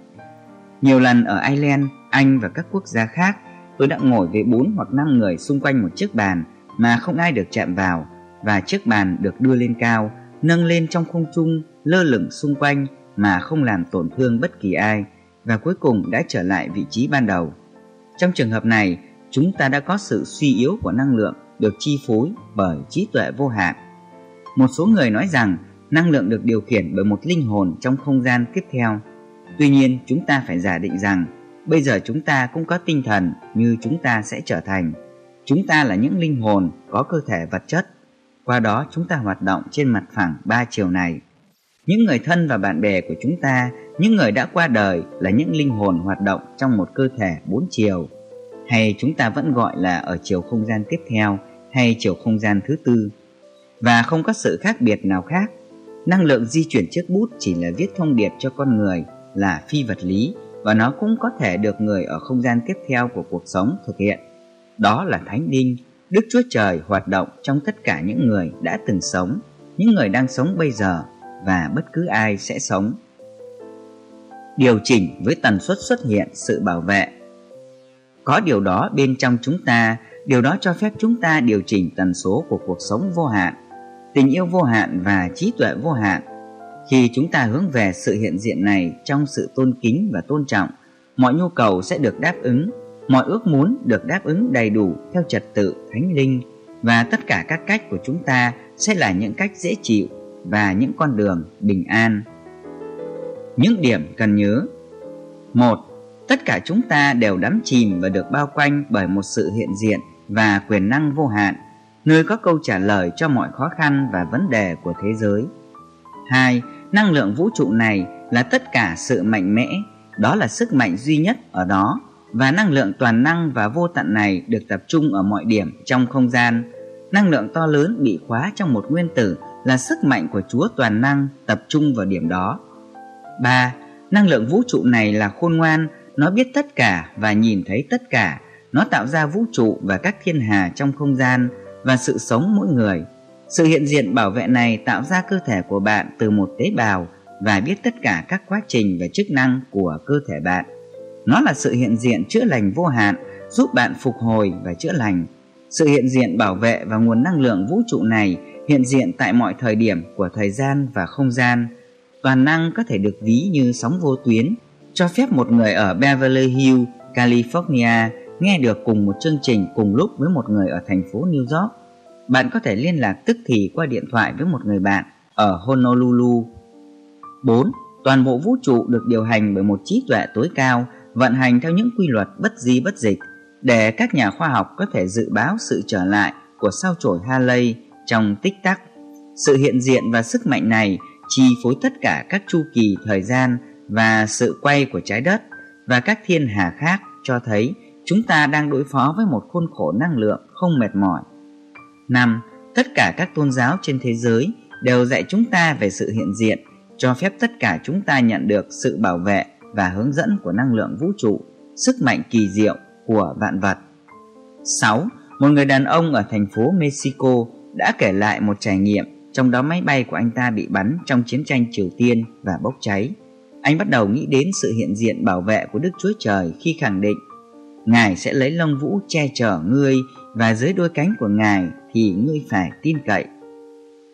Nhiều lần ở Ireland, Anh và các quốc gia khác, tôi đã ngồi với bốn hoặc năm người xung quanh một chiếc bàn mà không ai được chạm vào và chiếc bàn được đưa lên cao, nâng lên trong không trung, lơ lửng xung quanh mà không làm tổn thương bất kỳ ai và cuối cùng đã trở lại vị trí ban đầu. Trong trường hợp này, chúng ta đã có sự suy yếu của năng lượng được chi phối bởi trí tuệ vô hạn. Một số người nói rằng năng lượng được điều khiển bởi một linh hồn trong không gian tiếp theo. Tuy nhiên, chúng ta phải giả định rằng bây giờ chúng ta cũng có tinh thần như chúng ta sẽ trở thành. Chúng ta là những linh hồn có cơ thể vật chất. Qua đó chúng ta hoạt động trên mặt phẳng ba chiều này. Những người thân và bạn bè của chúng ta, những người đã qua đời là những linh hồn hoạt động trong một cơ thể bốn chiều hay chúng ta vẫn gọi là ở chiều không gian tiếp theo hay chiều không gian thứ tư. Và không có sự khác biệt nào khác. Năng lượng di chuyển chiếc bút chỉ là viết thông điệp cho con người là phi vật lý và nó cũng có thể được người ở không gian tiếp theo của cuộc sống thực hiện. Đó là Thánh Đinh, Đức Chúa Trời hoạt động trong tất cả những người đã từng sống, những người đang sống bây giờ và bất cứ ai sẽ sống. điều chỉnh với tần suất xuất hiện sự bảo vệ. Có điều đó bên trong chúng ta, điều đó cho phép chúng ta điều chỉnh tần số của cuộc sống vô hạn, tình yêu vô hạn và trí tuệ vô hạn. Khi chúng ta hướng về sự hiện diện này trong sự tôn kính và tôn trọng, mọi nhu cầu sẽ được đáp ứng, mọi ước muốn được đáp ứng đầy đủ theo trật tự thánh linh và tất cả các cách của chúng ta sẽ là những cách dễ chịu và những con đường bình an. Những điểm cần nhớ một Tất cả chúng ta đều đắm chìm và được bao quanh bởi một sự hiện diện và quyền năng vô hạn, nơi có câu trả lời cho mọi khó khăn và vấn đề của thế giới. 2. Năng lượng vũ trụ này là tất cả sự mạnh mẽ, đó là sức mạnh duy nhất ở đó và năng lượng toàn năng và vô tận này được tập trung ở mọi điểm trong không gian. Năng lượng to lớn bị khóa trong một nguyên tử là sức mạnh của Chúa toàn năng tập trung vào điểm đó. 3. Năng lượng vũ trụ này là khôn ngoan, nó biết tất cả và nhìn thấy tất cả. Nó tạo ra vũ trụ và các thiên hà trong không gian và sự sống mỗi người. Sự hiện diện bảo vệ này tạo ra cơ thể của bạn từ một tế bào và biết tất cả các quá trình và chức năng của cơ thể bạn. Nó là sự hiện diện chữa lành vô hạn, giúp bạn phục hồi và chữa lành. Sự hiện diện bảo vệ và nguồn năng lượng vũ trụ này hiện diện tại mọi thời điểm của thời gian và không gian. Toàn năng có thể được ví như sóng vô tuyến, cho phép một người ở Beverly Hills, California nghe được cùng một chương trình cùng lúc với một người ở thành phố New York. Bạn có thể liên lạc tức thì qua điện thoại với một người bạn ở Honolulu. 4. Toàn bộ vũ trụ được điều hành bởi một trí tuệ tối cao, vận hành theo những quy luật bất di bất dịch để các nhà khoa học có thể dự báo sự trở lại của sao chổi Halley trong tích tắc. Sự hiện diện và sức mạnh này chi phối tất cả các chu kỳ thời gian và sự quay của trái đất và các thiên hà khác cho thấy chúng ta đang đối phó với một khuôn khổ năng lượng không mệt mỏi. 5. Tất cả các tôn giáo trên thế giới đều dạy chúng ta về sự hiện diện, cho phép tất cả chúng ta nhận được sự bảo vệ và hướng dẫn của năng lượng vũ trụ, sức mạnh kỳ diệu của vạn vật. 6. Một người đàn ông ở thành phố Mexico đã kể lại một trải nghiệm trong đó máy bay của anh ta bị bắn trong chiến tranh Triều Tiên và bốc cháy. Anh bắt đầu nghĩ đến sự hiện diện bảo vệ của Đức Chúa Trời khi khẳng định Ngài sẽ lấy lông vũ che chở ngươi và dưới đôi cánh của Ngài thì ngươi phải tin cậy.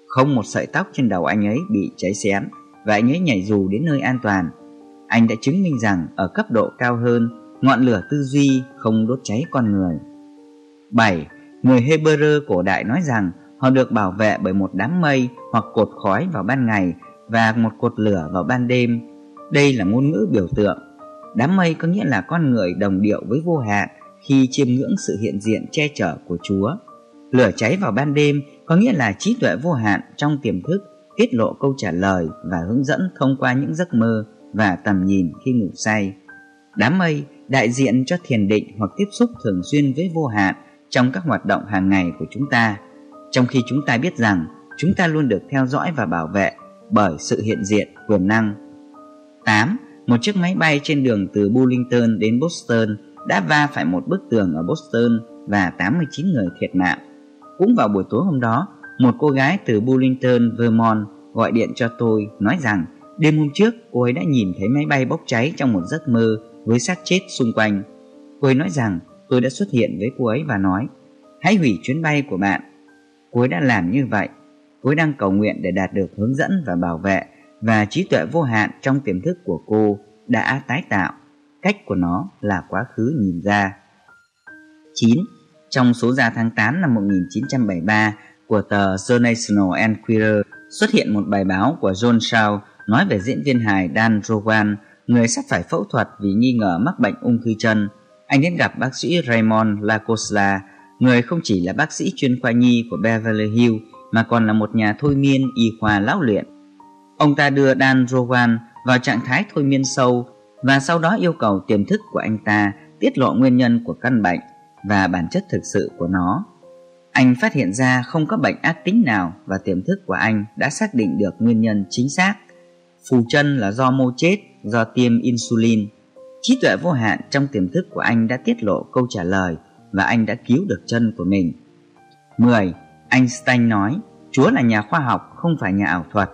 Không một sợi tóc trên đầu anh ấy bị cháy xém và anh ấy nhảy dù đến nơi an toàn. Anh đã chứng minh rằng ở cấp độ cao hơn, ngọn lửa tư duy không đốt cháy con người. 7. Người Hebrew cổ đại nói rằng họ được bảo vệ bởi một đám mây hoặc cột khói vào ban ngày và một cột lửa vào ban đêm. Đây là ngôn ngữ biểu tượng. Đám mây có nghĩa là con người đồng điệu với vô hạn khi chiêm ngưỡng sự hiện diện che chở của Chúa. Lửa cháy vào ban đêm có nghĩa là trí tuệ vô hạn trong tiềm thức tiết lộ câu trả lời và hướng dẫn thông qua những giấc mơ và tầm nhìn khi ngủ say. Đám mây đại diện cho thiền định hoặc tiếp xúc thường xuyên với vô hạn trong các hoạt động hàng ngày của chúng ta trong khi chúng ta biết rằng chúng ta luôn được theo dõi và bảo vệ bởi sự hiện diện quyền năng. 8. Một chiếc máy bay trên đường từ Burlington đến Boston đã va phải một bức tường ở Boston và 89 người thiệt mạng. Cũng vào buổi tối hôm đó, một cô gái từ Burlington, Vermont gọi điện cho tôi nói rằng đêm hôm trước cô ấy đã nhìn thấy máy bay bốc cháy trong một giấc mơ với xác chết xung quanh. Cô ấy nói rằng tôi đã xuất hiện với cô ấy và nói hãy hủy chuyến bay của bạn Cô ấy đã làm như vậy. Cô ấy đang cầu nguyện để đạt được hướng dẫn và bảo vệ và trí tuệ vô hạn trong tiềm thức của cô đã tái tạo. Cách của nó là quá khứ nhìn ra. 9. Trong số ra tháng 8 năm 1973 của tờ The National Enquirer xuất hiện một bài báo của John Shaw nói về diễn viên hài Dan Rowan, người sắp phải phẫu thuật vì nghi ngờ mắc bệnh ung thư chân. Anh đến gặp bác sĩ Raymond Lacosla, Người không chỉ là bác sĩ chuyên khoa nhi của Beverly Hills mà còn là một nhà thôi miên y khoa lão luyện. Ông ta đưa Dan Rowan vào trạng thái thôi miên sâu và sau đó yêu cầu tiềm thức của anh ta tiết lộ nguyên nhân của căn bệnh và bản chất thực sự của nó. Anh phát hiện ra không có bệnh ác tính nào và tiềm thức của anh đã xác định được nguyên nhân chính xác. Phù chân là do mô chết do tiêm insulin. Trí tuệ vô hạn trong tiềm thức của anh đã tiết lộ câu trả lời và anh đã cứu được chân của mình. 10. Einstein nói, Chúa là nhà khoa học, không phải nhà ảo thuật.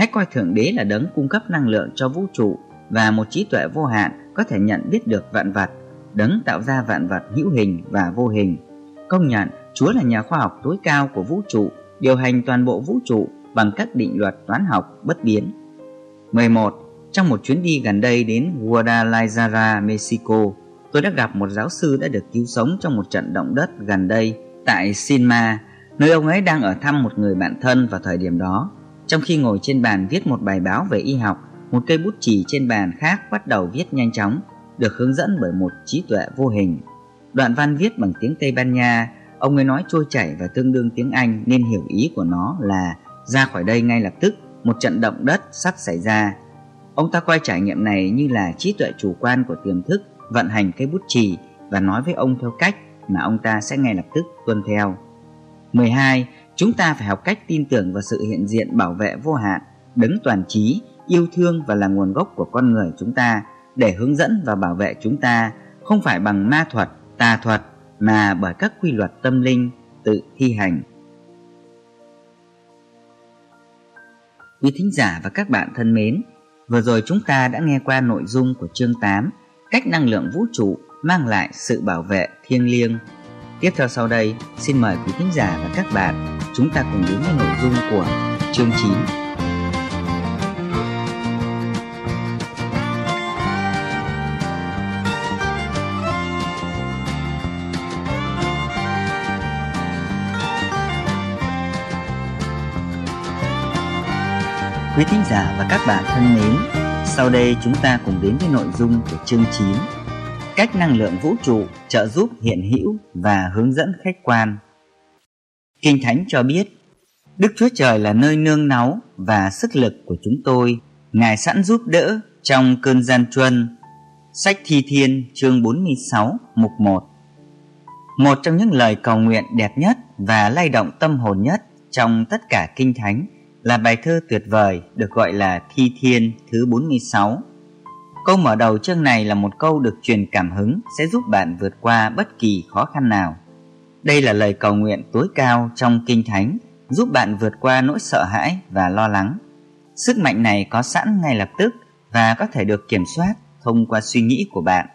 Hãy coi Thượng Đế là đấng cung cấp năng lượng cho vũ trụ và một trí tuệ vô hạn có thể nhận biết được vạn vật, đấng tạo ra vạn vật hữu hình và vô hình. Công nhận Chúa là nhà khoa học tối cao của vũ trụ, điều hành toàn bộ vũ trụ bằng các định luật toán học bất biến. 11. Trong một chuyến đi gần đây đến Guadalajara, Mexico, tôi đã gặp một giáo sư đã được cứu sống trong một trận động đất gần đây tại Sinma, nơi ông ấy đang ở thăm một người bạn thân vào thời điểm đó. Trong khi ngồi trên bàn viết một bài báo về y học, một cây bút chì trên bàn khác bắt đầu viết nhanh chóng, được hướng dẫn bởi một trí tuệ vô hình. Đoạn văn viết bằng tiếng Tây Ban Nha, ông ấy nói trôi chảy và tương đương tiếng Anh nên hiểu ý của nó là ra khỏi đây ngay lập tức, một trận động đất sắp xảy ra. Ông ta coi trải nghiệm này như là trí tuệ chủ quan của tiềm thức vận hành cây bút chì và nói với ông theo cách mà ông ta sẽ ngay lập tức tuân theo. 12. Chúng ta phải học cách tin tưởng vào sự hiện diện bảo vệ vô hạn, đấng toàn trí, yêu thương và là nguồn gốc của con người chúng ta để hướng dẫn và bảo vệ chúng ta không phải bằng ma thuật, tà thuật mà bởi các quy luật tâm linh tự thi hành. Quý thính giả và các bạn thân mến, vừa rồi chúng ta đã nghe qua nội dung của chương 8 cách năng lượng vũ trụ mang lại sự bảo vệ thiêng liêng. Tiếp theo sau đây, xin mời quý khán giả và các bạn chúng ta cùng đến với nội dung của chương 9. Quý thính giả và các bạn thân mến, sau đây chúng ta cùng đến với nội dung của chương 9 Cách năng lượng vũ trụ trợ giúp hiện hữu và hướng dẫn khách quan. Kinh Thánh cho biết, Đức Chúa Trời là nơi nương náu và sức lực của chúng tôi. Ngài sẵn giúp đỡ trong cơn gian truân. Sách Thi Thiên, chương 46 mục 1 Một trong những lời cầu nguyện đẹp nhất và lay động tâm hồn nhất trong tất cả Kinh Thánh là bài thơ tuyệt vời được gọi là Thi Thiên thứ 46. Câu mở đầu chương này là một câu được truyền cảm hứng, sẽ giúp bạn vượt qua bất kỳ khó khăn nào. Đây là lời cầu nguyện tối cao trong Kinh Thánh, giúp bạn vượt qua nỗi sợ hãi và lo lắng. Sức mạnh này có sẵn ngay lập tức và có thể được kiểm soát thông qua suy nghĩ của bạn.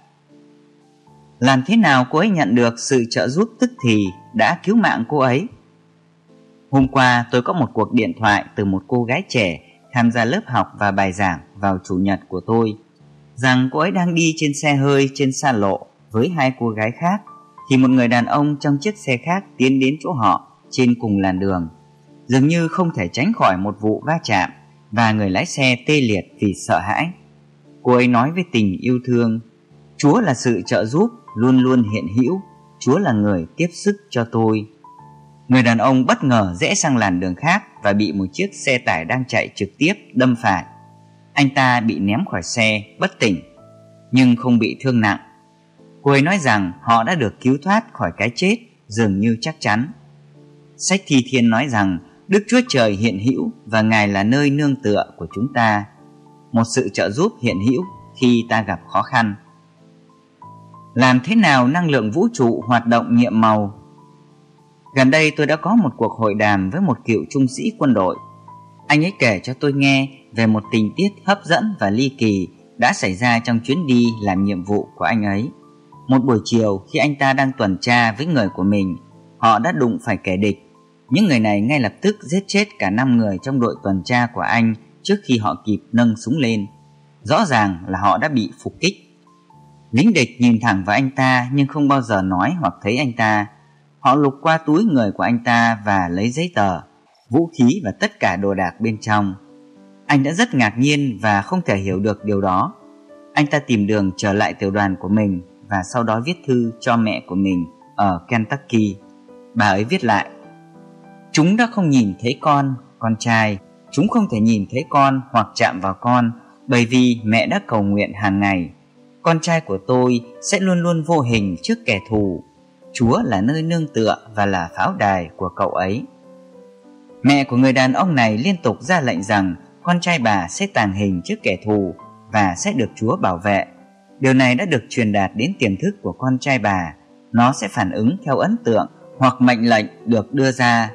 Làm thế nào cô ấy nhận được sự trợ giúp tức thì đã cứu mạng cô ấy Hôm qua tôi có một cuộc điện thoại từ một cô gái trẻ tham gia lớp học và bài giảng vào chủ nhật của tôi rằng cô ấy đang đi trên xe hơi trên xa lộ với hai cô gái khác, thì một người đàn ông trong chiếc xe khác tiến đến chỗ họ trên cùng làn đường. Dường như không thể tránh khỏi một vụ va chạm và người lái xe tê liệt vì sợ hãi. Cô ấy nói với tình yêu thương, chúa là sự trợ giúp, luôn luôn hiện hữu. Chúa là người tiếp sức cho tôi. Người đàn ông bất ngờ rẽ sang làn đường khác và bị một chiếc xe tải đang chạy trực tiếp đâm phải. Anh ta bị ném khỏi xe, bất tỉnh, nhưng không bị thương nặng. Cô ấy nói rằng họ đã được cứu thoát khỏi cái chết dường như chắc chắn. Sách Thi Thiên nói rằng Đức Chúa Trời hiện hữu và Ngài là nơi nương tựa của chúng ta, một sự trợ giúp hiện hữu khi ta gặp khó khăn. Làm thế nào năng lượng vũ trụ hoạt động nhiệm màu Gần đây tôi đã có một cuộc hội đàm với một cựu trung sĩ quân đội. Anh ấy kể cho tôi nghe về một tình tiết hấp dẫn và ly kỳ đã xảy ra trong chuyến đi làm nhiệm vụ của anh ấy. Một buổi chiều khi anh ta đang tuần tra với người của mình, họ đã đụng phải kẻ địch. Những người này ngay lập tức giết chết cả năm người trong đội tuần tra của anh trước khi họ kịp nâng súng lên. Rõ ràng là họ đã bị phục kích. Lính địch nhìn thẳng vào anh ta nhưng không bao giờ nói hoặc thấy anh ta Họ lục qua túi người của anh ta và lấy giấy tờ, vũ khí và tất cả đồ đạc bên trong. Anh đã rất ngạc nhiên và không thể hiểu được điều đó. Anh ta tìm đường trở lại tiểu đoàn của mình và sau đó viết thư cho mẹ của mình ở Kentucky. Bà ấy viết lại Chúng đã không nhìn thấy con, con trai Chúng không thể nhìn thấy con hoặc chạm vào con Bởi vì mẹ đã cầu nguyện hàng ngày Con trai của tôi sẽ luôn luôn vô hình trước kẻ thù Chúa là nơi nương tựa và là pháo đài của cậu ấy. Mẹ của người đàn ông này liên tục ra lệnh rằng con trai bà sẽ tàng hình trước kẻ thù và sẽ được Chúa bảo vệ. Điều này đã được truyền đạt đến tiềm thức của con trai bà. Nó sẽ phản ứng theo ấn tượng hoặc mệnh lệnh được đưa ra.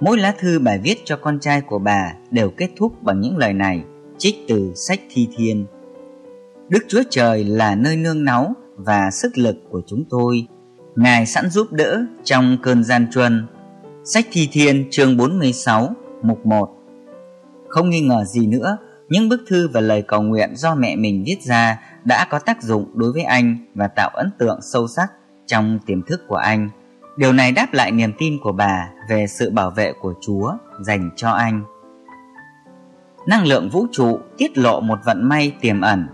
Mỗi lá thư bà viết cho con trai của bà đều kết thúc bằng những lời này, trích từ sách thi thiên. Đức Chúa Trời là nơi nương náu và sức lực của chúng tôi. Ngài sẵn giúp đỡ trong cơn gian truân. Sách Thi Thiên chương 46 mục 1 không nghi ngờ gì nữa, những bức thư và lời cầu nguyện do mẹ mình viết ra đã có tác dụng đối với anh và tạo ấn tượng sâu sắc trong tiềm thức của anh. Điều này đáp lại niềm tin của bà về sự bảo vệ của Chúa dành cho anh. Năng lượng vũ trụ tiết lộ một vận may tiềm ẩn.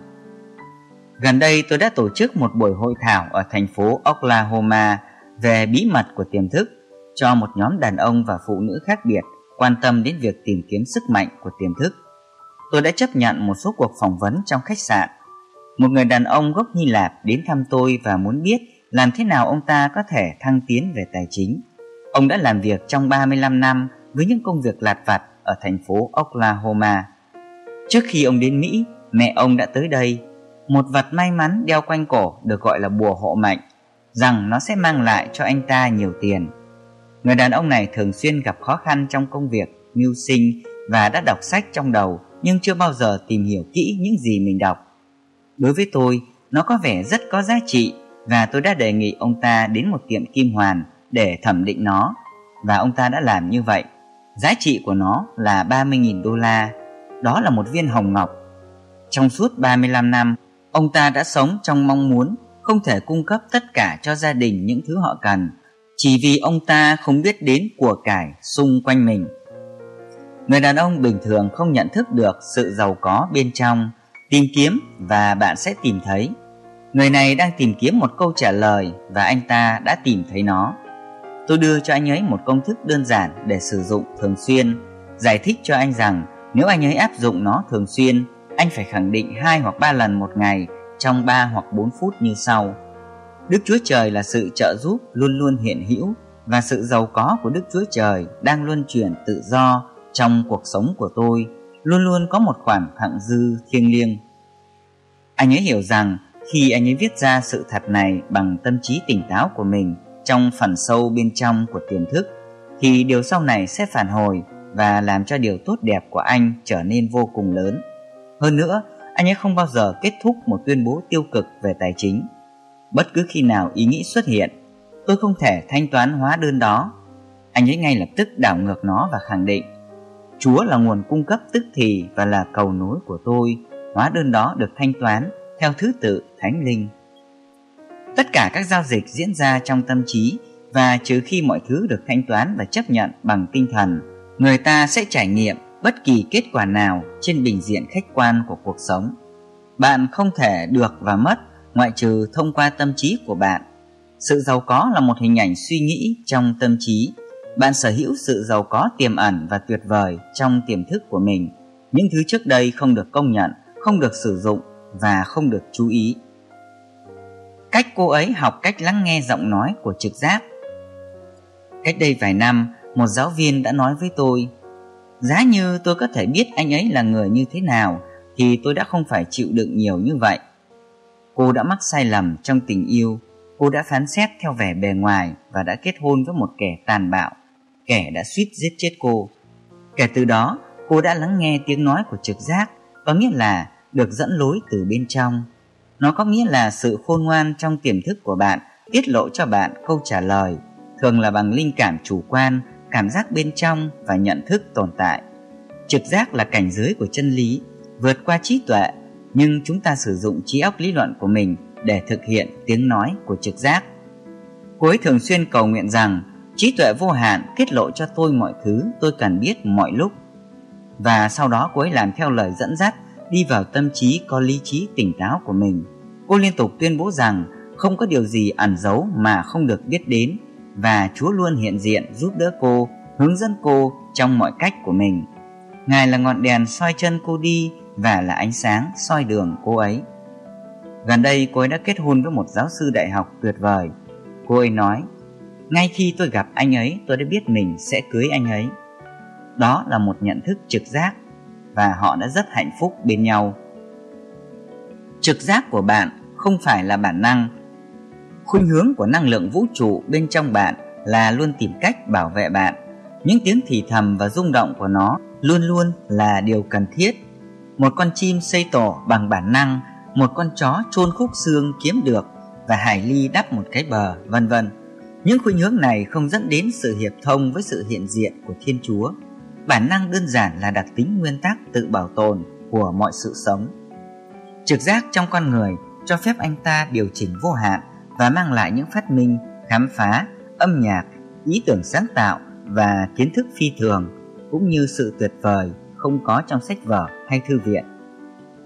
Gần đây tôi đã tổ chức một buổi hội thảo ở thành phố Oklahoma về bí mật của tiềm thức cho một nhóm đàn ông và phụ nữ khác biệt quan tâm đến việc tìm kiếm sức mạnh của tiềm thức. Tôi đã chấp nhận một số cuộc phỏng vấn trong khách sạn. Một người đàn ông gốc Hy Lạp đến thăm tôi và muốn biết làm thế nào ông ta có thể thăng tiến về tài chính. Ông đã làm việc trong 35 năm với những công việc lặt vặt ở thành phố Oklahoma. Trước khi ông đến Mỹ, mẹ ông đã tới đây. Một vật may mắn đeo quanh cổ được gọi là bùa hộ mệnh, rằng nó sẽ mang lại cho anh ta nhiều tiền. Người đàn ông này thường xuyên gặp khó khăn trong công việc, mưu sinh và đã đọc sách trong đầu nhưng chưa bao giờ tìm hiểu kỹ những gì mình đọc. Đối với tôi, nó có vẻ rất có giá trị và tôi đã đề nghị ông ta đến một tiệm kim hoàn để thẩm định nó và ông ta đã làm như vậy. Giá trị của nó là 30.000 đô la. Đó là một viên hồng ngọc. Trong suốt 35 năm, ông ta đã sống trong mong muốn không thể cung cấp tất cả cho gia đình những thứ họ cần chỉ vì ông ta không biết đến của cải xung quanh mình. Người đàn ông bình thường không nhận thức được sự giàu có bên trong, tìm kiếm và bạn sẽ tìm thấy. Người này đang tìm kiếm một câu trả lời và anh ta đã tìm thấy nó. Tôi đưa cho anh ấy một công thức đơn giản để sử dụng thường xuyên, giải thích cho anh rằng nếu anh ấy áp dụng nó thường xuyên, anh phải khẳng định hai hoặc ba lần một ngày trong 3 hoặc 4 phút như sau. Đức Chúa Trời là sự trợ giúp luôn luôn hiện hữu và sự giàu có của Đức Chúa Trời đang luân chuyển tự do trong cuộc sống của tôi, luôn luôn có một khoản thặng dư thiêng liêng. Anh ấy hiểu rằng khi anh ấy viết ra sự thật này bằng tâm trí tỉnh táo của mình trong phần sâu bên trong của tiềm thức, thì điều sau này sẽ phản hồi và làm cho điều tốt đẹp của anh trở nên vô cùng lớn. Hơn nữa, anh ấy không bao giờ kết thúc một tuyên bố tiêu cực về tài chính. Bất cứ khi nào ý nghĩ xuất hiện, tôi không thể thanh toán hóa đơn đó. Anh ấy ngay lập tức đảo ngược nó và khẳng định Chúa là nguồn cung cấp tức thì và là cầu nối của tôi. Hóa đơn đó được thanh toán theo thứ tự thánh linh. Tất cả các giao dịch diễn ra trong tâm trí và trừ khi mọi thứ được thanh toán và chấp nhận bằng tinh thần, người ta sẽ trải nghiệm bất kỳ kết quả nào trên bình diện khách quan của cuộc sống. Bạn không thể được và mất ngoại trừ thông qua tâm trí của bạn. Sự giàu có là một hình ảnh suy nghĩ trong tâm trí. Bạn sở hữu sự giàu có tiềm ẩn và tuyệt vời trong tiềm thức của mình. Những thứ trước đây không được công nhận, không được sử dụng và không được chú ý. Cách cô ấy học cách lắng nghe giọng nói của trực giác. Cách đây vài năm, một giáo viên đã nói với tôi, giá như tôi có thể biết anh ấy là người như thế nào thì tôi đã không phải chịu đựng nhiều như vậy. Cô đã mắc sai lầm trong tình yêu, cô đã phán xét theo vẻ bề ngoài và đã kết hôn với một kẻ tàn bạo, kẻ đã suýt giết chết cô. Kể từ đó, cô đã lắng nghe tiếng nói của trực giác, có nghĩa là được dẫn lối từ bên trong. Nó có nghĩa là sự khôn ngoan trong tiềm thức của bạn tiết lộ cho bạn câu trả lời, thường là bằng linh cảm chủ quan, cảm giác bên trong và nhận thức tồn tại. Trực giác là cảnh giới của chân lý, vượt qua trí tuệ, nhưng chúng ta sử dụng trí óc lý luận của mình để thực hiện tiếng nói của trực giác. Cô ấy thường xuyên cầu nguyện rằng trí tuệ vô hạn tiết lộ cho tôi mọi thứ tôi cần biết mọi lúc. Và sau đó cô ấy làm theo lời dẫn dắt đi vào tâm trí có lý trí tỉnh táo của mình. Cô liên tục tuyên bố rằng không có điều gì ẩn giấu mà không được biết đến và Chúa luôn hiện diện giúp đỡ cô, hướng dẫn cô trong mọi cách của mình. Ngài là ngọn đèn soi chân cô đi và là ánh sáng soi đường cô ấy. Gần đây cô ấy đã kết hôn với một giáo sư đại học tuyệt vời. Cô ấy nói, ngay khi tôi gặp anh ấy tôi đã biết mình sẽ cưới anh ấy. Đó là một nhận thức trực giác và họ đã rất hạnh phúc bên nhau. Trực giác của bạn không phải là bản năng. Khuynh hướng của năng lượng vũ trụ bên trong bạn là luôn tìm cách bảo vệ bạn. Những tiếng thì thầm và rung động của nó luôn luôn là điều cần thiết. Một con chim xây tổ bằng bản năng một con chó chôn khúc xương kiếm được và Hải Ly đắp một cái bờ, vân vân. Những khuynh hướng này không dẫn đến sự hiệp thông với sự hiện diện của Thiên Chúa. Bản năng đơn giản là đặc tính nguyên tắc tự bảo tồn của mọi sự sống. Trực giác trong con người cho phép anh ta điều chỉnh vô hạn và mang lại những phát minh, khám phá, âm nhạc, ý tưởng sáng tạo và kiến thức phi thường cũng như sự tuyệt vời không có trong sách vở hay thư viện.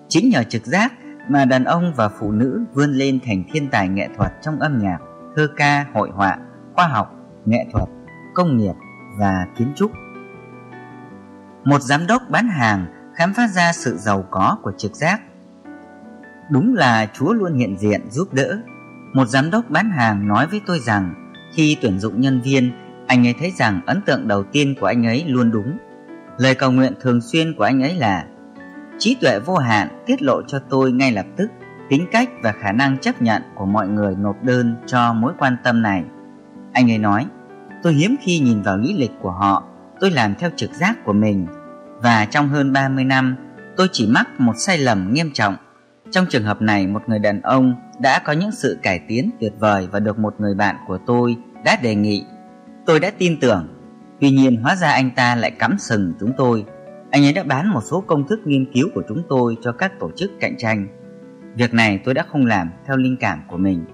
Chính nhờ trực giác mà đàn ông và phụ nữ vươn lên thành thiên tài nghệ thuật trong âm nhạc, thơ ca, hội họa, khoa học, nghệ thuật, công nghiệp và kiến trúc. Một giám đốc bán hàng khám phá ra sự giàu có của trực giác. Đúng là Chúa luôn hiện diện giúp đỡ. Một giám đốc bán hàng nói với tôi rằng khi tuyển dụng nhân viên, anh ấy thấy rằng ấn tượng đầu tiên của anh ấy luôn đúng. Lời cầu nguyện thường xuyên của anh ấy là trí tuệ vô hạn tiết lộ cho tôi ngay lập tức tính cách và khả năng chấp nhận của mọi người nộp đơn cho mối quan tâm này. Anh ấy nói, tôi hiếm khi nhìn vào lý lịch của họ, tôi làm theo trực giác của mình. Và trong hơn 30 năm, tôi chỉ mắc một sai lầm nghiêm trọng. Trong trường hợp này, một người đàn ông đã có những sự cải tiến tuyệt vời và được một người bạn của tôi đã đề nghị. Tôi đã tin tưởng, tuy nhiên hóa ra anh ta lại cắm sừng chúng tôi anh ấy đã bán một số công thức nghiên cứu của chúng tôi cho các tổ chức cạnh tranh. Việc này tôi đã không làm theo linh cảm của mình.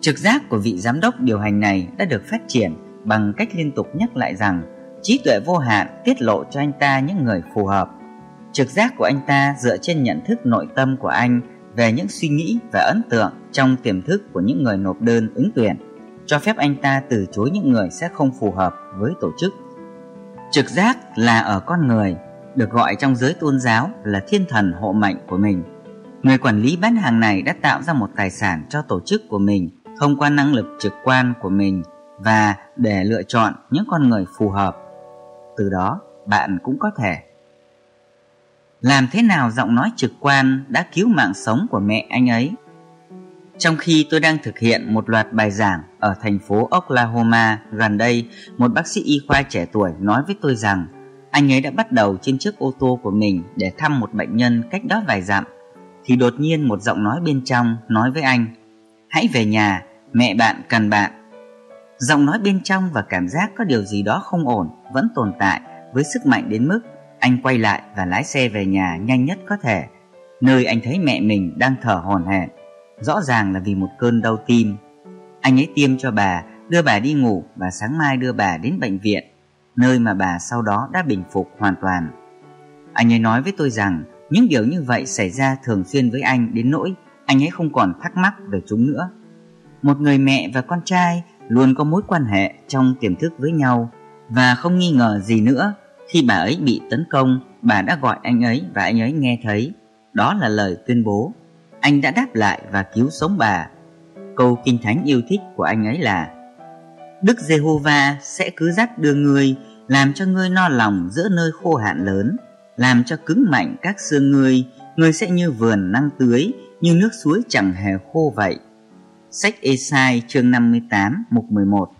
Trực giác của vị giám đốc điều hành này đã được phát triển bằng cách liên tục nhắc lại rằng trí tuệ vô hạn tiết lộ cho anh ta những người phù hợp. Trực giác của anh ta dựa trên nhận thức nội tâm của anh về những suy nghĩ và ấn tượng trong tiềm thức của những người nộp đơn ứng tuyển, cho phép anh ta từ chối những người sẽ không phù hợp với tổ chức Trực giác là ở con người, được gọi trong giới tôn giáo là thiên thần hộ mệnh của mình. Người quản lý bán hàng này đã tạo ra một tài sản cho tổ chức của mình thông qua năng lực trực quan của mình và để lựa chọn những con người phù hợp. Từ đó, bạn cũng có thể làm thế nào giọng nói trực quan đã cứu mạng sống của mẹ anh ấy trong khi tôi đang thực hiện một loạt bài giảng ở thành phố Oklahoma gần đây, một bác sĩ y khoa trẻ tuổi nói với tôi rằng anh ấy đã bắt đầu trên chiếc ô tô của mình để thăm một bệnh nhân cách đó vài dặm. Thì đột nhiên một giọng nói bên trong nói với anh Hãy về nhà, mẹ bạn cần bạn. Giọng nói bên trong và cảm giác có điều gì đó không ổn vẫn tồn tại với sức mạnh đến mức anh quay lại và lái xe về nhà nhanh nhất có thể, nơi anh thấy mẹ mình đang thở hổn hển rõ ràng là vì một cơn đau tim. Anh ấy tiêm cho bà, đưa bà đi ngủ và sáng mai đưa bà đến bệnh viện, nơi mà bà sau đó đã bình phục hoàn toàn. Anh ấy nói với tôi rằng những điều như vậy xảy ra thường xuyên với anh đến nỗi anh ấy không còn thắc mắc về chúng nữa. Một người mẹ và con trai luôn có mối quan hệ trong tiềm thức với nhau và không nghi ngờ gì nữa khi bà ấy bị tấn công bà đã gọi anh ấy và anh ấy nghe thấy đó là lời tuyên bố anh đã đáp lại và cứu sống bà. Câu kinh thánh yêu thích của anh ấy là Đức Giê-hô-va sẽ cứ dắt đưa ngươi, làm cho ngươi no lòng giữa nơi khô hạn lớn, làm cho cứng mạnh các xương ngươi, ngươi sẽ như vườn năng tưới, như nước suối chẳng hề khô vậy. Sách Esai chương 58 mục 11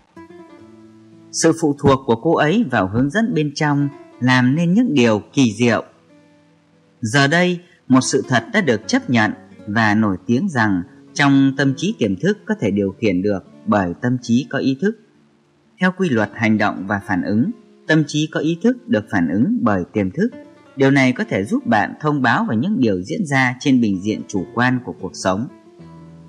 Sự phụ thuộc của cô ấy vào hướng dẫn bên trong làm nên những điều kỳ diệu. Giờ đây, một sự thật đã được chấp nhận và nổi tiếng rằng trong tâm trí tiềm thức có thể điều khiển được bởi tâm trí có ý thức. Theo quy luật hành động và phản ứng, tâm trí có ý thức được phản ứng bởi tiềm thức. Điều này có thể giúp bạn thông báo về những điều diễn ra trên bình diện chủ quan của cuộc sống.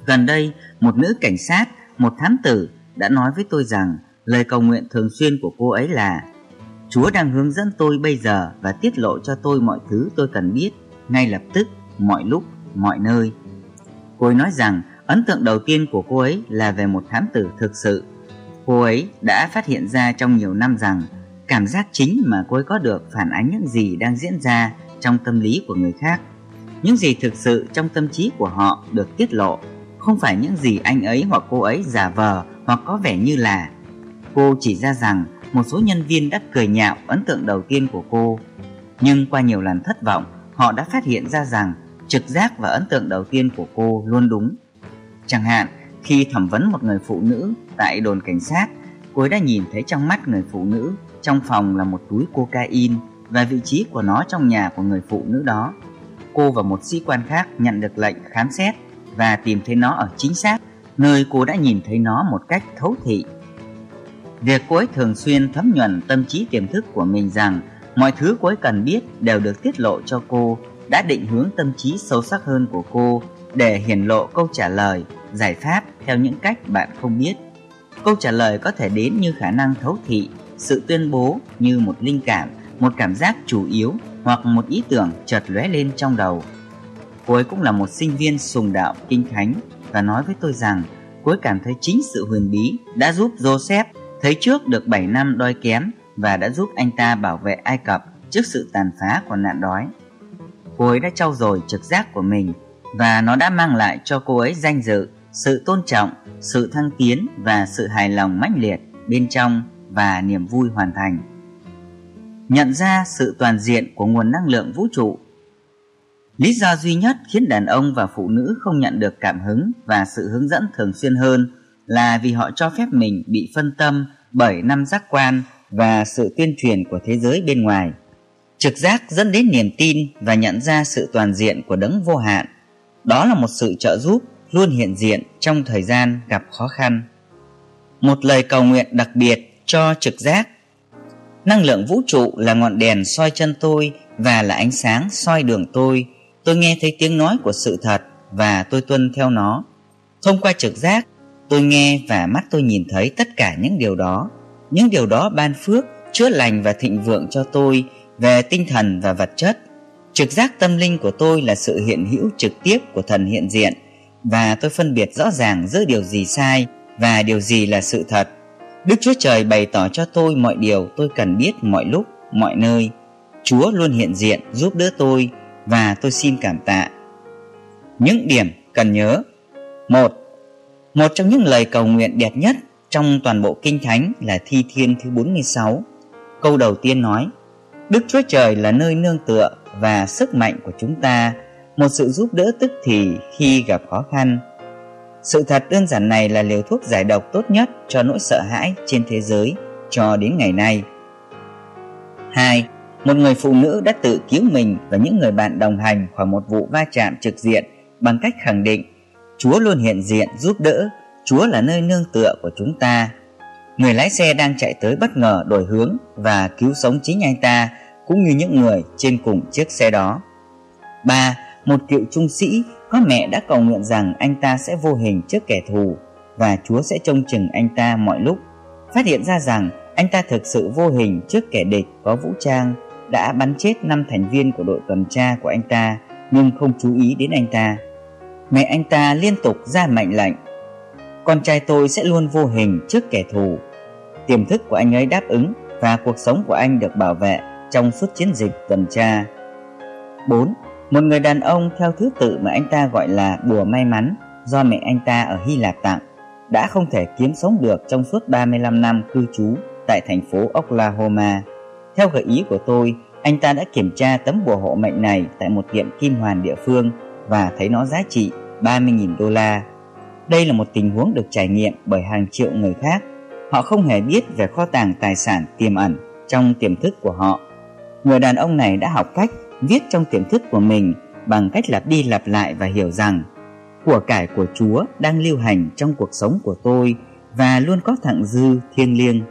Gần đây, một nữ cảnh sát, một thám tử đã nói với tôi rằng lời cầu nguyện thường xuyên của cô ấy là Chúa đang hướng dẫn tôi bây giờ và tiết lộ cho tôi mọi thứ tôi cần biết ngay lập tức, mọi lúc mọi nơi. Cô ấy nói rằng ấn tượng đầu tiên của cô ấy là về một thám tử thực sự. Cô ấy đã phát hiện ra trong nhiều năm rằng cảm giác chính mà cô ấy có được phản ánh những gì đang diễn ra trong tâm lý của người khác. Những gì thực sự trong tâm trí của họ được tiết lộ, không phải những gì anh ấy hoặc cô ấy giả vờ hoặc có vẻ như là. Cô chỉ ra rằng một số nhân viên đã cười nhạo ấn tượng đầu tiên của cô. Nhưng qua nhiều lần thất vọng, họ đã phát hiện ra rằng trực giác và ấn tượng đầu tiên của cô luôn đúng. Chẳng hạn, khi thẩm vấn một người phụ nữ tại đồn cảnh sát, cô ấy đã nhìn thấy trong mắt người phụ nữ trong phòng là một túi cocaine và vị trí của nó trong nhà của người phụ nữ đó. cô và một sĩ quan khác nhận được lệnh khám xét và tìm thấy nó ở chính xác nơi cô đã nhìn thấy nó một cách thấu thị. Việc cô ấy thường xuyên thấm nhuần tâm trí tiềm thức của mình rằng mọi thứ cô ấy cần biết đều được tiết lộ cho cô đã định hướng tâm trí sâu sắc hơn của cô để hiển lộ câu trả lời, giải pháp theo những cách bạn không biết. Câu trả lời có thể đến như khả năng thấu thị, sự tuyên bố như một linh cảm, một cảm giác chủ yếu hoặc một ý tưởng chợt lóe lên trong đầu. Cô ấy cũng là một sinh viên sùng đạo kinh thánh và nói với tôi rằng cô ấy cảm thấy chính sự huyền bí đã giúp Joseph thấy trước được 7 năm đói kém và đã giúp anh ta bảo vệ Ai Cập trước sự tàn phá của nạn đói. Cô ấy đã trau dồi trực giác của mình và nó đã mang lại cho cô ấy danh dự, sự tôn trọng, sự thăng tiến và sự hài lòng mãnh liệt bên trong và niềm vui hoàn thành. Nhận ra sự toàn diện của nguồn năng lượng vũ trụ Lý do duy nhất khiến đàn ông và phụ nữ không nhận được cảm hứng và sự hướng dẫn thường xuyên hơn là vì họ cho phép mình bị phân tâm bởi năm giác quan và sự tuyên truyền của thế giới bên ngoài. Trực giác dẫn đến niềm tin và nhận ra sự toàn diện của đấng vô hạn. Đó là một sự trợ giúp luôn hiện diện trong thời gian gặp khó khăn. Một lời cầu nguyện đặc biệt cho trực giác. Năng lượng vũ trụ là ngọn đèn soi chân tôi và là ánh sáng soi đường tôi. Tôi nghe thấy tiếng nói của sự thật và tôi tuân theo nó. Thông qua trực giác, tôi nghe và mắt tôi nhìn thấy tất cả những điều đó. Những điều đó ban phước, chữa lành và thịnh vượng cho tôi về tinh thần và vật chất. Trực giác tâm linh của tôi là sự hiện hữu trực tiếp của thần hiện diện và tôi phân biệt rõ ràng giữa điều gì sai và điều gì là sự thật. Đức Chúa Trời bày tỏ cho tôi mọi điều tôi cần biết mọi lúc, mọi nơi. Chúa luôn hiện diện giúp đỡ tôi và tôi xin cảm tạ. Những điểm cần nhớ một Một trong những lời cầu nguyện đẹp nhất trong toàn bộ Kinh Thánh là Thi Thiên thứ 46. Câu đầu tiên nói Đức Chúa Trời là nơi nương tựa và sức mạnh của chúng ta, một sự giúp đỡ tức thì khi gặp khó khăn. Sự thật đơn giản này là liều thuốc giải độc tốt nhất cho nỗi sợ hãi trên thế giới cho đến ngày nay. 2. Một người phụ nữ đã tự cứu mình và những người bạn đồng hành khỏi một vụ va chạm trực diện bằng cách khẳng định Chúa luôn hiện diện giúp đỡ, Chúa là nơi nương tựa của chúng ta. Người lái xe đang chạy tới bất ngờ đổi hướng và cứu sống chính anh ta cũng như những người trên cùng chiếc xe đó. 3. Một cựu trung sĩ, có mẹ đã cầu nguyện rằng anh ta sẽ vô hình trước kẻ thù và Chúa sẽ trông chừng anh ta mọi lúc. Phát hiện ra rằng anh ta thực sự vô hình trước kẻ địch có vũ trang, đã bắn chết 5 thành viên của đội tuần tra của anh ta, nhưng không chú ý đến anh ta. Mẹ anh ta liên tục ra mệnh lệnh, Con trai tôi sẽ luôn vô hình trước kẻ thù Tiềm thức của anh ấy đáp ứng và cuộc sống của anh được bảo vệ trong suốt chiến dịch tuần tra. 4. Một người đàn ông theo thứ tự mà anh ta gọi là bùa may mắn do mẹ anh ta ở Hy Lạp tặng đã không thể kiếm sống được trong suốt 35 năm cư trú tại thành phố Oklahoma. Theo gợi ý của tôi, anh ta đã kiểm tra tấm bùa hộ mệnh này tại một tiệm kim hoàn địa phương và thấy nó giá trị 30.000 đô la. Đây là một tình huống được trải nghiệm bởi hàng triệu người khác. Họ không hề biết về kho tàng tài sản tiềm ẩn trong tiềm thức của họ. Người đàn ông này đã học cách viết trong tiềm thức của mình bằng cách lặp đi lặp lại và hiểu rằng của cải của Chúa đang lưu hành trong cuộc sống của tôi và luôn có thặng dư thiêng liêng.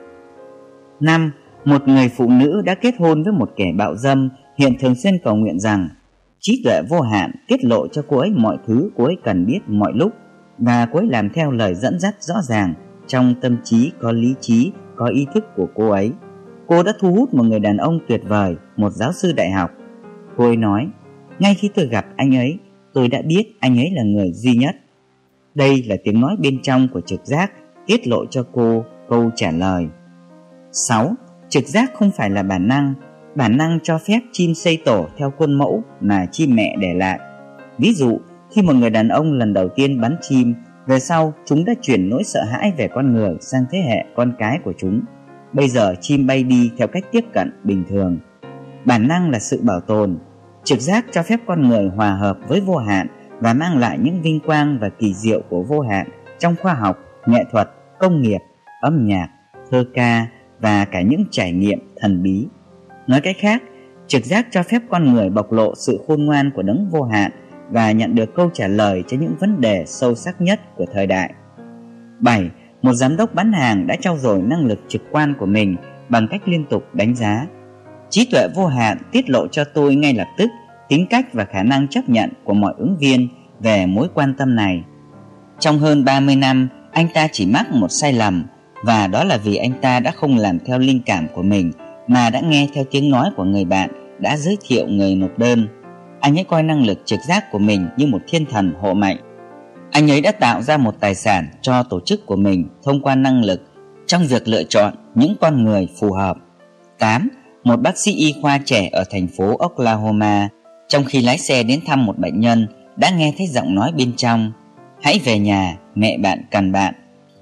5. Một người phụ nữ đã kết hôn với một kẻ bạo dâm hiện thường xuyên cầu nguyện rằng trí tuệ vô hạn tiết lộ cho cô ấy mọi thứ cô ấy cần biết mọi lúc và cô ấy làm theo lời dẫn dắt rõ ràng trong tâm trí có lý trí, có ý thức của cô ấy. Cô đã thu hút một người đàn ông tuyệt vời, một giáo sư đại học. Cô ấy nói, ngay khi tôi gặp anh ấy, tôi đã biết anh ấy là người duy nhất. Đây là tiếng nói bên trong của trực giác tiết lộ cho cô câu trả lời. 6. Trực giác không phải là bản năng, bản năng cho phép chim xây tổ theo khuôn mẫu mà chim mẹ để lại. Ví dụ, khi một người đàn ông lần đầu tiên bắn chim, về sau chúng đã chuyển nỗi sợ hãi về con người sang thế hệ con cái của chúng. Bây giờ chim bay đi theo cách tiếp cận bình thường. Bản năng là sự bảo tồn. Trực giác cho phép con người hòa hợp với vô hạn và mang lại những vinh quang và kỳ diệu của vô hạn trong khoa học, nghệ thuật, công nghiệp, âm nhạc, thơ ca và cả những trải nghiệm thần bí. Nói cách khác, Trực giác cho phép con người bộc lộ sự khôn ngoan của đấng vô hạn và nhận được câu trả lời cho những vấn đề sâu sắc nhất của thời đại. 7. Một giám đốc bán hàng đã trau dồi năng lực trực quan của mình bằng cách liên tục đánh giá. Trí tuệ vô hạn tiết lộ cho tôi ngay lập tức tính cách và khả năng chấp nhận của mọi ứng viên về mối quan tâm này. Trong hơn 30 năm, anh ta chỉ mắc một sai lầm và đó là vì anh ta đã không làm theo linh cảm của mình mà đã nghe theo tiếng nói của người bạn đã giới thiệu người nộp đơn. Anh ấy coi năng lực trực giác của mình như một thiên thần hộ mạnh. Anh ấy đã tạo ra một tài sản cho tổ chức của mình thông qua năng lực trong việc lựa chọn những con người phù hợp. 8. Một bác sĩ y khoa trẻ ở thành phố Oklahoma trong khi lái xe đến thăm một bệnh nhân đã nghe thấy giọng nói bên trong Hãy về nhà, mẹ bạn cần bạn.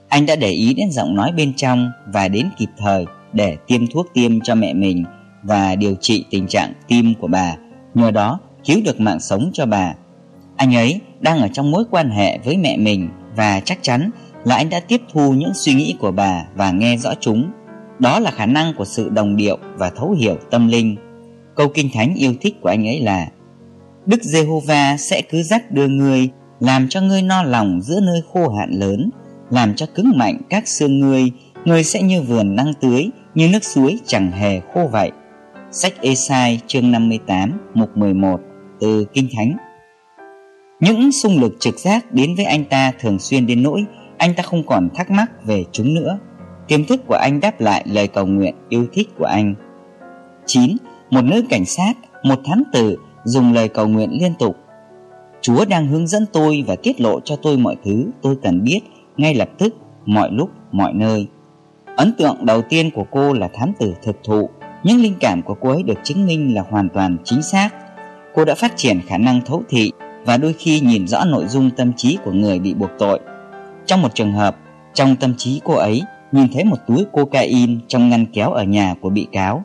Anh đã để ý đến giọng nói bên trong và đến kịp thời để tiêm thuốc tiêm cho mẹ mình và điều trị tình trạng tim của bà, nhờ đó cứu được mạng sống cho bà. Anh ấy đang ở trong mối quan hệ với mẹ mình và chắc chắn là anh đã tiếp thu những suy nghĩ của bà và nghe rõ chúng. Đó là khả năng của sự đồng điệu và thấu hiểu tâm linh. Câu kinh thánh yêu thích của anh ấy là Đức Giê-hô-va sẽ cứ dắt đưa ngươi làm cho ngươi no lòng giữa nơi khô hạn lớn, làm cho cứng mạnh các xương ngươi, ngươi sẽ như vườn năng tưới, như nước suối chẳng hề khô vậy. Sách Esai chương 58 mục 11 từ Kinh Thánh những xung lực trực giác đến với anh ta thường xuyên đến nỗi anh ta không còn thắc mắc về chúng nữa. Tiềm thức của anh đáp lại lời cầu nguyện yêu thích của anh. 9. Một nữ cảnh sát, một thám tử dùng lời cầu nguyện liên tục Chúa đang hướng dẫn tôi và tiết lộ cho tôi mọi thứ tôi cần biết ngay lập tức, mọi lúc, mọi nơi. Ấn tượng đầu tiên của cô là thám tử thực thụ, nhưng linh cảm của cô ấy được chứng minh là hoàn toàn chính xác. Cô đã phát triển khả năng thấu thị và đôi khi nhìn rõ nội dung tâm trí của người bị buộc tội. Trong một trường hợp, trong tâm trí cô ấy nhìn thấy một túi cocaine trong ngăn kéo ở nhà của bị cáo.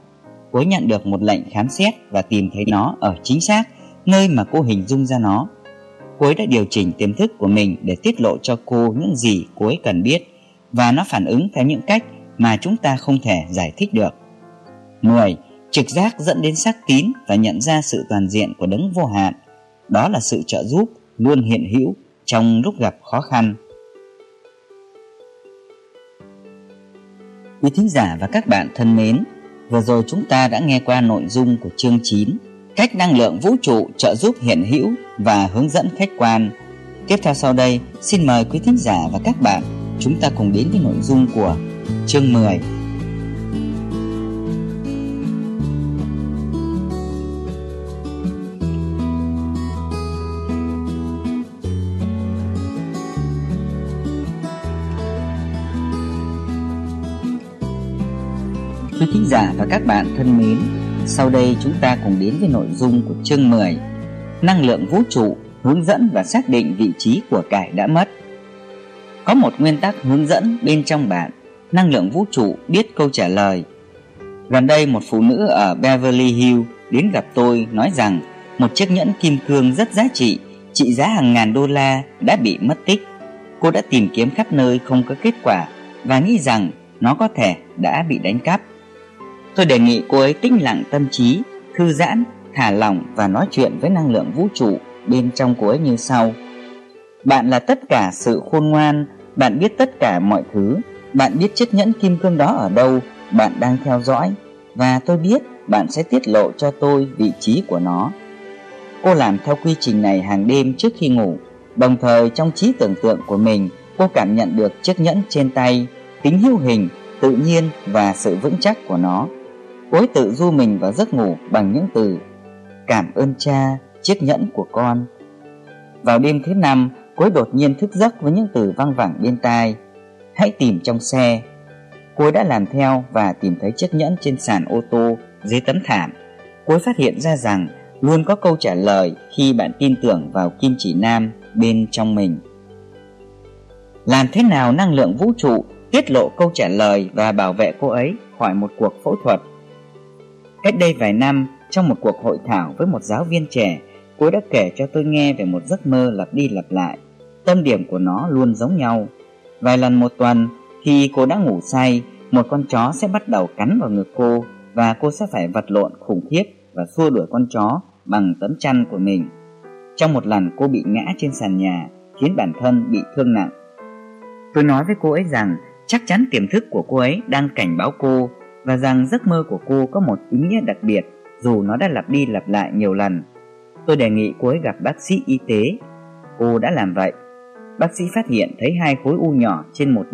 Cô ấy nhận được một lệnh khám xét và tìm thấy nó ở chính xác nơi mà cô hình dung ra nó cô ấy đã điều chỉnh tiềm thức của mình để tiết lộ cho cô những gì cô ấy cần biết và nó phản ứng theo những cách mà chúng ta không thể giải thích được. 10. Trực giác dẫn đến xác tín và nhận ra sự toàn diện của đấng vô hạn. Đó là sự trợ giúp luôn hiện hữu trong lúc gặp khó khăn. Quý thính giả và các bạn thân mến, vừa rồi chúng ta đã nghe qua nội dung của chương 9 cách năng lượng vũ trụ trợ giúp hiện hữu và hướng dẫn khách quan. Tiếp theo sau đây, xin mời quý thính giả và các bạn chúng ta cùng đến với nội dung của chương 10. Quý thính giả và các bạn thân mến, sau đây chúng ta cùng đến với nội dung của chương 10 Năng lượng vũ trụ hướng dẫn và xác định vị trí của cải đã mất Có một nguyên tắc hướng dẫn bên trong bạn Năng lượng vũ trụ biết câu trả lời Gần đây một phụ nữ ở Beverly Hills đến gặp tôi nói rằng một chiếc nhẫn kim cương rất giá trị trị giá hàng ngàn đô la đã bị mất tích. Cô đã tìm kiếm khắp nơi không có kết quả và nghĩ rằng nó có thể đã bị đánh cắp. Tôi đề nghị cô ấy tĩnh lặng tâm trí, thư giãn, thả lỏng và nói chuyện với năng lượng vũ trụ bên trong cô ấy như sau. Bạn là tất cả sự khôn ngoan, bạn biết tất cả mọi thứ, bạn biết chiếc nhẫn kim cương đó ở đâu, bạn đang theo dõi và tôi biết bạn sẽ tiết lộ cho tôi vị trí của nó. Cô làm theo quy trình này hàng đêm trước khi ngủ, đồng thời trong trí tưởng tượng của mình, cô cảm nhận được chiếc nhẫn trên tay, tính hữu hình, tự nhiên và sự vững chắc của nó. Cối tự du mình vào giấc ngủ bằng những từ Cảm ơn cha, chiếc nhẫn của con. Vào đêm thứ năm, Cối đột nhiên thức giấc với những từ văng vẳng bên tai. Hãy tìm trong xe. Cối đã làm theo và tìm thấy chiếc nhẫn trên sàn ô tô dưới tấm thảm. Cối phát hiện ra rằng luôn có câu trả lời khi bạn tin tưởng vào kim chỉ nam bên trong mình. Làm thế nào năng lượng vũ trụ tiết lộ câu trả lời và bảo vệ cô ấy khỏi một cuộc phẫu thuật Cách đây vài năm, trong một cuộc hội thảo với một giáo viên trẻ, cô đã kể cho tôi nghe về một giấc mơ lặp đi lặp lại. Tâm điểm của nó luôn giống nhau. Vài lần một tuần, khi cô đã ngủ say, một con chó sẽ bắt đầu cắn vào ngực cô và cô sẽ phải vật lộn khủng khiếp và xua đuổi con chó bằng tấm chăn của mình. Trong một lần cô bị ngã trên sàn nhà khiến bản thân bị thương nặng. Tôi nói với cô ấy rằng chắc chắn tiềm thức của cô ấy đang cảnh báo cô và rằng giấc mơ của cô có một ý nghĩa đặc biệt, dù nó đã lặp đi lặp lại nhiều lần. Tôi đề nghị cô ấy gặp bác sĩ y tế. Cô đã làm vậy. Bác sĩ phát hiện thấy hai khối u nhỏ trên một